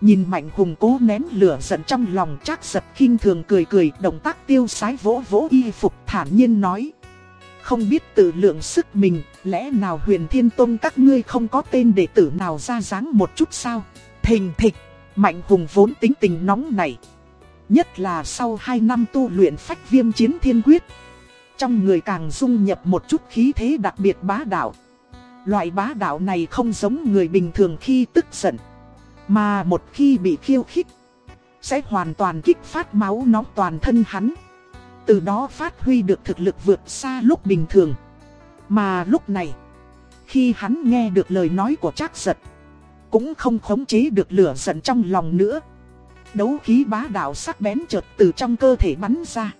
Nhìn Mạnh Hùng cố nén lửa giận trong lòng chắc giật khinh thường cười cười Động tác tiêu sái vỗ vỗ y phục thản nhiên nói không biết tự lượng sức mình, lẽ nào huyền thiên tông các ngươi không có tên đệ tử nào ra dáng một chút sao? Thình thịch, mạnh hùng vốn tính tình nóng này. Nhất là sau 2 năm tu luyện phách viêm chiến thiên quyết. Trong người càng dung nhập một chút khí thế đặc biệt bá đạo. Loại bá đạo này không giống người bình thường khi tức giận. Mà một khi bị khiêu khích, sẽ hoàn toàn kích phát máu nóng toàn thân hắn. Từ đó phát huy được thực lực vượt xa lúc bình thường Mà lúc này Khi hắn nghe được lời nói của trác giật Cũng không khống chế được lửa giận trong lòng nữa Đấu khí bá đạo sắc bén chợt từ trong cơ thể bắn ra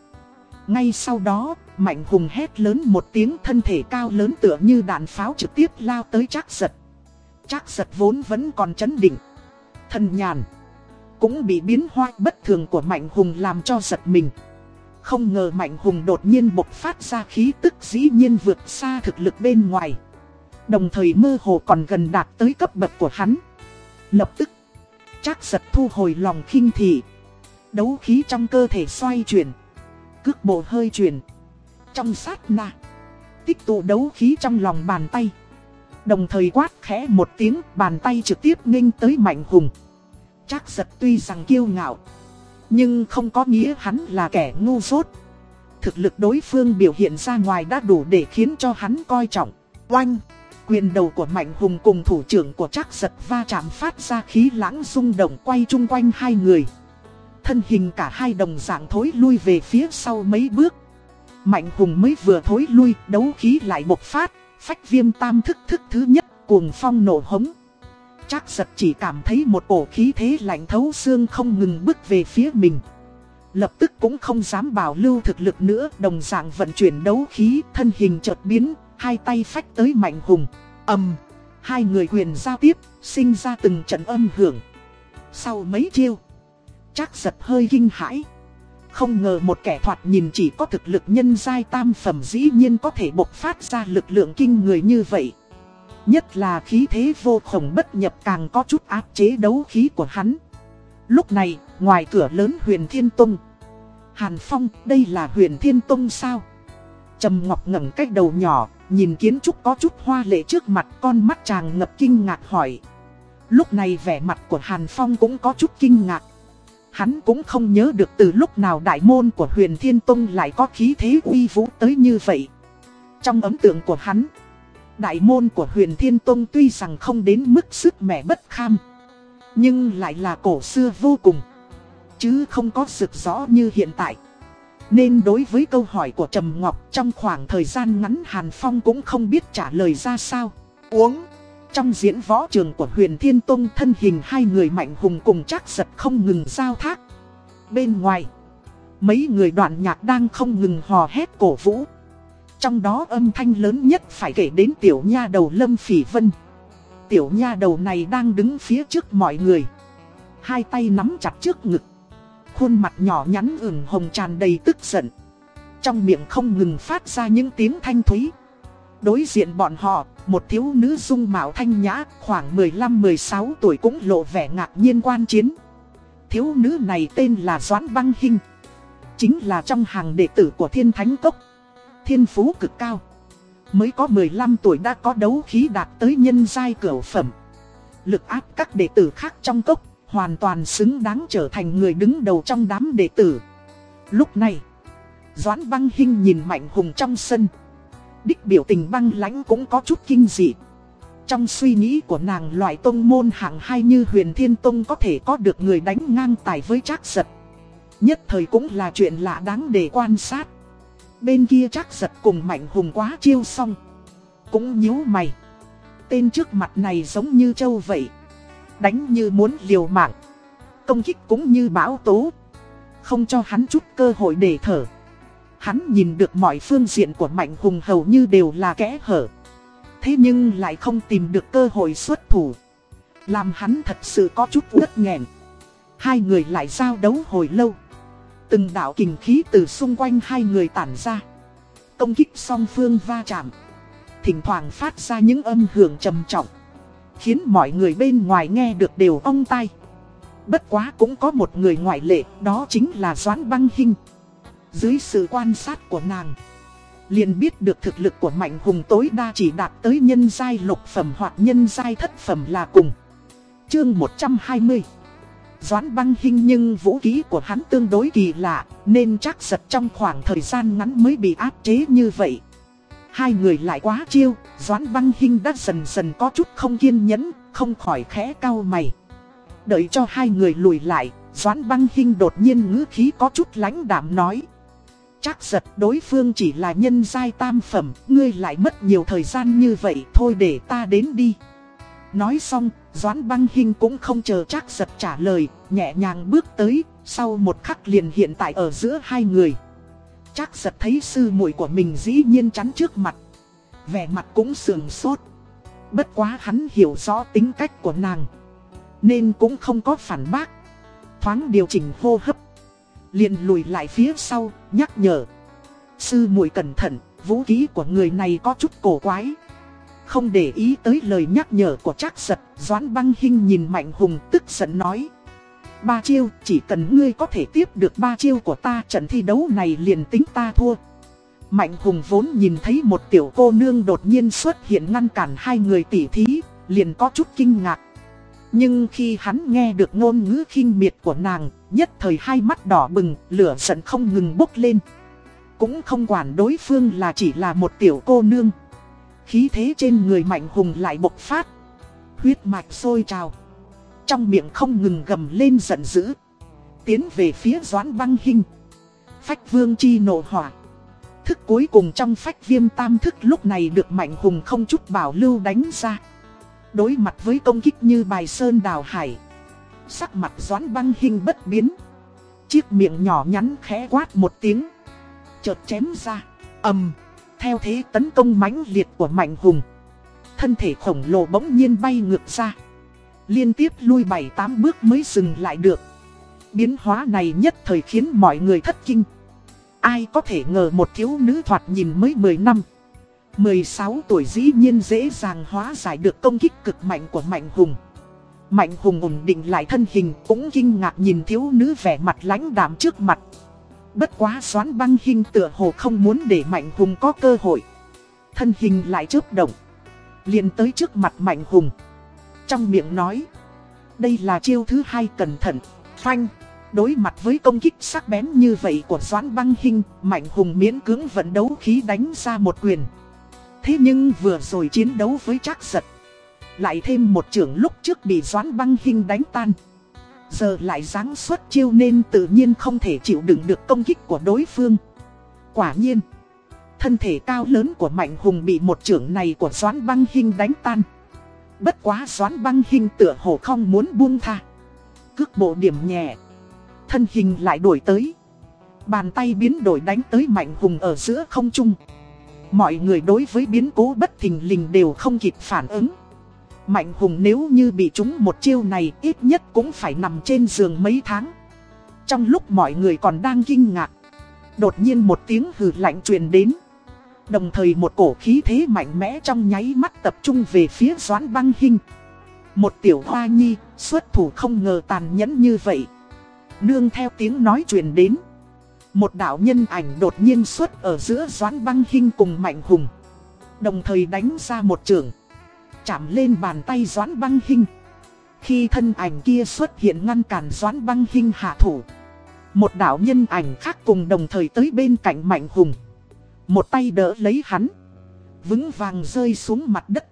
ngay sau đó Mạnh hùng hét lớn một tiếng thân thể cao lớn tựa như đạn pháo trực tiếp lao tới trác giật Trác giật vốn vẫn còn chấn định Thần nhàn Cũng bị biến hoa bất thường của Mạnh hùng làm cho giật mình không ngờ Mạnh Hùng đột nhiên bộc phát ra khí tức dĩ nhiên vượt xa thực lực bên ngoài. Đồng thời mơ hồ còn gần đạt tới cấp bậc của hắn. Lập tức, chắc giật thu hồi lòng khinh thị. Đấu khí trong cơ thể xoay chuyển. Cước bộ hơi chuyển. Trong sát na, tích tụ đấu khí trong lòng bàn tay. Đồng thời quát khẽ một tiếng bàn tay trực tiếp nghênh tới Mạnh Hùng. Chắc giật tuy rằng kiêu ngạo nhưng không có nghĩa hắn là kẻ ngu dốt Thực lực đối phương biểu hiện ra ngoài đã đủ để khiến cho hắn coi trọng Oanh Quyền đầu của Mạnh Hùng cùng thủ trưởng của chắc giật va chạm phát ra khí lãng rung động quay chung quanh hai người Thân hình cả hai đồng dạng thối lui về phía sau mấy bước Mạnh Hùng mới vừa thối lui đấu khí lại bộc phát Phách viêm tam thức thức thứ nhất cuồng phong nổ hống chắc giật chỉ cảm thấy một cổ khí thế lạnh thấu xương không ngừng bước về phía mình. Lập tức cũng không dám bảo lưu thực lực nữa, đồng dạng vận chuyển đấu khí, thân hình chợt biến, hai tay phách tới mạnh hùng. ầm, hai người quyền giao tiếp, sinh ra từng trận âm hưởng. Sau mấy chiêu, chắc giật hơi kinh hãi. Không ngờ một kẻ thoạt nhìn chỉ có thực lực nhân giai tam phẩm dĩ nhiên có thể bộc phát ra lực lượng kinh người như vậy. Nhất là khí thế vô khổng bất nhập càng có chút áp chế đấu khí của hắn. Lúc này, ngoài cửa lớn huyền Thiên Tông. Hàn Phong, đây là huyền Thiên Tông sao? Trầm Ngọc ngẩng cái đầu nhỏ, nhìn kiến trúc có chút hoa lệ trước mặt con mắt chàng ngập kinh ngạc hỏi. Lúc này vẻ mặt của Hàn Phong cũng có chút kinh ngạc. Hắn cũng không nhớ được từ lúc nào đại môn của huyền Thiên Tông lại có khí thế uy vũ tới như vậy. Trong ấn tượng của hắn, đại môn của huyền Thiên Tông tuy rằng không đến mức sức mẻ bất kham, nhưng lại là cổ xưa vô cùng, chứ không có rực rõ như hiện tại. Nên đối với câu hỏi của Trầm Ngọc trong khoảng thời gian ngắn Hàn Phong cũng không biết trả lời ra sao. Uống! Trong diễn võ trường của huyền Thiên Tông thân hình hai người mạnh hùng cùng chắc giật không ngừng giao thác. Bên ngoài, mấy người đoạn nhạc đang không ngừng hò hét cổ vũ. Trong đó âm thanh lớn nhất phải kể đến tiểu nha đầu Lâm Phỉ Vân. Tiểu nha đầu này đang đứng phía trước mọi người. Hai tay nắm chặt trước ngực. Khuôn mặt nhỏ nhắn ửng hồng tràn đầy tức giận. Trong miệng không ngừng phát ra những tiếng thanh thúy. Đối diện bọn họ, một thiếu nữ dung mạo thanh nhã, khoảng 15-16 tuổi cũng lộ vẻ ngạc nhiên quan chiến. Thiếu nữ này tên là Doãn Băng Hinh. Chính là trong hàng đệ tử của Thiên Thánh Cốc. Thiên phú cực cao. Mới có 15 tuổi đã có đấu khí đạt tới nhân giai cửu phẩm. Lực áp các đệ tử khác trong cốc, hoàn toàn xứng đáng trở thành người đứng đầu trong đám đệ tử. Lúc này, Doãn Băng Hinh nhìn Mạnh Hùng trong sân. Đích biểu tình băng lãnh cũng có chút kinh dị. Trong suy nghĩ của nàng, loại tông môn hạng hai như huyền thiên tông có thể có được người đánh ngang tài với trác giật. Nhất thời cũng là chuyện lạ đáng để quan sát. Bên kia trác giật cùng mạnh hùng quá chiêu xong. Cũng nhíu mày. Tên trước mặt này giống như châu vậy. Đánh như muốn liều mạng. Công kích cũng như bão tố. Không cho hắn chút cơ hội để thở. Hắn nhìn được mọi phương diện của Mạnh Hùng hầu như đều là kẽ hở. Thế nhưng lại không tìm được cơ hội xuất thủ. Làm hắn thật sự có chút uất nghẹn. Hai người lại giao đấu hồi lâu. Từng đạo kình khí từ xung quanh hai người tản ra. Công kích song phương va chạm. Thỉnh thoảng phát ra những âm hưởng trầm trọng. Khiến mọi người bên ngoài nghe được đều ong tai. Bất quá cũng có một người ngoại lệ, đó chính là Doãn Băng Hinh. Dưới sự quan sát của nàng liền biết được thực lực của Mạnh Hùng tối đa chỉ đạt tới nhân giai lục phẩm hoặc nhân giai thất phẩm là cùng. Chương 120 Doãn băng hình nhưng vũ khí của hắn tương đối kỳ lạ, nên chắc giật trong khoảng thời gian ngắn mới bị áp chế như vậy. Hai người lại quá chiêu, Doãn băng hình đã dần dần có chút không kiên nhẫn, không khỏi khẽ cao mày. Đợi cho hai người lùi lại, Doãn băng hình đột nhiên ngữ khí có chút lãnh đạm nói. Chắc giật đối phương chỉ là nhân giai tam phẩm, ngươi lại mất nhiều thời gian như vậy thôi để ta đến đi. Nói xong, Doãn băng hinh cũng không chờ chắc giật trả lời, nhẹ nhàng bước tới, sau một khắc liền hiện tại ở giữa hai người. Chắc giật thấy sư muội của mình dĩ nhiên chắn trước mặt. Vẻ mặt cũng sườn sốt. Bất quá hắn hiểu rõ tính cách của nàng. Nên cũng không có phản bác. Thoáng điều chỉnh hô hấp liền lùi lại phía sau, nhắc nhở. Sư muội cẩn thận, vũ khí của người này có chút cổ quái. Không để ý tới lời nhắc nhở của trác giật, Doãn băng hinh nhìn Mạnh Hùng tức giận nói. Ba chiêu, chỉ cần ngươi có thể tiếp được ba chiêu của ta trận thi đấu này liền tính ta thua. Mạnh Hùng vốn nhìn thấy một tiểu cô nương đột nhiên xuất hiện ngăn cản hai người tỉ thí, liền có chút kinh ngạc. Nhưng khi hắn nghe được ngôn ngữ khinh miệt của nàng, nhất thời hai mắt đỏ bừng, lửa giận không ngừng bốc lên. Cũng không quản đối phương là chỉ là một tiểu cô nương. Khí thế trên người mạnh hùng lại bộc phát. Huyết mạch sôi trào. Trong miệng không ngừng gầm lên giận dữ. Tiến về phía doãn băng hình. Phách vương chi nộ hỏa. Thức cuối cùng trong phách viêm tam thức lúc này được mạnh hùng không chút bảo lưu đánh ra. Đối mặt với công kích như bài sơn đào hải. Sắc mặt doãn băng hình bất biến. Chiếc miệng nhỏ nhắn khẽ quát một tiếng. Chợt chém ra. Ầm. Theo thế tấn công mãnh liệt của mạnh hùng. Thân thể khổng lồ bỗng nhiên bay ngược ra. Liên tiếp lui bảy tám bước mới dừng lại được. Biến hóa này nhất thời khiến mọi người thất kinh. Ai có thể ngờ một thiếu nữ thoạt nhìn mới 10 năm. 16 tuổi dĩ nhiên dễ dàng hóa giải được công kích cực mạnh của Mạnh Hùng. Mạnh Hùng ổn định lại thân hình cũng kinh ngạc nhìn thiếu nữ vẻ mặt lãnh đạm trước mặt. Bất quá xoán băng hình tựa hồ không muốn để Mạnh Hùng có cơ hội. Thân hình lại chớp động. liền tới trước mặt Mạnh Hùng. Trong miệng nói. Đây là chiêu thứ hai cẩn thận. Phanh. Đối mặt với công kích sắc bén như vậy của Doãn Băng Hinh, Mạnh Hùng miễn cưỡng vận đấu khí đánh ra một quyền. Thế nhưng vừa rồi chiến đấu với Trác Giật, lại thêm một trưởng lúc trước bị Doãn Băng Hinh đánh tan. Giờ lại giáng xuất chiêu nên tự nhiên không thể chịu đựng được công kích của đối phương. Quả nhiên, thân thể cao lớn của Mạnh Hùng bị một trưởng này của Doãn Băng Hinh đánh tan. Bất quá Doãn Băng Hinh tựa hồ không muốn buông tha. Cước bộ điểm nhẹ thân hình lại đổi tới. Bàn tay biến đổi đánh tới Mạnh Hùng ở giữa không trung. Mọi người đối với biến cố bất thình lình đều không kịp phản ứng. Mạnh Hùng nếu như bị trúng một chiêu này ít nhất cũng phải nằm trên giường mấy tháng. Trong lúc mọi người còn đang kinh ngạc, đột nhiên một tiếng hừ lạnh truyền đến. Đồng thời một cổ khí thế mạnh mẽ trong nháy mắt tập trung về phía Doãn Băng Hinh. Một tiểu hoa nhi, xuất thủ không ngờ tàn nhẫn như vậy. Nương theo tiếng nói chuyện đến một đạo nhân ảnh đột nhiên xuất ở giữa Doãn Băng Hinh cùng Mạnh Hùng. Đồng thời đánh ra một trường. Chạm lên bàn tay Doãn Băng Hinh. Khi thân ảnh kia xuất hiện ngăn cản Doãn Băng Hinh hạ thủ. Một đạo nhân ảnh khác cùng đồng thời tới bên cạnh Mạnh Hùng. Một tay đỡ lấy hắn. Vững vàng rơi xuống mặt đất.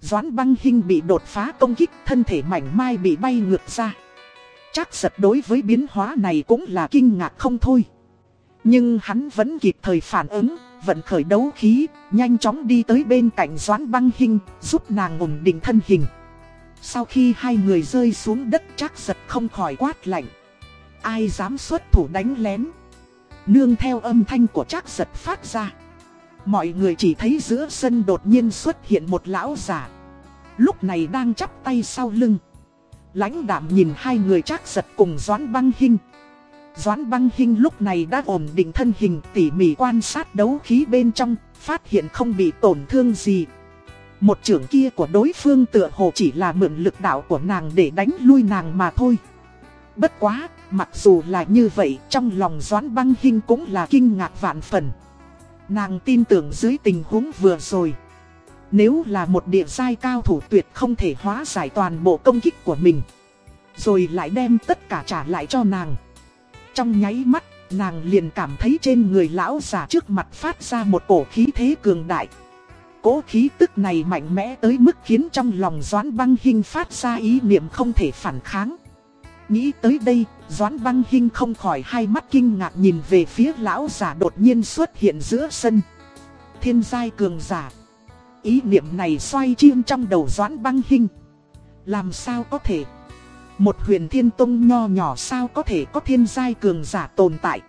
Doãn băng Hinh bị đột phá công kích, thân thể mảnh mai bị bay ngược ra. Chắc giật đối với biến hóa này cũng là kinh ngạc không thôi. Nhưng hắn vẫn kịp thời phản ứng, vận khởi đấu khí, nhanh chóng đi tới bên cạnh Doãn băng Hinh, giúp nàng ổn định thân hình. Sau khi hai người rơi xuống đất chắc giật không khỏi quát lạnh. Ai dám xuất thủ đánh lén. Nương theo âm thanh của chắc giật phát ra. Mọi người chỉ thấy giữa sân đột nhiên xuất hiện một lão giả. Lúc này đang chắp tay sau lưng. Lãnh đạm nhìn hai người chắc giật cùng Doãn băng Hinh. Doãn băng hình lúc này đã ổn định thân hình tỉ mỉ quan sát đấu khí bên trong, phát hiện không bị tổn thương gì. Một trưởng kia của đối phương tựa hồ chỉ là mượn lực đạo của nàng để đánh lui nàng mà thôi. Bất quá, mặc dù là như vậy, trong lòng Doãn băng hình cũng là kinh ngạc vạn phần. Nàng tin tưởng dưới tình huống vừa rồi. Nếu là một địa giai cao thủ tuyệt không thể hóa giải toàn bộ công kích của mình Rồi lại đem tất cả trả lại cho nàng trong nháy mắt, nàng liền cảm thấy trên người lão già trước mặt phát ra một cổ khí thế cường đại. Cố khí tức này mạnh mẽ tới mức khiến trong lòng Doãn băng Hinh phát ra ý niệm không thể phản kháng. Nghĩ tới đây, Doãn băng Hinh không khỏi hai mắt kinh ngạc nhìn về phía lão già đột nhiên xuất hiện giữa sân. Thiên giai cường giả. Ý niệm này xoay chiêm trong đầu Doãn băng Hinh. Làm sao có thể? Một huyền thiên tông nho nhỏ sao có thể có thiên giai cường giả tồn tại?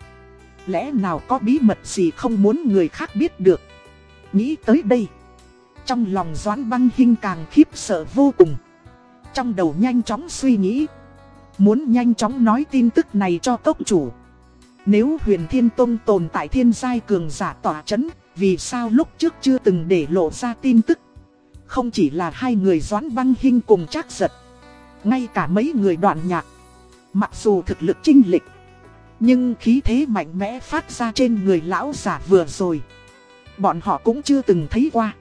Lẽ nào có bí mật gì không muốn người khác biết được? Nghĩ tới đây. Trong lòng Doãn băng hinh càng khiếp sợ vô cùng. Trong đầu nhanh chóng suy nghĩ. Muốn nhanh chóng nói tin tức này cho cốc chủ. Nếu huyền thiên tông tồn tại thiên giai cường giả tỏa chấn, vì sao lúc trước chưa từng để lộ ra tin tức Không chỉ là hai người doãn băng hinh cùng chắc giật ngay cả mấy người đoạn nhạc. Mặc dù thực lực trinh lịch, Nhưng khí thế mạnh mẽ phát ra trên người lão giả vừa rồi. Bọn họ cũng chưa từng thấy qua.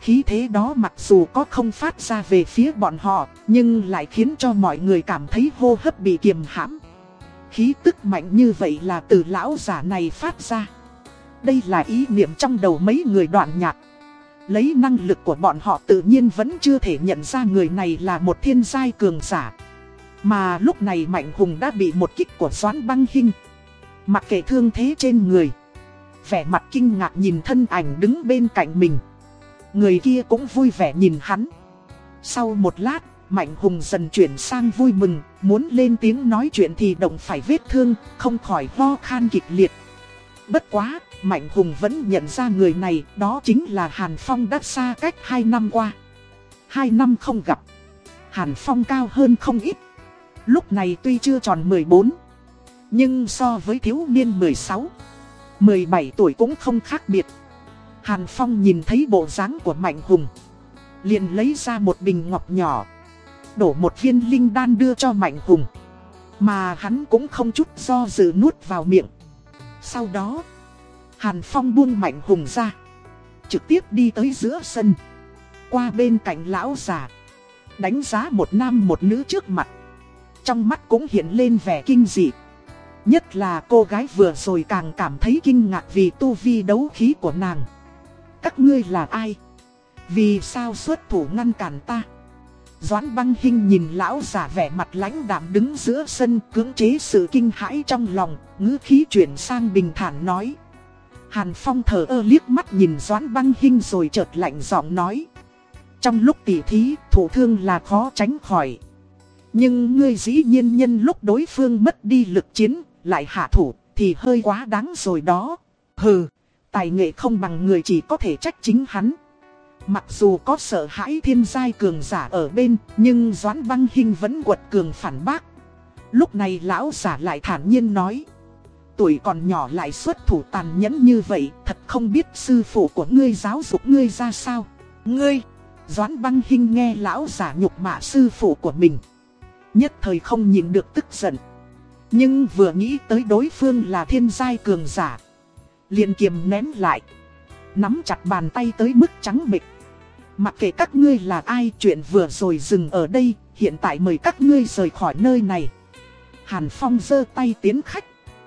Khí thế đó mặc dù có không phát ra về phía bọn họ, Nhưng lại khiến cho mọi người cảm thấy hô hấp bị kiềm hãm. Khí tức mạnh như vậy là từ lão giả này phát ra. Đây là ý niệm trong đầu mấy người đoạn nhạc. Lấy năng lực của bọn họ tự nhiên vẫn chưa thể nhận ra người này là một thiên giai cường giả. Mà lúc này Mạnh Hùng đã bị một kích của Doãn băng hinh Mặc kệ thương thế trên người. Vẻ mặt kinh ngạc nhìn thân ảnh đứng bên cạnh mình. Người kia cũng vui vẻ nhìn hắn. Sau một lát, Mạnh Hùng dần chuyển sang vui mừng, muốn lên tiếng nói chuyện thì động phải vết thương, không khỏi ho khan kịch liệt. Bất quá, Mạnh Hùng vẫn nhận ra người này, đó chính là Hàn Phong đã xa cách 2 năm qua. 2 năm không gặp, Hàn Phong cao hơn không ít. Lúc này tuy chưa tròn 14, nhưng so với thiếu niên 16, 17 tuổi cũng không khác biệt. Hàn Phong nhìn thấy bộ dáng của Mạnh Hùng, liền lấy ra một bình ngọc nhỏ, đổ một viên linh đan đưa cho Mạnh Hùng. Mà hắn cũng không chút do dự nuốt vào miệng. Sau đó, Hàn Phong buông mạnh hùng ra. Trực tiếp đi tới giữa sân. Qua bên cạnh lão già. Đánh giá một nam một nữ trước mặt. trong mắt cũng hiện lên vẻ kinh dị. Nhất là cô gái vừa rồi càng cảm thấy kinh ngạc vì tu vi đấu khí của nàng. Các ngươi là ai? Vì sao xuất thủ ngăn cản ta? Doãn băng hình nhìn lão giả vẻ mặt lãnh đạm đứng giữa sân cưỡng chế sự kinh hãi trong lòng, ngữ khí chuyển sang bình thản nói. Hàn Phong thở ơ liếc mắt nhìn Doãn băng hình rồi chợt lạnh giọng nói. Trong lúc tỉ thí, thủ thương là khó tránh khỏi. Nhưng ngươi dĩ nhiên nhân lúc đối phương mất đi lực chiến, lại hạ thủ, thì hơi quá đáng rồi đó. Hừ, tài nghệ không bằng người chỉ có thể trách chính hắn. Mặc dù có sợ hãi thiên giai cường giả ở bên, nhưng Doãn Văn Hinh vẫn quật cường phản bác. Lúc này lão giả lại thản nhiên nói. Tuổi còn nhỏ lại xuất thủ tàn nhẫn như vậy, thật không biết sư phụ của ngươi giáo dục ngươi ra sao. Ngươi, Doãn Văn Hinh nghe lão giả nhục mạ sư phụ của mình. Nhất thời không nhìn được tức giận. Nhưng vừa nghĩ tới đối phương là thiên giai cường giả. liền kiềm nén lại. Nắm chặt bàn tay tới mức trắng bịch. Mặc kệ các ngươi là ai chuyện vừa rồi dừng ở đây, hiện tại mời các ngươi rời khỏi nơi này. Hàn Phong giơ tay tiến khách.